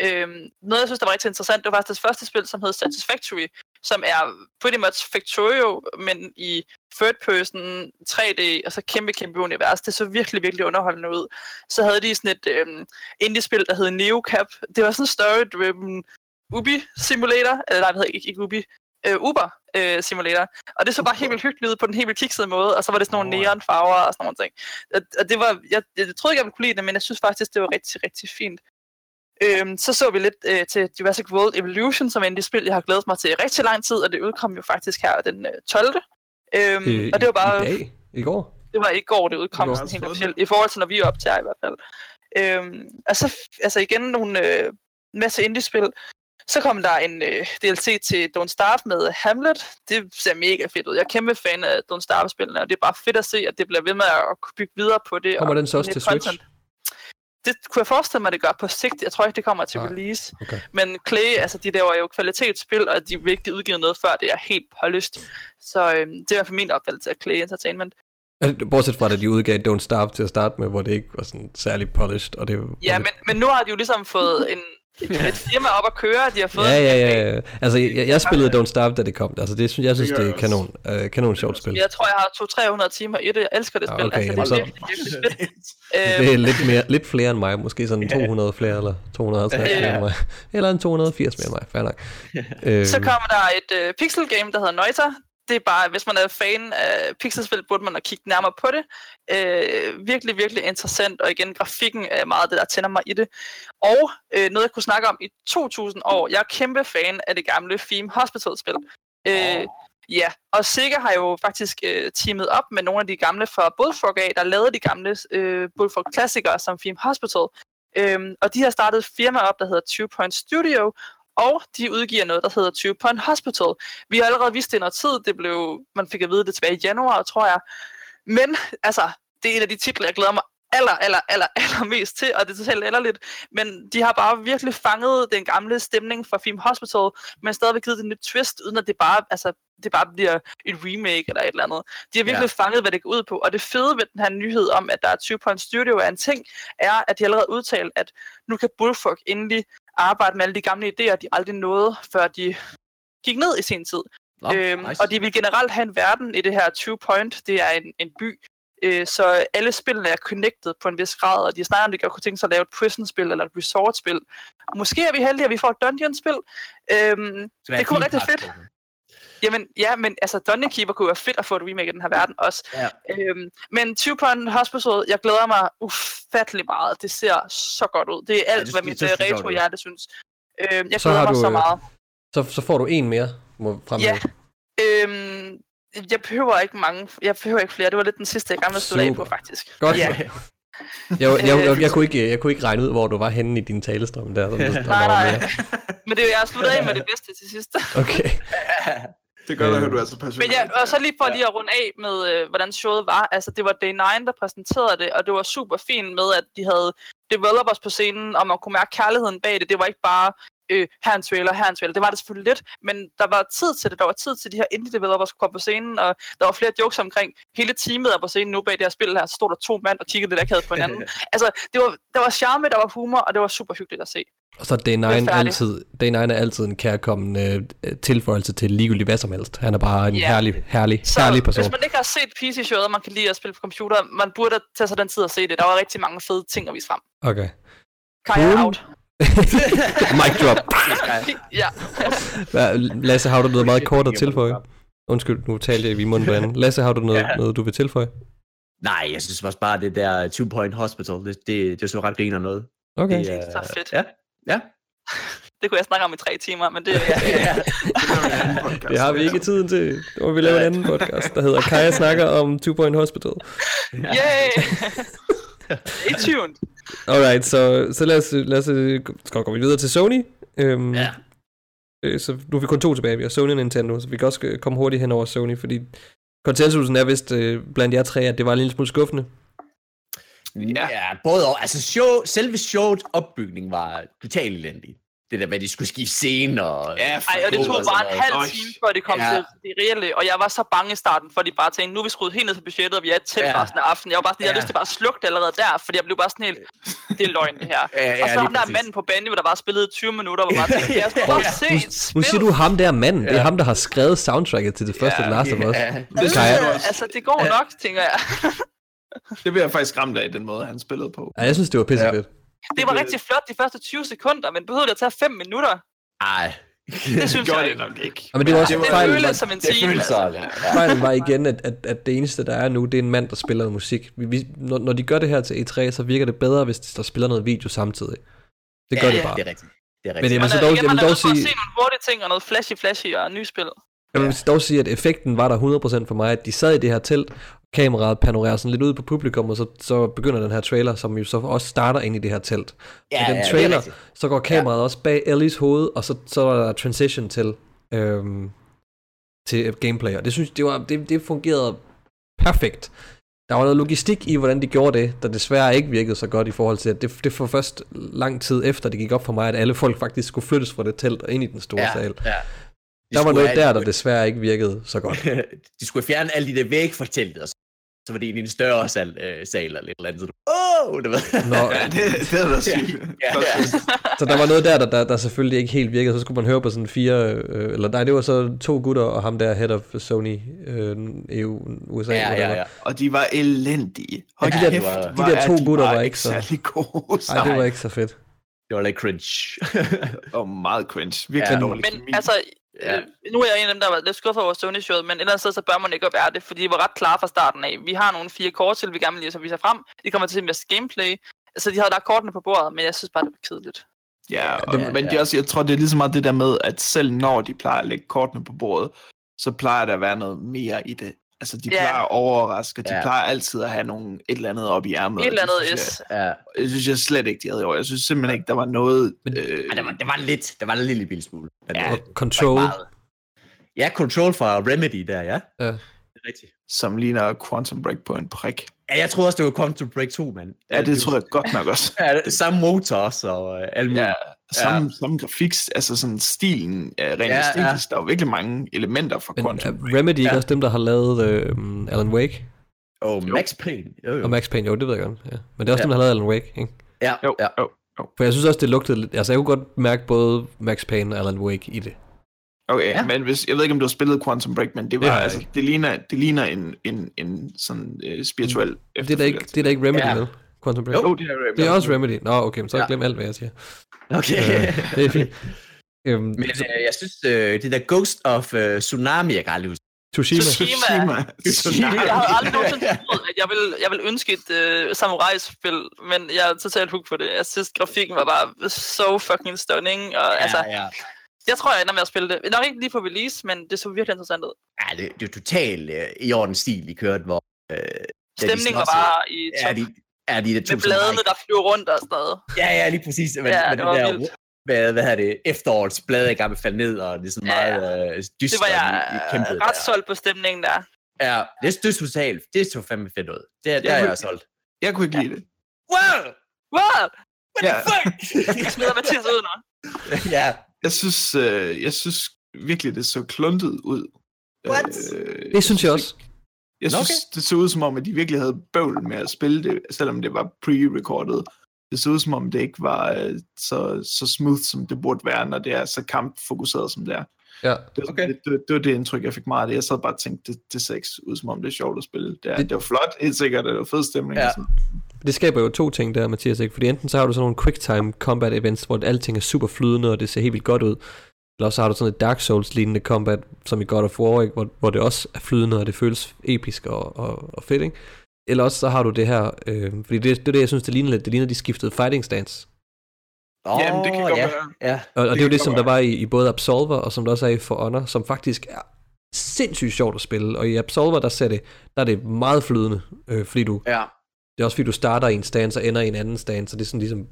Øhm, noget, jeg synes, der var rigtig interessant, det var faktisk det første spil, som hed Satisfactory, som er pretty much Factorio, men i third person, 3D, og så kæmpe, kæmpe univers. Det så virkelig, virkelig underholdende ud. Så havde de sådan et øhm, indie-spil, der hed Neocap. Det var sådan en story-driven Ubi-simulator, eller nej, det hedder ikke, ikke Ubi, øh, Uber øh, simulator. Og det så bare helt vildt hyggeligt ud på den helt vildt kiksede måde, og så var det sådan nogle neonfarver og sådan nogle ting. Og, og det var, jeg, jeg troede ikke, jeg ville kunne lide det, men jeg synes faktisk, det var rigtig, rigtig fint. Øhm, så så vi lidt øh, til Jurassic World Evolution, som er en spil, jeg har glædet mig til rigtig lang tid, og det udkom jo faktisk her den øh, 12. Øhm, Øh, og det var bare... I dag? I går? Det var i går, det udkom går. sådan helt officielt, i forhold til, når vi optager i hvert fald. Øhm, og så altså igen nogle øh, masse indie-spil. Så kom der en øh, DLC til Don't Starve med Hamlet. Det ser mega fedt ud. Jeg er kæmpe fan af Don't Starve-spillene, og det er bare fedt at se, at det bliver ved med at bygge videre på det. Kommer og den så også til Switch? Det kunne jeg forestille mig, det gør på sigt. Jeg tror ikke, det kommer til Nej. release. Okay. Men Clay, altså de laver jo kvalitetsspil, og de vil ikke udgive noget før det er helt polished. Så øhm, det er i hvert fald min opfattelse af Clay Entertainment. Altså, Bortset fra, at de udgav Don't Starve til at starte med, hvor det ikke var sådan særlig polished. Og det Ja, men, men nu har de jo ligesom fået en, et firma op at køre. De har fået Ja, ja, ja, ja. Altså, jeg, jeg spillede Don't Starve, da det kom. Altså, det, synes, jeg synes, Det er kanon, øh, kanon sjovt spil. Jeg tror, jeg har 200-300 timer i det. Jeg elsker det Ja, spil. okay, altså, jamen det er så- virkelig, virkelig fedt. [LAUGHS] Det er Øhm, lidt, mere, lidt flere end mig. Måske sådan 200 flere, eller 250 Ja. flere end mig. Eller en 280 mere end mig. Fair nok. Øhm, [LAUGHS] så kommer der et øh, pixel game, der hedder Noita. Det er bare, hvis man er fan af pixelspil, burde man at kigge nærmere på det. Øh, virkelig, virkelig interessant, og igen, grafikken er meget det, der tænder mig i det. Og øh, noget, jeg kunne snakke om i 2000 år. Jeg er kæmpe fan af det gamle Theme Hospital-spil. Øh, Ja, og Sega har jo faktisk øh, teamet op med nogle af de gamle fra Bullfrog af, der lavede de gamle øh, Bullfrog-klassikere som Theme Hospital. Øhm, og de har startet et firma op, der hedder Two Point Studio, og de udgiver noget, der hedder Two Point Hospital. Vi har allerede vist det i noget tid, det blev, man fik at vide det tilbage i januar, tror jeg. Men altså, det er en af de titler, jeg glæder mig aller, aller, aller, [LAUGHS] aller mest til, og det er totalt latterligt. Men de har bare virkelig fanget den gamle stemning fra Film Hospital, men stadigvæk givet det en nyt twist, uden at det bare, altså, det bare bliver et remake eller et eller andet. De har virkelig ja. fanget, hvad det går ud på. Og det fede ved den her nyhed om, at der er 20 Point Studio er en ting, er, at de allerede udtalt, at nu kan Bullfrog endelig arbejde med alle de gamle idéer, de aldrig nåede, før de gik ned i sin tid. Nå, øhm, nice. Og de vil generelt have en verden i det her 20 Point. Det er en, en by, øh, så alle spillene er connected på en vis grad, og de snakker om, de godt kunne tænke sig at lave et prison-spil eller et resort-spil. Måske er vi heldige, at vi får et dungeon-spil. Øhm, det kunne være rigtig fedt. park. Jamen, ja, men altså, Dungeon Keeper kunne være fedt at få et remake af den her verden også. Ja. Øhm, men 20 Point Hospital, jeg glæder mig ufattelig meget. Det ser så godt ud. Det er alt, det- hvad mit øh, retro-hjerte synes. Øhm, jeg Så glæder har mig du, så øh, meget. Så, så får du en mere, må fremhæve. Ja. Øhm, jeg behøver ikke mange. Jeg behøver ikke flere. Det var lidt den sidste, jeg gerne ville slutte af på, faktisk. Godt. Ja. [LAUGHS] Jeg, jeg, jeg, jeg, [LAUGHS] kunne ikke, jeg kunne ikke regne ud, hvor du var henne i din talestrøm der. Så, der Nej, nej. mere. [LAUGHS] Men det er jo, jeg har sluttet af med det bedste til sidst. Okay. Det gør, Øh, at du er så passioneret. Men ja, og så lige for lige at runde af med, øh, hvordan showet var. Altså, det var Day 9, der præsenterede det, og det var super fint med, at de havde developers på scenen, og man kunne mærke kærligheden bag det. Det var ikke bare, øh, her er en trailer, her er en trailer. Det var det selvfølgelig lidt, men der var tid til det. Der var tid til, de her indie developers kunne komme på scenen, og der var flere jokes omkring, hele teamet er på scenen nu bag det her spil her, så stod der to mand og kiggede lidt akavet på hinanden. [LAUGHS] altså, det var, der var charme, der var humor, og det var super hyggeligt at se. Og så er Day 9 færdig. altid, Day 9 er altid en kærkommende øh, tilføjelse til ligegyldigt hvad som helst. Han er bare en Ja. herlig, herlig, Så herlig person. hvis man ikke har set PC-showet, og man kan lide at spille på computer, man burde tage sig den tid at se det. Der var rigtig mange fede ting at vise frem. Okay. Kaja Cool. out. [LAUGHS] Mic drop. [LAUGHS] ja. Lasse, har du noget meget kort at tilføje? Undskyld, nu talte jeg i munden på anden. [LAUGHS] Lasse, har du noget, Ja. noget du vil tilføje? Nej, jeg synes også bare, det der Two Point Hospital, det, det, det så ret griner noget. Okay. Det, Det er så fedt. Ja, ja. [LAUGHS] Det kunne jeg snakke om i tre timer, men det [LAUGHS] ja. ja. Det har vi ikke tiden til. Det må vi lave en anden podcast, der hedder Kaja snakker om Two Point Hospital. Yay! Stay tuned. Alright, så, så lad os, lad os skal gå videre til Sony. Øhm, Ja. øh, så nu er vi kun to tilbage. Vi har Sony og Nintendo, så vi kan også øh, komme hurtigt hen over Sony, fordi konsensusen er vist øh, blandt jer tre, at det var en lille smule skuffende. Ja, ja både og. Altså, show, selve showets opbygning var totalt elendig. det der med, at de skulle skifte scene og... Ja, Ej, og det tog bare en halv time, før det kom Ja. til det reelle, og jeg var så bange i starten, for de bare tænkte, nu er vi skruet helt ned til budgettet, og vi er til Ja. resten af aftenen. Jeg var bare sådan, jeg Ja. lyst til bare at slukke det allerede der, fordi jeg blev bare sådan helt, det er løgn det her. Ja, ja, og så ham der manden på banjo, der bare spillede 20 minutter, hvor bare tænkte, jeg skulle [LAUGHS] bare Ja. se et Nu spil. siger du ham der manden. Det er ham, der har skrevet soundtracket til det første Ja, Last of Us. Ja, Det. Altså, det går Ja. nok, tænker jeg. Det bliver jeg faktisk ramt af, den måde, han spillede på. Ja, jeg synes, det var pissefedt. Det var rigtig flot de første 20 sekunder, men behøvede det at tage 5 minutter? Ej. Det synes [LAUGHS] Gjorde jeg det ikke. nok ikke. Ja, men det var også Det fejlen. føles Var, som en Det time. føles altså. sådan, ja. fejlen var igen, at, at, at det eneste, der er nu, det er en mand, der spiller musik. Vi, vi, når, når de gør det her til E3, så virker det bedre, hvis der spiller noget video samtidig. Det gør ja, det bare. Det er rigtigt. Det er Men rigtigt. det Men så øh, dog- igen, jeg vil dog til at sige- se nogle hurtige ting og noget flashy-flashy og nye spil. Jeg vil dog sige, at effekten var der 100% for mig, at de sad i det her telt, kameraet panorerer sådan lidt ud på publikum, og så, så begynder den her trailer, som jo så også starter ind i det her telt. ja, den ja, det er trailer- rigtigt. Så går kameraet ja. også bag Ellies hoved, og så, så er der transition til, øhm, til gameplay, og det synes det, var, det, det fungerede perfekt. Der var noget logistik i, hvordan de gjorde det, der desværre ikke virkede så godt i forhold til, at det, det var først lang tid efter, det gik op for mig, at alle folk faktisk skulle flyttes fra det telt og ind i den store Ja, sal. ja. De Der var noget have- der, der desværre ikke virkede så godt. [LAUGHS] de skulle fjerne alle de der vægfortællinger, og så så var det egentlig en større sal, øh, sal eller et eller andet. Så, Åh, oh, det ved Nå, Ja, det, det er da sygt. Ja, ja. Så der var noget der, der, der, der selvfølgelig ikke helt virkede. Så skulle man høre på sådan fire, øh, eller nej, det var så to gutter og ham der, head of Sony, øh, EU, USA. ja, ja, ja. Og de var elendige. Hold Ja, de der- kæft, de der to de gutter bare var ikke så- særlig gode. Ej, det var ikke så fedt. Det var lidt cringe. Og meget cringe. Virkelig Ja. dårlig Men kemi. altså, Ja. øh, nu er jeg en af dem, der var lidt skuffet over Sony-showet, men et eller andet sted, så bør man ikke være det, fordi de var ret klare fra starten af. Vi har nogle fire kort til, vi gerne vil lige så vise frem. De kommer til at vise gameplay. Så de havde lagt kortene på bordet, men jeg synes bare, det var kedeligt. Ja, og, Ja, men det ja. er også, jeg tror, det er lige så meget det der med, at selv når de plejer at lægge kortene på bordet, så plejer der at være noget mere i det. Altså, de Ja. plejer at overraske, de Ja. plejer altid at have nogle, et eller andet op i ærmet. Et eller andet synes S. ja. Jeg, jeg synes jeg slet ikke, de havde i år. Jeg synes simpelthen ikke, der var noget... Men- øh, det, var, det var lidt, det var en lille bitte smule. Men Ja, det var Control. Ja, Control fra Remedy der, ja. Ja. Det er rigtigt. som ligner Quantum Break på en prik. Ja, jeg troede også, det var Quantum Break 2, mand. Ja, det tror jeg godt nok også. [LAUGHS] Ja, det- samme motor også, og øh, alt muligt. Ja, samme, ja. samme grafik, altså sådan stilen, uh, rent Ja, ja, æstetisk, ja. der er jo virkelig mange elementer fra Men Quantum er Remedy ikke Ja. også dem, der har lavet øh, Alan Wake? Og Max Payne. Jo, jo. Og Max Payne, jo, det ved jeg godt. Ja. Men det er også Ja. dem, der har lavet Alan Wake, ikke? Ja, Jo, ja. jo. For jeg synes også, det lugtede lidt... Altså, jeg kunne godt mærke både Max Payne og Alan Wake i det. Okay, Ja. men hvis, jeg ved ikke, om du har spillet Quantum Break, men det var jeg altså, det ligner, det ligner en, en, en sådan uh, spirituel Det er da ikke, det er da ikke Remedy, Ja. vel? Quantum Break? Jo, det er, Det er også Remedy. Nå, okay, men så Ja. glemt alt, hvad jeg siger. Okay. Øh, det er fint. [LAUGHS] Øhm, Men øh, jeg synes, øh, det der Ghost of øh, Tsunami, jeg kan aldrig huske. Tsushima. Tsushima. Tsushima. Jeg havde aldrig nogensinde troet, at jeg ville, jeg ville ønske et uh, samurai-spil, men jeg er totalt hooked på det. Jeg synes, grafikken var bare so fucking stunning, og ja, altså, ja. Jeg tror, jeg ender med at spille det. Nok ikke lige på release, men det så virkelig interessant ud. ja det, det er totalt øh, i orden stil, I kørte, hvor... Øh, Stemningen var bare i Ja, top. de, ja, de der Med bladene, der flyver rundt og sådan noget. Ja, ja, lige præcis. Men, Ja, men det var der, vildt. Hvad, hvad hedder det? Efterårets blade er i gang med falde ned, og det er sådan Ja, meget øh, dystert. Det var jeg i kæmpet ret der. solgt på stemningen der. Ja, det, det er totalt. Det så fandme fedt ud. Det, er- det Jeg er vil- jeg solgt. Jeg kunne ikke lide det. Wow! Wow! Ja, [LAUGHS] Jeg smider Mathias ud nu. ja. Jeg synes, øh, jeg synes virkelig, det så kluntet ud. What? Øh, Det synes jeg også. Jeg Nå, synes, det så ud som om, at de virkelig havde bøvl med at spille det, selvom det var pre-recorded. Det så ud som om, det ikke var øh, så, så smooth, som det burde være, når det er så kampfokuseret, som det er. Ja. Det, Okay. okay. det, det, det var det indtryk, jeg fik meget af det. Jeg sad bare og tænkte, det, det ser ikke ud som om, det er sjovt at spille. Det, er, Det- det, var flot, helt sikkert, og det var fed stemning. Ja. og sådan. Det skaber jo to ting der, Mathias, ikke? Fordi enten så har du sådan nogle quicktime combat events, hvor alting er super flydende, og det ser helt vildt godt ud. Eller også har du sådan et Dark Souls-lignende combat, som i God of War, ikke? Hvor, hvor det også er flydende, og det føles episk og, og, og fedt, ikke? Eller også så har du det her, øh, fordi det, det er det, jeg synes, det ligner lidt. Det ligner, de skiftede fighting stance. Oh, Jamen, det kan godt ja. være. Ja. Og, og det, Det er jo det, som der var i, i både Absolver, og som der også er i For Honor, som faktisk er sindssygt sjovt at spille. Og i Absolver, der, ser det, der er det meget flydende, øh, fordi du, Ja. Det er også fordi, du starter i en stance og ender i en anden stance, så det er sådan ligesom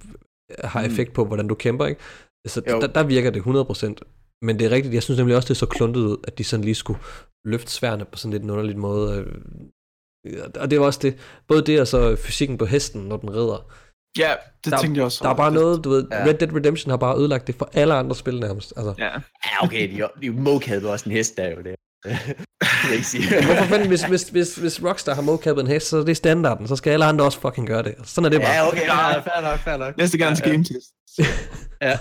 har Mm. effekt på, hvordan du kæmper, ikke? Så Jo. der, der virker det 100%. Men det er rigtigt, jeg synes nemlig også, det er så kluntet ud, at de sådan lige skulle løfte sværene på sådan lidt en underlig måde. øh. Og det var også det, både det og så fysikken på hesten, når den rider. Ja, det Der- tænkte jeg også. Der er bare noget, du ved, Ja. Red Dead Redemption har bare ødelagt det for alle andre spil nærmest. Altså, Ja. Ja, okay, de, de mocappede også en hest, der er jo det. Sige. Hvorfor fanden, hvis, hvis, hvis, hvis Rockstar har mocappet en hest, så er det standarden, så skal alle andre også fucking gøre det. Sådan er det bare. Ja, okay, ja, fair nok, fair nok. Næste gang til game test. Ja.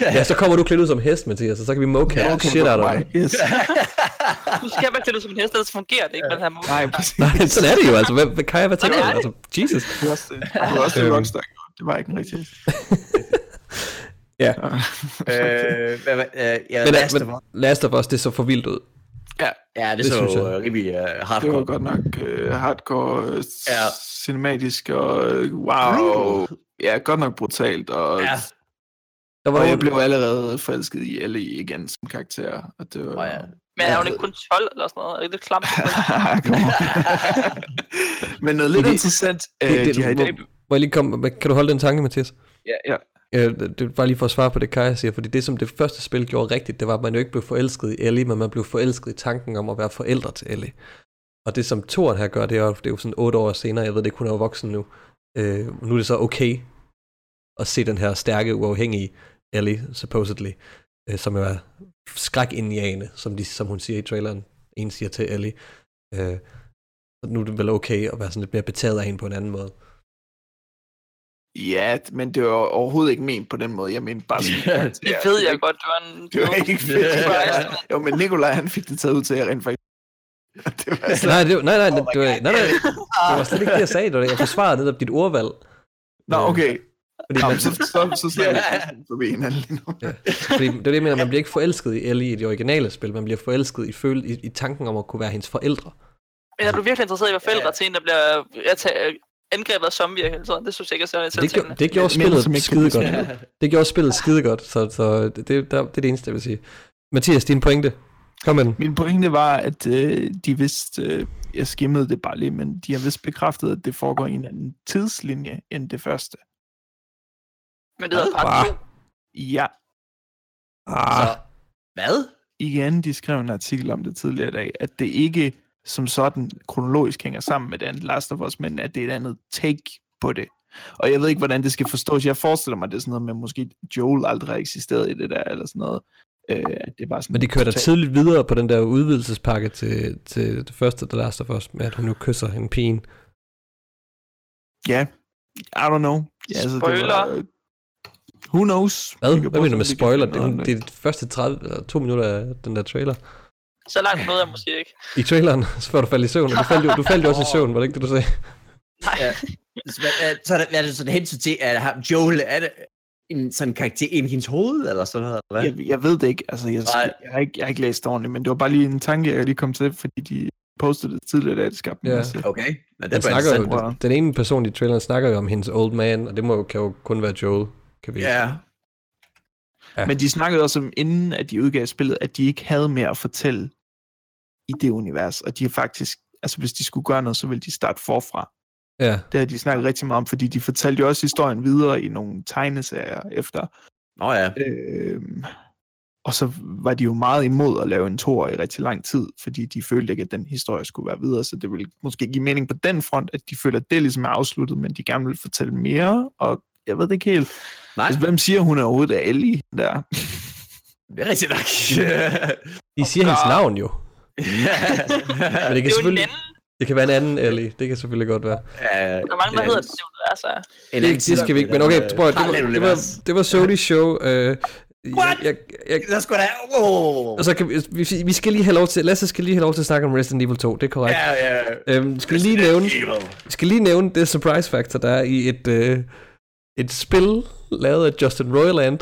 Ja, så kommer du klædt ud som hest, Mathias, og så kan vi mocap Ja, ja, okay, shit out of mig. dig. Yes. [LAUGHS] Du skal være klædt ud som en hest, ellers fungerer det ikke med den her måde. Nej, præcis. Nej, sådan er det jo, altså. Hvad, hvad kan jeg, hvad tænker du? er. Altså, Jesus. Det var også det, var også det Øhm. Rockstar. Det var ikke en rigtig. [LAUGHS] Ja. øh, hvad, hvad, øh, ja, Men, Last of Us. Last of Us, det så for vildt ud. Ja, Ja, det, det så jo øh, rimelig uh, det hardcore. var godt nok uh, hardcore, uh, Ja. cinematisk og uh, wow. Ja, godt nok brutalt. Og, Ja. Der var og jeg blev allerede forelsket i Ellie igen som karakter. Og det var... Åh, ja. Men er hun ikke kun 12 eller sådan noget? Er det lidt klamt? [LAUGHS] [LAUGHS] Men noget lidt Okay. interessant, det, øh, det, de har i dag... må, må jeg lige komme, kan du holde den tanke, Mathias? Ja, ja. Øh, det er bare lige for at svare på det, Kaja siger, fordi det, som det første spil gjorde rigtigt, det var, at man jo ikke blev forelsket i Ellie, men man blev forelsket i tanken om at være forældre til Ellie. Og det, som Toren her gør, det er jo, det er jo sådan otte år senere, jeg ved det ikke, hun er jo voksen nu. Øh, nu er det så okay at se den her stærke, uafhængige Ellie, supposedly, øh, som jo er skrækindjagende, som, de, som hun siger i traileren. En siger til Ellie. Øh, så nu er det vel okay at være sådan lidt mere betaget af hende på en anden måde. Ja, men det var overhovedet ikke ment på den måde. Jeg mente bare sådan... Det ved jeg godt, det var en Det var ikke fedt. Det var, jo, men Nikolaj, han fik det taget ud til, at jeg rent faktisk... [LAUGHS] Det var sådan, Nej, det, var- nej, nej, Oh det, det, var, nej, nej, [LAUGHS] det var slet ikke det, jeg sagde. Det var, det. jeg forsvarede netop dit ordvalg. Nå, okay. Fordi, Nå, man, så, så, så snakker vi forbi hinanden lige nu. ja, fordi det er det, jeg mener, man bliver ikke forelsket i Ellie i de originale spil. Man bliver forelsket i, føl, i, i tanken om at kunne være hendes forældre. Men er du virkelig interesseret i at være forældre Ja. til en, der bliver jeg tager, angrebet af zombier hele tiden? Det synes jeg ikke er særlig Det, gjorde, det gjorde Men- men spillet ikke skide godt. [LAUGHS] Det gjorde spillet skide godt, så, så det, det, der, det er det eneste, jeg vil sige. Mathias, din pointe. Kom med den. Min pointe var, at øh, de vidste, øh, jeg skimmede det bare lige, men de har vist bekræftet, at det foregår i en anden tidslinje end det første. Men det hedder Hvad? part 2. Ja, Ah, Så, hvad? igen, de skrev en artikel om det tidligere i dag, at det ikke som sådan kronologisk hænger sammen med det andet Last of Us, men at det er et andet take på det. Og jeg ved ikke, hvordan det skal forstås. Jeg forestiller mig, at det er sådan noget med, måske Joel aldrig har eksisteret i det der, eller sådan noget. Øh, det er bare sådan men de kører da tidligt videre på den der udvidelsespakke til, til det første The Last of Us, med at hun nu kysser en pige. Ja, I don't know. Ja, altså, Spoiler. Det var, øh, who knows? Hvad? Hvad mener du med spoiler? Det, er- det er de første 30, eller to minutter af den der trailer. Så langt nåede jeg måske ikke. I traileren, [LAUGHS] så før du faldt i søvn. Du faldt, jo, du faldt jo også i søvn, var det ikke det, du sagde? Ja. Så, er det, er det sådan hensyn til, at ham, Joel, er det en sådan karakter ind i hendes hoved, eller sådan noget? Eller hvad? Jeg, jeg ved det ikke. Altså, jeg, Nej. jeg, har ikke, jeg har ikke læst det ordentligt, men det var bare lige en tanke, jeg lige kom til, fordi de postede det tidligere, da det skabte Ja. masse. Okay, men det Den, er snakker jo, jeg. den ene person i traileren snakker jo om hendes old man, og det må jo, kan jo kun være Joel, kan vi Ja, Ja. Men de snakkede også om, inden at de udgav spillet, at de ikke havde mere at fortælle i det univers, og de er faktisk, altså hvis de skulle gøre noget, så ville de starte forfra. Ja, Det har de snakket rigtig meget om, fordi de fortalte jo også historien videre i nogle tegneserier efter. nå ja. Øhm, og så var de jo meget imod at lave en tor i rigtig lang tid, fordi de følte ikke, at den historie skulle være videre, så det ville måske give mening på den front, at de føler, at det ligesom er afsluttet, men de gerne vil fortælle mere, og jeg ved det ikke helt. Nej, Altså, hvem siger, hun er overhovedet er Ellie der? det er rigtigt nok. de siger hendes navn jo. Men det Det kan en selvfølgelig, det kan være en anden Ellie, det kan selvfølgelig godt være. ja, Der er mange, der hedder det, det er så. Det, det skal vi ikke, men okay, prøv, at- det, var, det, var, det var Sony's show. Øh, jeg, jeg, jeg, Der skulle da... Oh. og så kan vi, vi, vi skal lige have lov til, Lasse skal lige have lov til at snakke om Resident Evil 2, det er korrekt. Ja, ja. Øhm, skal lige nævne, Evil. skal lige nævne det surprise factor, der er i et, øh, et spil lavet af Justin Roiland,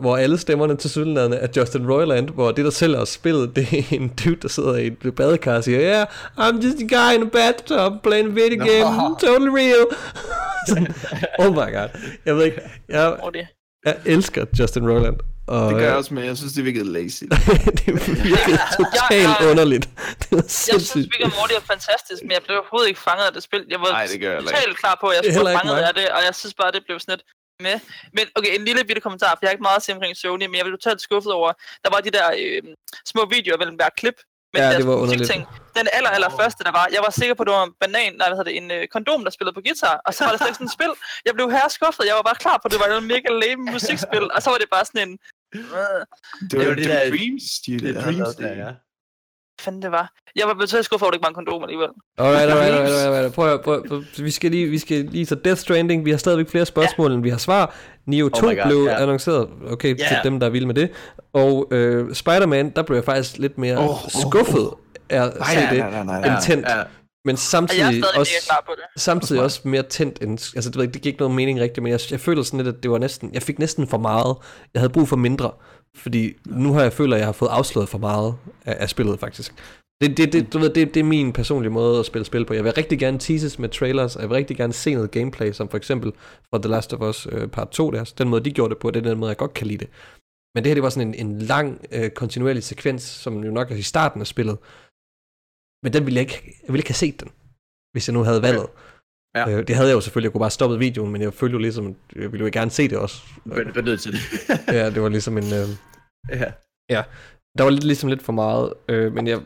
hvor alle stemmerne til sydlandene er Justin Roiland, hvor det, der sælger spillet, [LAUGHS] det er en dude, der sidder i et badekar og siger, yeah, I'm just a guy in a bathtub playing a video game, totally real. Sådan, [LAUGHS] oh my god. Jeg ved ikke, jeg, jeg elsker Justin Roiland. Og, Det gør jeg også, men jeg synes, det virkede lazy. [LAUGHS] det virkede [LAUGHS] totalt jeg- underligt. [LAUGHS] Det var Jeg synes. Rick and Morty er fantastisk, men jeg blev overhovedet ikke fanget af det spil. Jeg var Nej, det jeg heller ikke. totalt klar på, at jeg Det er skulle fanget mig. af det, og jeg synes bare, det blev sådan lidt med. Men okay, en lille bitte kommentar, for jeg har ikke meget at sige omkring Sony, men jeg blev totalt skuffet over, der var de der øh, små videoer mellem hver klip, med Ja, det var underligt. musikting. den aller, aller første, der var. Jeg var sikker på, at det var en banan, nej, hvad hedder det, en øh, kondom, der spillede på guitar, og så var der slet ikke sådan et spil. Jeg blev her skuffet, jeg var bare klar på, at det var en mega lame musikspil, og så var det bare sådan en... Det var Det var det, det det der- Dreams, de, Det er Dreams, der, ja. fanden det var. Jeg var blevet skuffet over, at det ikke var en kondom alligevel. Alright, alright, alright, alright. Prøv, at- prøv, prøv, vi skal lige, vi skal lige så Death Stranding. Vi har stadigvæk flere spørgsmål, end vi har svar. Neo 2 Oh God, blev ja. annonceret. Okay, Ja. til dem, der er vilde med det. Og øh, Spider-Man, der blev jeg faktisk lidt mere Oh, oh, skuffet af at se det. nej, nej, nej. Ja. Tændt. Men Og jeg er samtidig mega også, klar på det. samtidig også mere tændt end, altså det, det giver ikke nogen mening rigtigt, men jeg, jeg føler sådan lidt, at det var næsten, jeg fik næsten for meget. Jeg havde brug for mindre, fordi nu har jeg føler, at jeg har fået afsløret for meget af, af spillet faktisk. Det, det, det, du ved, det, det er min personlige måde at spille spil på. Jeg vil rigtig gerne teases med trailers, og jeg vil rigtig gerne se noget gameplay, som for eksempel fra The Last of Us øh, part 2 der. Så den måde, de gjorde det på, det er den måde, jeg godt kan lide det. Men det her, det var sådan en, en lang, øh, kontinuerlig sekvens, som jo nok er i starten af spillet. Men den ville jeg ikke, jeg ville ikke have set den, hvis jeg nu havde valget. Ja. Øh, det havde jeg jo selvfølgelig, jeg kunne bare stoppet videoen, men jeg følte jo ligesom, jeg ville jo gerne se det også. Jeg er nødt til det. [LAUGHS] ja, det var ligesom en, øh, ja. der var lidt, ligesom lidt for meget, øh, men jeg,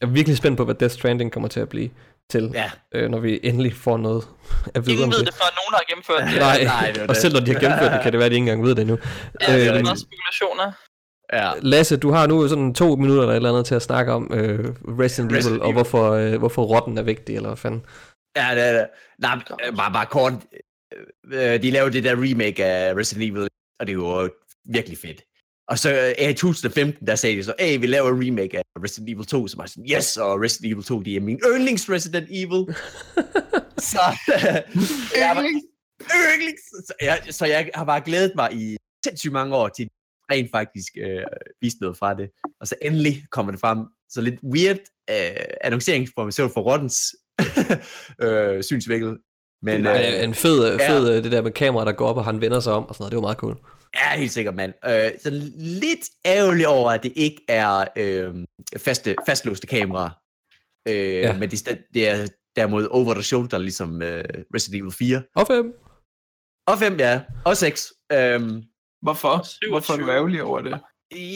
jeg er virkelig spændt på, hvad Death Stranding kommer til at blive til, Ja. øh, når vi endelig får noget [LAUGHS] at vide om Ingen ved det. det, før nogen har gennemført [LAUGHS] det. Nej, Nej, det var og det. selv når de har gennemført det, kan det være, at de ikke engang ved det endnu. Ja, det er Øh, meget spekulationer. Ja. Lasse, du har nu sådan to minutter eller et eller andet til at snakke om øh, Resident, Resident Evil, og hvorfor, øh, hvorfor rotten er vigtig, eller hvad fanden. Ja, det er det. Nej, øh, bare, bare kort. Øh, De lavede det der remake af Resident Evil, og det var virkelig fedt. Og så øh, i 2015, der sagde de så, hey, vi laver en remake af Resident Evil 2, så var jeg sådan, yes, og Resident Evil 2, det er min yndlings Resident Evil. [LAUGHS] så, [LAUGHS] jeg var, yndlings! Så jeg, så jeg har bare glædet mig i sindssygt mange år til rent faktisk øh, viste noget fra det. Og så endelig kommer det frem. Så lidt weird øh, annonceringsformation for Rottens [LAUGHS] øh, synsvinkel. Men Men, øh, en fed, ja. fed øh, det der med kamera, der går op, og han vender sig om, og sådan noget, det var meget cool. Ja, helt sikkert, mand. Øh, så lidt ærgerlig over, at det ikke er øh, faste, fastlåste kameraer. Øh, Ja. Men det, er det er derimod over the shoulder, ligesom øh, Resident Evil 4. Og fem. Og 5, ja. Og 6. Øhm, Hvorfor? 27. Hvorfor er du ærgerlig over det?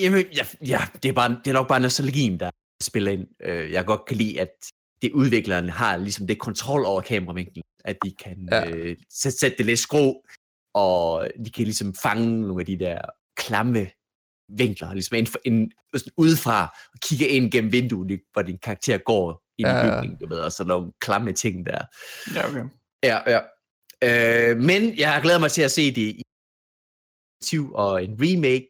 jamen, ja, ja det, er bare, det er nok bare nostalgien, der spiller ind. Øh, jeg godt kan lide, at det udvikleren har ligesom det kontrol over kameravinklen, at de kan Ja. øh, sætte, sætte det lidt skrå, og de kan ligesom fange nogle af de der klamme vinkler, ligesom en, en, sådan udefra, og kigge ind gennem vinduet, hvor din karakter går ind Ja, i ja. bygningen, du ved, og sådan nogle klamme ting der. Ja, okay. Ja, ja. Øh, men jeg har glædet mig til at se det i 20 og en remake,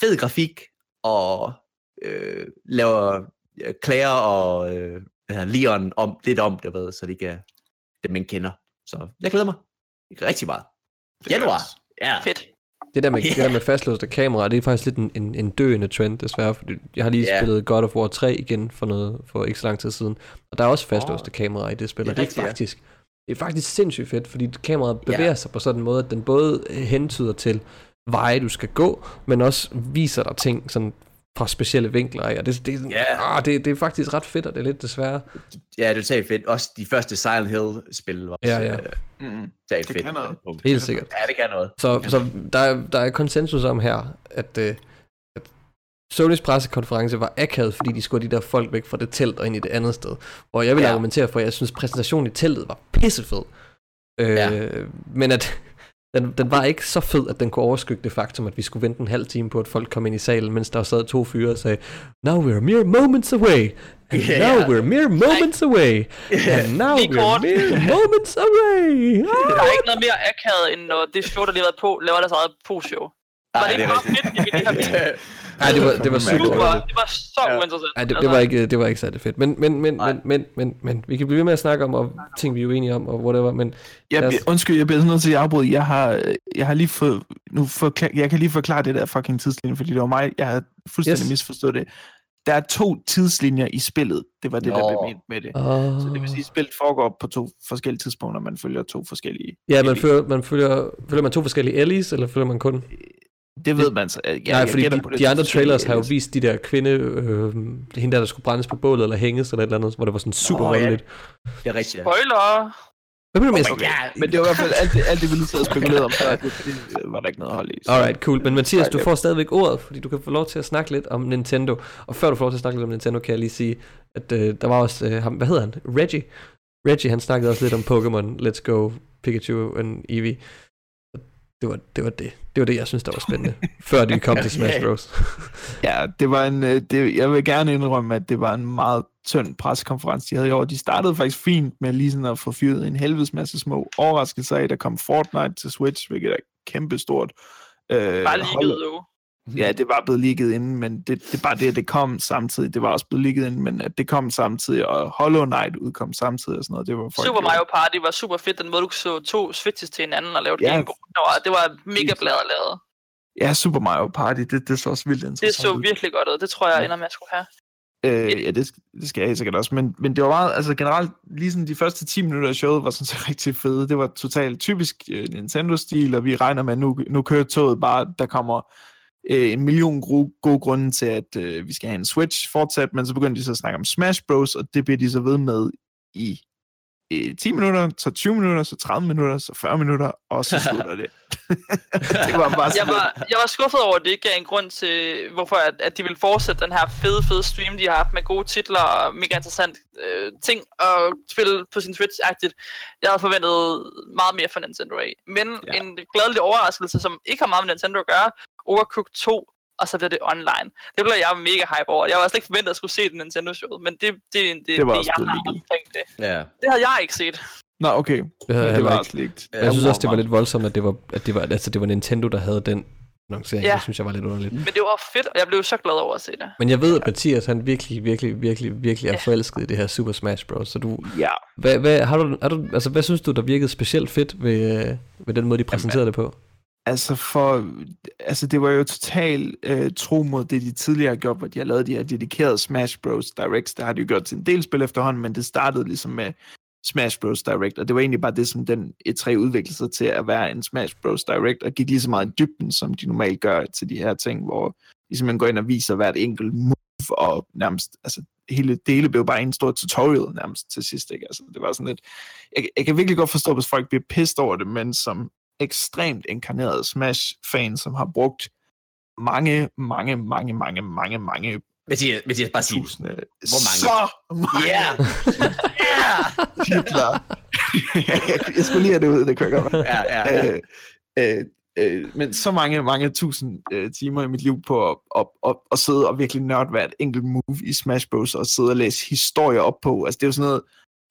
fed grafik, og øh, laver øh, Claire og øh, hvad hedder, Leon om, lidt om det, ved, så det ikke er det, man kender. Så jeg glæder mig rigtig meget. Det er Januar. Ja. Fedt. Det der med, Ja. det der med [LAUGHS] fastlåste kameraer, det er faktisk lidt en, en, en døende trend, desværre. Fordi jeg har lige Ja. spillet God of War 3 igen for, noget, for ikke så lang tid siden. Og der er også fastlåste kameraer i det spil, Det er og det er rigtigt, ja. faktisk... Det er faktisk sindssygt fedt, fordi kameraet bevæger sig på sådan en måde, at den både hentyder til veje, du skal gå, men også viser dig ting sådan fra specielle vinkler. Ikke? Og det, det, Ja. ah, det, det er faktisk ret fedt, og det er lidt desværre. ja, det er totalt fedt. Også de første Silent Hill-spil var Ja, ja. øh, Mm. Det fedt. kan noget. Helt sikkert. Ja, det kan noget. Så, så der, er, der er konsensus om her, at, øh, at Sonys pressekonference var akavet, fordi de skulle de der folk væk fra det telt og ind i det andet sted. Og jeg vil. Ja. argumentere for, at jeg synes, præsentationen i teltet var pissefed. Øh, Ja. Men at den, den var ikke så fed, at den kunne overskygge det faktum, at vi skulle vente en halv time på, at folk kom ind i salen, mens der sad to fyre og sagde, Now we're mere moments away. And Ja. now we're mere moments away. And now Lige we're kort. mere moments away. Ah! Der er ikke noget mere akavet, end når det show, der lige har været på, laver deres eget po-show. Var det ikke er rigtigt. fedt, det vi lige [LAUGHS] har vist? Ej, det var, det var super. Det var så Ja. uinteressant. Nej, det, det, Altså, var ikke, det var ikke særlig fedt. Men, men, men, Nej. men, men, men, men, vi kan blive ved med at snakke om, og ting vi er uenige om, og whatever, men Jeg, os- undskyld, jeg bliver sådan nødt til at afbryde. Jeg har, jeg har lige fået, nu forklar, jeg kan lige forklare det der fucking tidslinje, fordi det var mig, jeg har fuldstændig Yes. misforstået det. Der er to tidslinjer i spillet. Det var det, der Nå. blev ment med det. Oh. Så det vil sige, at spillet foregår på to forskellige tidspunkter, man følger to forskellige. Ja, man følger, man følger, følger man to forskellige Ellies, eller følger man kun... Det ved man så. Ja, Ja, Nej, jeg fordi de, på, det de andre trailers har jo vist de der kvinde, øh, hende der, der skulle brændes på bålet, eller hænges, eller et eller andet, hvor det var sådan super oh, ja. Det er rigtigt. ja. Spoiler! Hvad mener du med, jeg God. Men det var i hvert fald alt det, alt det vi lige sad og spekulerede om før, det, det var der ikke noget hold i. Så- Alright, cool. Men Mathias, du får stadigvæk ordet, fordi du kan få lov til at snakke lidt om Nintendo. Og før du får lov til at snakke lidt om Nintendo, kan jeg lige sige, at øh, der var også øh, ham, hvad hedder han? Reggie. Reggie, han snakkede også lidt om Pokémon, Let's Go, Pikachu og Eevee. Det var, det var det. Det var det, jeg synes, der var spændende. før de kom til [LAUGHS] Smash Bros. [LAUGHS] Ja, det var en, øh, det, jeg vil gerne indrømme, at det var en meget tynd pressekonference, de havde i år. De startede faktisk fint med lige sådan at få fyret en helvedes masse små overraskelser af, der kom Fortnite til Switch, hvilket er kæmpestort. Øh, Bare lige jo. Ja, det var blevet ligget inden, men det, det er bare det, at det kom samtidig. Det var også blevet ligget inden, men at det kom samtidig, og Hollow Knight udkom samtidig og sådan noget. Det var folk Super Mario Party var super fedt, den måde du så to switches til hinanden og lave et Ja. game. Det var, det var mega bladet lavet. Ja, Super Mario Party, det, det så også vildt interessant Det så ud. virkelig godt ud. Det tror jeg Ja. ender med at skulle have. Øh, ja, det, det skal jeg sikkert også. Men, men det var meget, altså generelt, lige sådan de første 10 minutter af showet var sådan så [LAUGHS] rigtig fede. Det var totalt typisk øh, Nintendo-stil, og vi regner med, at nu, nu kører toget bare, der kommer øh, en million gode, gode grunde til, at øh, vi skal have en Switch fortsat, men så begyndte de så at snakke om Smash Bros, og det bliver de så ved med i øh, 10 minutter, så 20 minutter, så 30 minutter, så 40 minutter, og så slutter det. [LAUGHS] det var bare Jeg var, jeg var skuffet over, at det ikke gav en grund til, hvorfor at, at de ville fortsætte den her fede, fede stream, de har haft med gode titler og mega interessant øh, ting at spille på sin Switch-agtigt. Jeg havde forventet meget mere fra Nintendo af. Men ja. en glædelig overraskelse, som ikke har meget med Nintendo at gøre, Overcooked 2, og så bliver det online. Det blev jeg mega hype over. Jeg var slet ikke forventet at skulle se den Nintendo-show, men det, det, det, Det var det jeg har omkring det. Ja. Det havde jeg ikke set. Nå, okay. Det havde jeg det var ikke. også leaked. Jeg synes også, det var lidt voldsomt, at det var, at det var, altså, det var Nintendo, der havde den annoncering. Ja. Det synes jeg var lidt underligt. Men det var fedt, og jeg blev så glad over at se det. Men jeg ved, at Mathias, han virkelig, virkelig, virkelig, virkelig er Ja. forelsket i det her Super Smash Bros. Så du, Ja, hvad, hvad, har du, er du, altså, hvad synes du, der virkede specielt fedt ved, øh, ved den måde, de præsenterede det på? Altså for, altså det var jo totalt øh, tro mod det, de tidligere har gjort, hvor de har lavet de her dedikerede Smash Bros. Directs. Der har de jo gjort til en del spil efterhånden, men det startede ligesom med Smash Bros. Direct, og det var egentlig bare det, som den E3 udviklede sig til at være en Smash Bros. Direct, og gik lige så meget i dybden, som de normalt gør til de her ting, hvor de simpelthen går ind og viser hvert enkelt move, og nærmest, altså hele dele blev bare en stor tutorial nærmest til sidst, ikke? Altså det var sådan lidt, jeg, jeg kan virkelig godt forstå, hvis folk bliver pissed over det, men som ekstremt inkarneret Smash-fan, som har brugt mange, mange, mange, mange, mange, mange Mathias, Mathias bare sig. tusinde, Hvor mange? så mange Ja! Ja! [LAUGHS] titler. [LAUGHS] jeg skulle lige have det ud, det kunne jeg godt Ja, ja, ja. øh, øh, øh, men så mange, mange tusind øh, timer i mit liv på at, at, at, at sidde og virkelig nørde hvert enkelt move i Smash Bros. og sidde og læse historier op på. Altså det er jo sådan noget,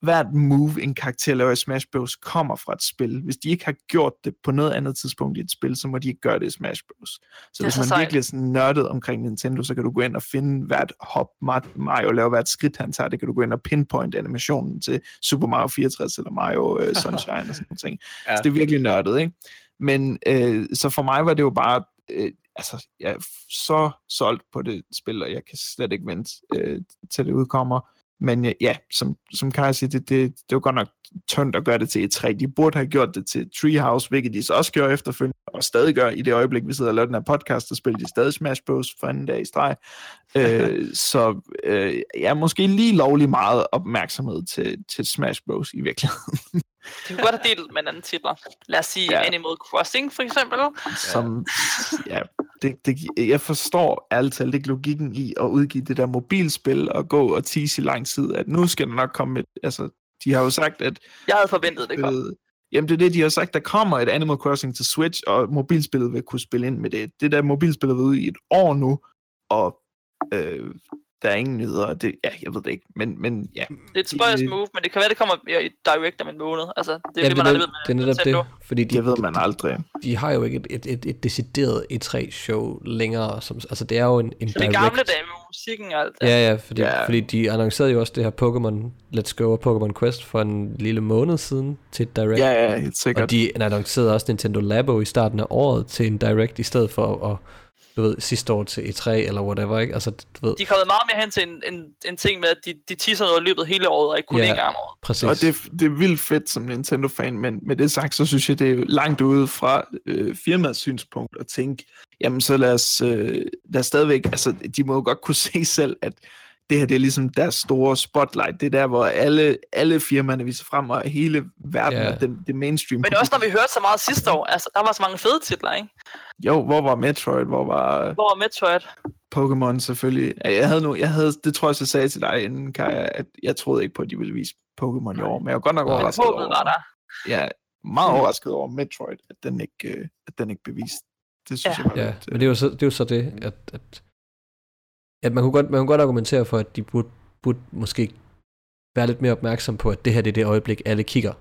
hvert move, en karakter laver i Smash Bros. kommer fra et spil. Hvis de ikke har gjort det på noget andet tidspunkt i et spil, så må de ikke gøre det i Smash Bros. Så Det hvis så man sejt. virkelig er sådan nørdet omkring Nintendo, så kan du gå ind og finde hvert hop, Mar- Mario laver hvert skridt, han tager. Det kan du gå ind og pinpoint animationen til Super Mario 64 eller Mario uh, [LAUGHS] Sunshine og sådan nogle ting. Ja. Så det er virkelig nørdet, ikke? Men øh, så for mig var det jo bare, øh, altså jeg er så solgt på det spil, og jeg kan slet ikke vente øh, til det udkommer. Men øh, ja, som, som Kai siger, det, det, det var godt nok tyndt at gøre det til E3. De burde have gjort det til Treehouse, hvilket de så også gjorde efterfølgende, og stadig gør i det øjeblik, vi sidder og laver den her podcast, og spiller de stadig Smash Bros. for anden dag i streg. [LAUGHS] øh, så øh, ja, måske lige lovlig meget opmærksomhed til, til Smash Bros. i virkeligheden. De kunne godt have delt med en anden titler. Lad os sige Ja. Animal Crossing, for eksempel. som, ja, det, det, jeg forstår alt talt ikke logikken i at udgive det der mobilspil og gå og tease i lang tid, at nu skal der nok komme et, altså, de har jo sagt, at Jeg havde forventet, det kom. øh, jamen det er det, de har sagt, der kommer et Animal Crossing til Switch, og mobilspillet vil kunne spille ind med det. Det der mobilspillet ude i et år nu, og øh, der er ingen nyheder, det, ja, jeg ved det ikke, men, men ja, Det er et spøjs det- move, men det kan være, det kommer i direct om en måned. Altså, det er Ja, det, det, man aldrig ved netop- det er med netop Nintendo. det, fordi de, det ved man aldrig. de har jo ikke et, et, et, et decideret E3-show længere. Som, altså det er jo en, en Det direct. gamle dage med musikken og alt det. Ja, ja, fordi, Ja. fordi de annoncerede jo også det her Pokémon Let's Go og Pokémon Quest for en lille måned siden til et direct. Ja, ja, helt sikkert. Og de annoncerede også Nintendo Labo i starten af året til en direct, i stedet for at, du ved, sidste år til E3 eller whatever, ikke? Altså, du ved, De er kommet meget mere hen til en, en, en ting med, at de, de teaser noget løbet hele året, og ikke kun Ja. en gang om året. præcis. Og det, det er vildt fedt som Nintendo-fan, men med det sagt, så synes jeg, det er langt ude fra øh, firmaets synspunkt at tænke, jamen så lad os, øh, lad os stadigvæk, altså de må jo godt kunne se selv, at det her det er ligesom deres store spotlight. Det er der, hvor alle, alle firmaerne viser frem, og hele verden yeah. det, det mainstream. Men også når vi hørte så meget sidste år, altså der var så mange fede titler, ikke? Jo, hvor var Metroid? Hvor var Hvor var Metroid? Pokémon selvfølgelig? Ja, Jeg havde nu, jeg havde, det tror jeg, så sagde til dig inden, Kaja, at jeg troede ikke på, at de ville vise Pokémon i år, men jeg var godt nok overrasket over, var der. ja, meget overrasket over Metroid, at den ikke, øh, at den ikke beviste. Det synes Ja. jeg var Ja, lidt, men det er jo så det, er jo så det at, at, at man, kunne godt, man kunne godt argumentere for, at de burde, burde måske være lidt mere opmærksom på, at det her det er det øjeblik, alle kigger.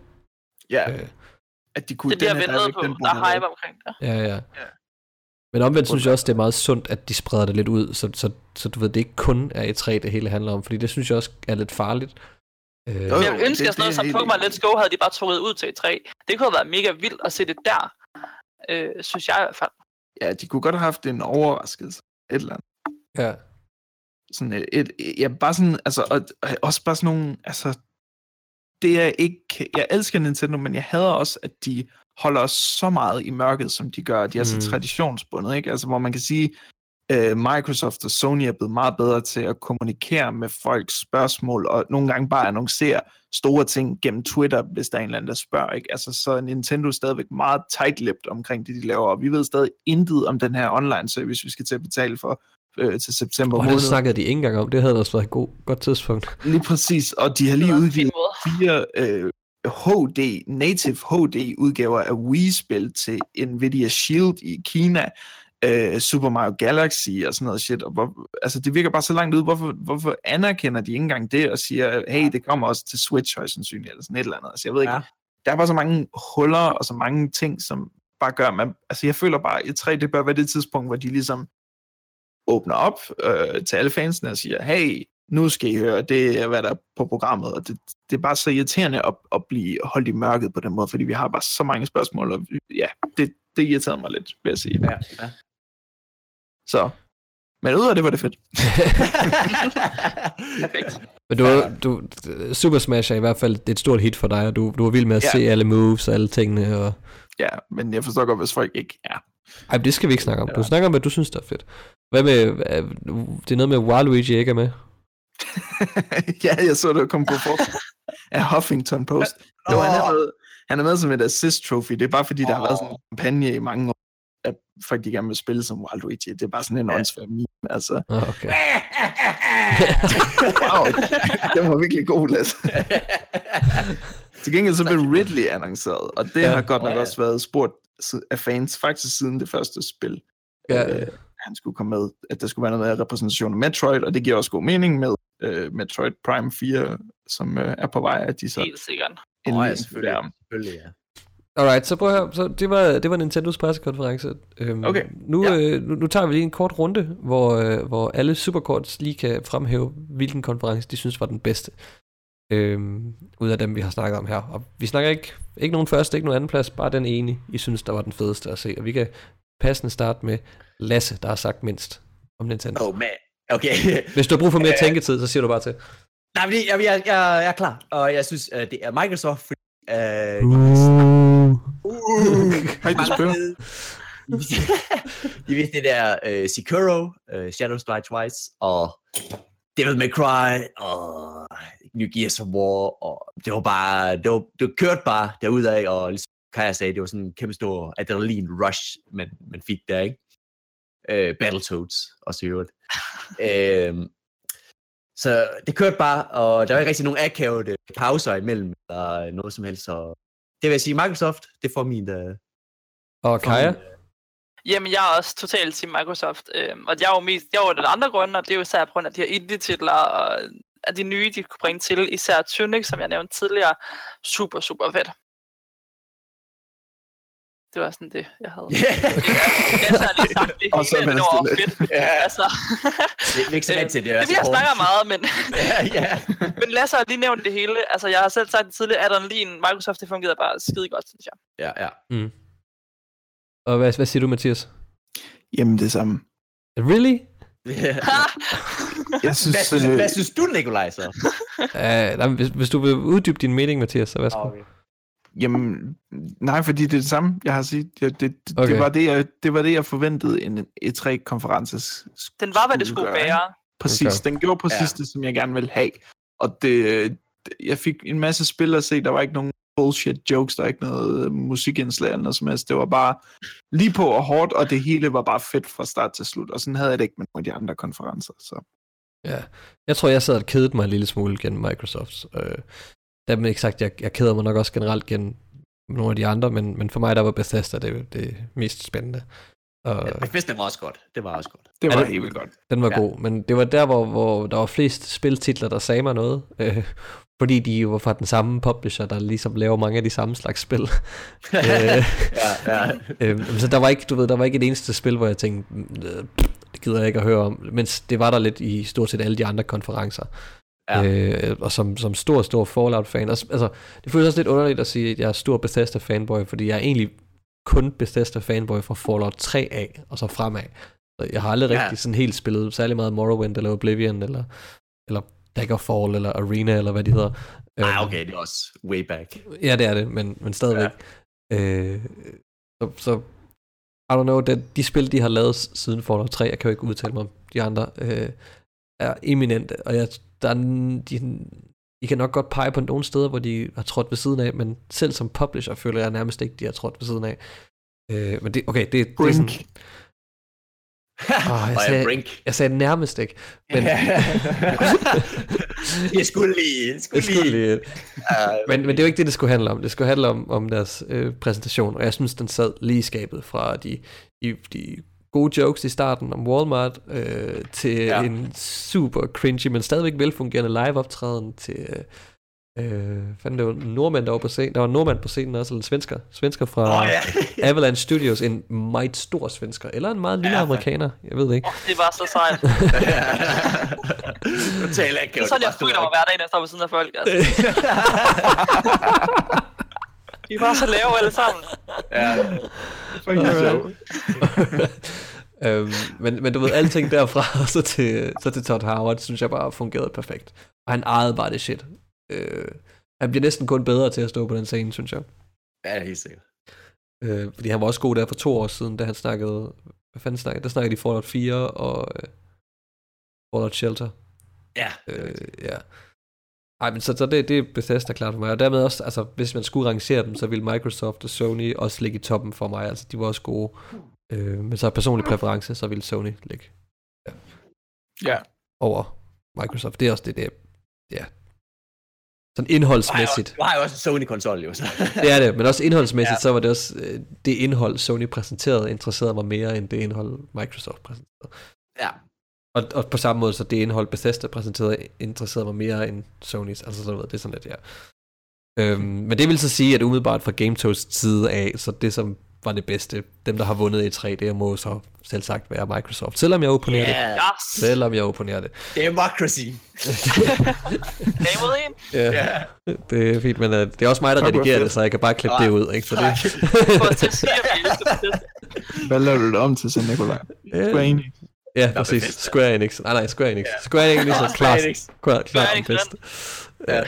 ja, Øh, at de kunne, Det bliver den her, ventet ikke- på. den Der er hype omkring det. ja, ja. Ja. Men omvendt synes jeg også, det er meget sundt, at de spreder det lidt ud, så, så, så du ved, det ikke kun er et 3 det hele handler om, fordi det synes jeg også er lidt farligt. Øh, jeg ville ønske, det- at sådan noget det som er Pokémon. Let's Go havde de bare trukket ud til et 3. Det kunne have været mega vildt at se det der. Øh, synes jeg i hvert fald. Ja, de kunne godt have haft en overraskelse. Et eller andet. ja. Sådan et, et, ja, bare sådan, altså, og, og også bare sådan nogle, altså, det er ikke, jeg elsker Nintendo, men jeg hader også, at de holder os så meget i mørket, som de gør. De er så Mm. traditionsbundet, ikke? Altså, hvor man kan sige, øh, Microsoft og Sony er blevet meget bedre til at kommunikere med folks spørgsmål, og nogle gange bare annoncere store ting gennem Twitter, hvis der er en eller anden, der spørger, ikke? Altså, så er Nintendo stadigvæk meget tight-lipped omkring det, de laver, og vi ved stadig intet om den her online-service, vi skal til at betale for øh, til september Og det måned. snakkede de ikke engang om, det havde også været et god, godt tidspunkt. Lige præcis, og de har lige Det udgivet fire øh, HD, native HD udgaver af Wii-spil til Nvidia Shield i Kina, øh, Super Mario Galaxy og sådan noget shit. Og hvor, altså, det virker bare så langt ud. Hvorfor, hvorfor anerkender de ikke engang det og siger, hey, det kommer også til Switch højst sandsynligt, eller sådan et eller andet. Altså, jeg ved ikke, Ja. der er bare så mange huller og så mange ting, som bare gør, man, altså jeg føler bare, at 3 det bør være det tidspunkt, hvor de ligesom åbner op øh, til alle fansene og siger, hey, nu skal I høre, det er, hvad der er på programmet, og det, det er bare så irriterende at, at blive holdt i mørket på den måde, fordi vi har bare så mange spørgsmål, og ja, det, det irriterede mig lidt, vil jeg sige. Ja, ja. Så, men ud af det var det fedt. Perfekt. [LAUGHS] Men du, du, Super Smash er i hvert fald et stort hit for dig, og du, du var vild med at Ja. se alle moves og alle tingene. Og... Ja, men jeg forstår godt, hvis folk ikke er. Ej, det skal vi ikke snakke om. Du Ja. snakker om, hvad du synes, der er fedt. Hvad med, øh, det er noget med, at Waluigi ikke er med. [LAUGHS] ja, jeg så det kom på for af Huffington Post. Jo, han, er med, han er med som et assist trophy. Det er bare fordi, der har været sådan en kampagne i mange år, at folk de gerne vil spille som Waluigi. Det er bare sådan en Ja. åndssvær meme. Altså, okay. [LAUGHS] wow, den var virkelig god, Lasse. [LAUGHS] Til gengæld så blev Ridley annonceret, og det Ja. ja. har godt nok Ja. også været spurgt af fans, faktisk siden det første spil. Ja. Øh, han skulle komme med, at der skulle være noget med repræsentation af Metroid, og det giver også god mening med øh, Metroid Prime 4, som øh, er på vej, at de så Helt sikkert. Åh, ja, endelig selvfølgelig. ham. Selvfølgelig, ja. Alright, så prøv at høre. Så det, var, det var Nintendos pressekonference. Øhm, Okay, Nu, ja. øh, nu, nu tager vi lige en kort runde, hvor, øh, hvor alle superkorts lige kan fremhæve, hvilken konference de synes var den bedste. Øhm, ud af dem, vi har snakket om her. Og vi snakker ikke, ikke nogen første, ikke nogen anden plads, bare den ene, I synes, der var den fedeste at se. Og vi kan passende starte med Lasse, der har sagt mindst om Nintendo. Oh, man. Okay. [LAUGHS] Hvis du har brug for mere Øh. tænketid, så siger du bare til. Nej, men jeg, jeg, jeg, jeg er klar, og jeg synes, uh, det er Microsoft, fordi uh, Hej, du spørger. de viste det der uh, Sekiro, uh, Shadows Die Twice, og Devil May Cry, og New Gears of War, og det var bare, det, var, det kørte bare derudad, og ligesom Kaja sagde, det var sådan en kæmpe stor adrenalin rush, man, man fik der, ikke? Uh, Battletoads, også i øvrigt. [LAUGHS] Øhm, så det kørte bare, og der var ikke rigtig nogen akavede pauser imellem, eller noget som helst, så det vil jeg sige, Microsoft, det får min... Uh, Og Kaja? Jamen, jeg er også totalt til Microsoft. Øhm, og jeg er jo mest, jeg er jo den andre grund, og det er jo især på grund af de her indie-titler, og af de nye, de kunne bringe til, især Tunic, som jeg nævnte tidligere. Super, super fedt. Det var sådan det, jeg havde. Yeah. [LAUGHS] Jeg har lige sagt det Og så hele, det var fedt. ja, Altså, vi er ikke så vant til det. det altså, vil jeg hårdt. snakke meget, men, ja, ja. [LAUGHS] men Lasse har lige nævnt det hele. Altså, jeg har selv sagt det tidligere, Adrenalin, Microsoft, det fungerede bare skide godt, synes jeg. ja, ja. Og hvad, hvad siger du, Mathias? Jamen, det samme. Really? Jeg synes, hvad, synes, øh, hvad synes du, Nikolaj, så? Uh, [LAUGHS] nej, hvis, hvis du vil uddybe din mening, Mathias, så værsgo. Okay. Jamen, nej, fordi det er det samme, jeg har sagt. Det, det, okay. Det, var, det, jeg, det var det, jeg forventede en E3-konference Den var, hvad det skulle være. præcis. Okay. Den gjorde præcis Ja. det, som jeg gerne ville have. Og det, det, jeg fik en masse spil at se, der var ikke nogen bullshit jokes, der var ikke noget øh, musikindslag eller noget som helst. Det var bare lige på og hårdt, og det hele var bare fedt fra start til slut. Og sådan havde jeg det ikke med nogle af de andre konferencer. Så. Ja. Jeg tror, jeg sad og kedede mig en lille smule gennem Microsoft. Øh, dermed ikke sagt, jeg, jeg keder mig nok også generelt gennem nogle af de andre, men, men for mig der var Bethesda det, det mest spændende. Og Ja, Bethesda var også godt. Det var også godt. Det Er var det- helt vildt godt. den var Ja. god, men det var der, hvor, hvor der var flest spiltitler, der sagde mig noget. Øh, fordi de jo var fra den samme publisher, der ligesom laver mange af de samme slags spil. [LAUGHS] øh, ja, ja. Øhm, så der var ikke, du ved, der var ikke et eneste spil, hvor jeg tænkte, "Mm, øh, det gider jeg ikke at høre om, mens det var der lidt i stort set alle de andre konferencer. Ja. Øh, og som, som stor, stor Fallout-fan, altså, altså, det føles også lidt underligt at sige, at jeg er stor Bethesda-fanboy, fordi jeg er egentlig kun Bethesda-fanboy fra Fallout 3 af, og så fremad. Jeg har aldrig Ja. rigtig sådan helt spillet særlig meget Morrowind, eller Oblivion, eller, eller Daggerfall, eller Arena, eller hvad de hedder. Ej, Øhm, okay, det er også way back. Ja, det er det, men, men stadigvæk. Ja. Øh, så, så, I don't know, det, de spil, de har lavet siden Fallout 3, jeg kan jo ikke udtale mig om de andre, øh, er eminente, og jeg, der er, de, I kan nok godt pege på nogle steder, hvor de har trådt ved siden af, men selv som publisher føler jeg nærmest ikke, de har trådt ved siden af. Øh, men det, okay, det, det er sådan, Åh, jeg sagde- Brink. jeg sagde nærmest ikke, men [LAUGHS] jeg skulle lige, jeg skulle jeg skulle lige. lige, Men, men det er jo ikke det, det skulle handle om. Det skulle handle om, om deres øh, præsentation, og jeg synes, den sad lige skabet fra de, de, de gode jokes i starten om Walmart, øh, til. Ja. en super cringy, men stadigvæk velfungerende live-optræden, til øh, fanden, det var en nordmand, der var på scenen. Der var en nordmand på scenen også, eller en svensker. Svensker fra oh, ja. [LAUGHS] Avalanche Studios, en meget stor svensker, eller en meget lille Ja, amerikaner, jeg ved det ikke. Oh, det var så sejt. [LAUGHS] Nu taler jeg Det er sådan, jeg føler mig hver dag, når jeg står ved siden af folk. Altså. [LAUGHS] De er bare så lave alle sammen. Ja. øhm, men, men du ved, alting derfra og så til, så til Todd Howard, synes jeg bare fungerede perfekt. Og han ejede bare det shit. Øh, han bliver næsten kun bedre til at stå på den scene, synes jeg. Ja, helt sikkert. Øh, fordi han var også god der for to år siden, da han snakkede... Hvad fanden snakkede? Der snakkede de Fallout 4 og øh, Fallout Shelter. Ja. Øh, ja. Ej, men så, så det, det er Bethesda klart for mig. Og dermed også, altså, hvis man skulle rangere dem, så ville Microsoft og Sony også ligge i toppen for mig. Altså, de var også gode. Øh, men så personlig præference, så ville Sony ligge Ja. over Microsoft. Det er også det, det ja. Sådan indholdsmæssigt. Du har jo også en Sony-konsol, jo. Så. [LAUGHS] Det er det, men også indholdsmæssigt, ja. Så var det også øh, det indhold, Sony præsenterede, interesserede mig mere, end det indhold, Microsoft præsenterede. Ja. Og, og på samme måde, så det indhold, Bethesda præsenterede, interesserede mig mere end Sony's. Altså sådan noget, det er sådan lidt, ja. Øhm, men det vil så sige, at umiddelbart fra GameToes side af, så det som var det bedste, dem der har vundet E3, det må så selv sagt være Microsoft. Selvom jeg opponerer det. Yeah. Yes! Selvom jeg opponerer det. Democracy. Dag mod en. Ja, Ja. det er fint, men uh, det er også mig, der redigerer det, så jeg kan bare klippe det ud, ikke? Så [LAUGHS] det. Hvad laver du det om til, så Nikolaj? Square Enix. Ja, præcis. Square Enix. Nej, nej, Square Enix. Ja. Square Enix er klart, klart, klart den bedste. Ja.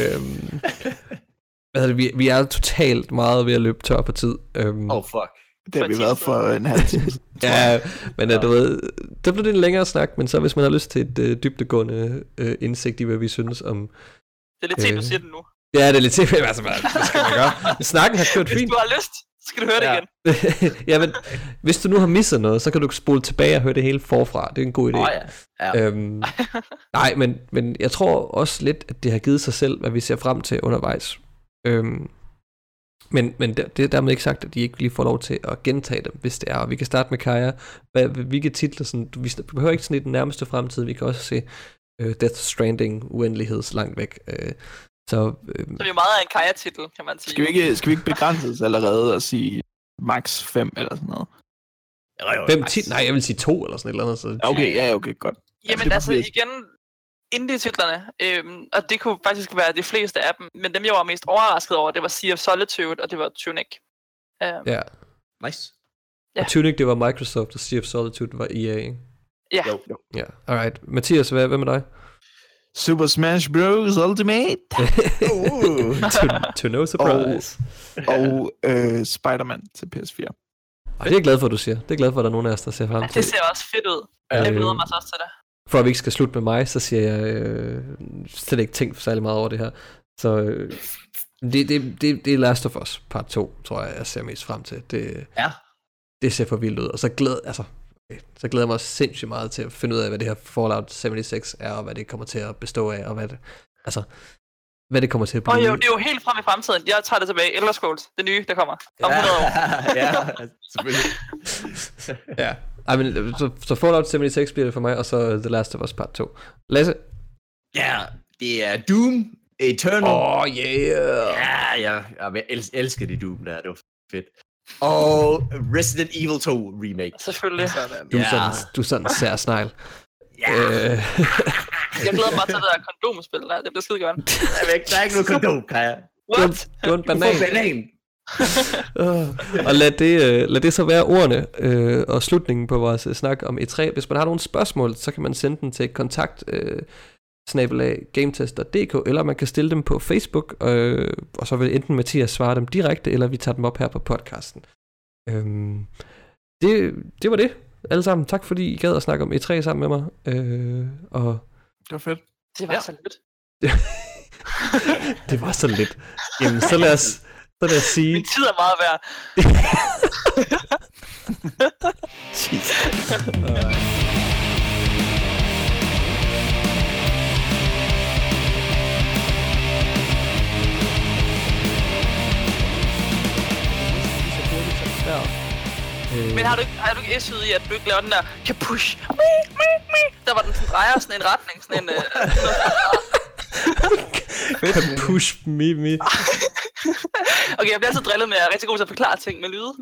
Øhm, [LAUGHS] altså, vi, vi er totalt meget ved at løbe tør på tid. Øhm, Oh, fuck. Det har vi været for en halv time. [LAUGHS] ja, men uh, du ved, det blev lidt en længere snak, men så hvis man har lyst til et uh, dybdegående uh, indsigt i, hvad vi synes om... Det er lidt sent, du Øh. siger det nu. Ja, det er lidt tilfældigt, [LAUGHS] altså, hvad, skal man gøre? Snakken har kørt Hvis fint. du har lyst, så skal du høre det Ja. igen. [LAUGHS] ja, men hvis du nu har misset noget, så kan du spole tilbage og høre det hele forfra. Det er en god idé. Åh, ja. Ja. Øhm, nej, men, men jeg tror også lidt, at det har givet sig selv, hvad vi ser frem til undervejs. Øhm, men men det, det er dermed ikke sagt, at de ikke lige får lov til at gentage dem, hvis det er. Og vi kan starte med Kaja. Hvad, hvilke titler, sådan, du, vi behøver ikke sådan i den nærmeste fremtid, vi kan også se øh, Death Stranding uendeligheds langt væk. Øh, så øh, Så det er jo meget af en Kaja-titel, kan man sige. Skal vi ikke, skal vi ikke begrænse os allerede og sige max 5 eller sådan noget? Fem tit? Nej, jeg vil sige to eller sådan et eller andet. Så, Okay, ja, okay, godt. Jamen det altså igen, indie-titlerne, øhm, og det kunne faktisk være de fleste af dem, men dem jeg var mest overrasket over, det var Sea of Solitude, og det var Tunic. Øhm, ja. Nice. Ja. Og Tunic, det var Microsoft, og Sea of Solitude var EA, ikke? Ja. Jo, jo. Ja, alright. Mathias, hvad, hvad med dig? Super Smash Bros. Ultimate Uh. [LAUGHS] to, to no surprise. og øh, Spider-Man til PS4. Ej, det er jeg glad for, at du siger. Det er jeg glad for, at der er nogen af os, der ser frem til. Det ser også fedt ud. Ja. Jeg Øh, glæder mig så også til det. For at vi ikke skal slutte med mig, så siger jeg øh, slet ikke tænkt særlig meget over det her. Så øh, det, det, det, det er Last of Us part 2, tror jeg, jeg ser mest frem til. Det, Ja. det ser for vildt ud. Og så glæder, altså, så glæder jeg mig sindssygt meget til at finde ud af, hvad det her Fallout 76 er, og hvad det kommer til at bestå af, og hvad det, altså, hvad det kommer til at blive. jo, det er jo helt frem i fremtiden. Jeg tager det tilbage. Elder Scrolls, det nye, der kommer. Om 100 år. [LAUGHS] ja, [LAUGHS] selvfølgelig. Ja. Ej, men, øh, så, så Fallout 76 bliver det for mig, og så The Last of Us Part 2. Lasse? Ja, det er Doom Eternal. Åh, oh, yeah! Ja, ja, jeg el- elsker det Doom der, det var fedt. Og Resident Evil 2 remake. Selvfølgelig. Sådan. Du er sådan, du er sådan en sær snegl. Ja, Øh, Jeg glæder mig til [LAUGHS] det der kondomspil der. Det bliver skide godt. jeg ved ikke, der er ikke noget kondom, Kaja. What? du er en Du får banan. Og lad det, øh, lad det så være ordene øh, og slutningen på vores øh, snak om E3. Hvis man har nogle spørgsmål, så kan man sende dem til kontakt øh, eller man kan stille dem på Facebook, øh, og så vil enten Mathias svare dem direkte, eller vi tager dem op her på podcasten. Øhm, det, det var det, alle sammen. Tak fordi I gad at snakke om E3 sammen med mig. Øh, og Det var fedt. Det var Ja. så lidt. [LAUGHS] det var så lidt. Jamen, så lad os, så lad os sige... Min tid er meget værd. Øh, Men har du ikke, har du ikke issuet i, at du ikke laver den der kapush? Mi, mi, mi. Der var den sådan drejer sådan en retning, sådan en... Øh, [LAUGHS] push me, me. [LAUGHS] okay, jeg bliver altid drillet med, at jeg er rigtig god til at forklare ting med lyde. [LAUGHS]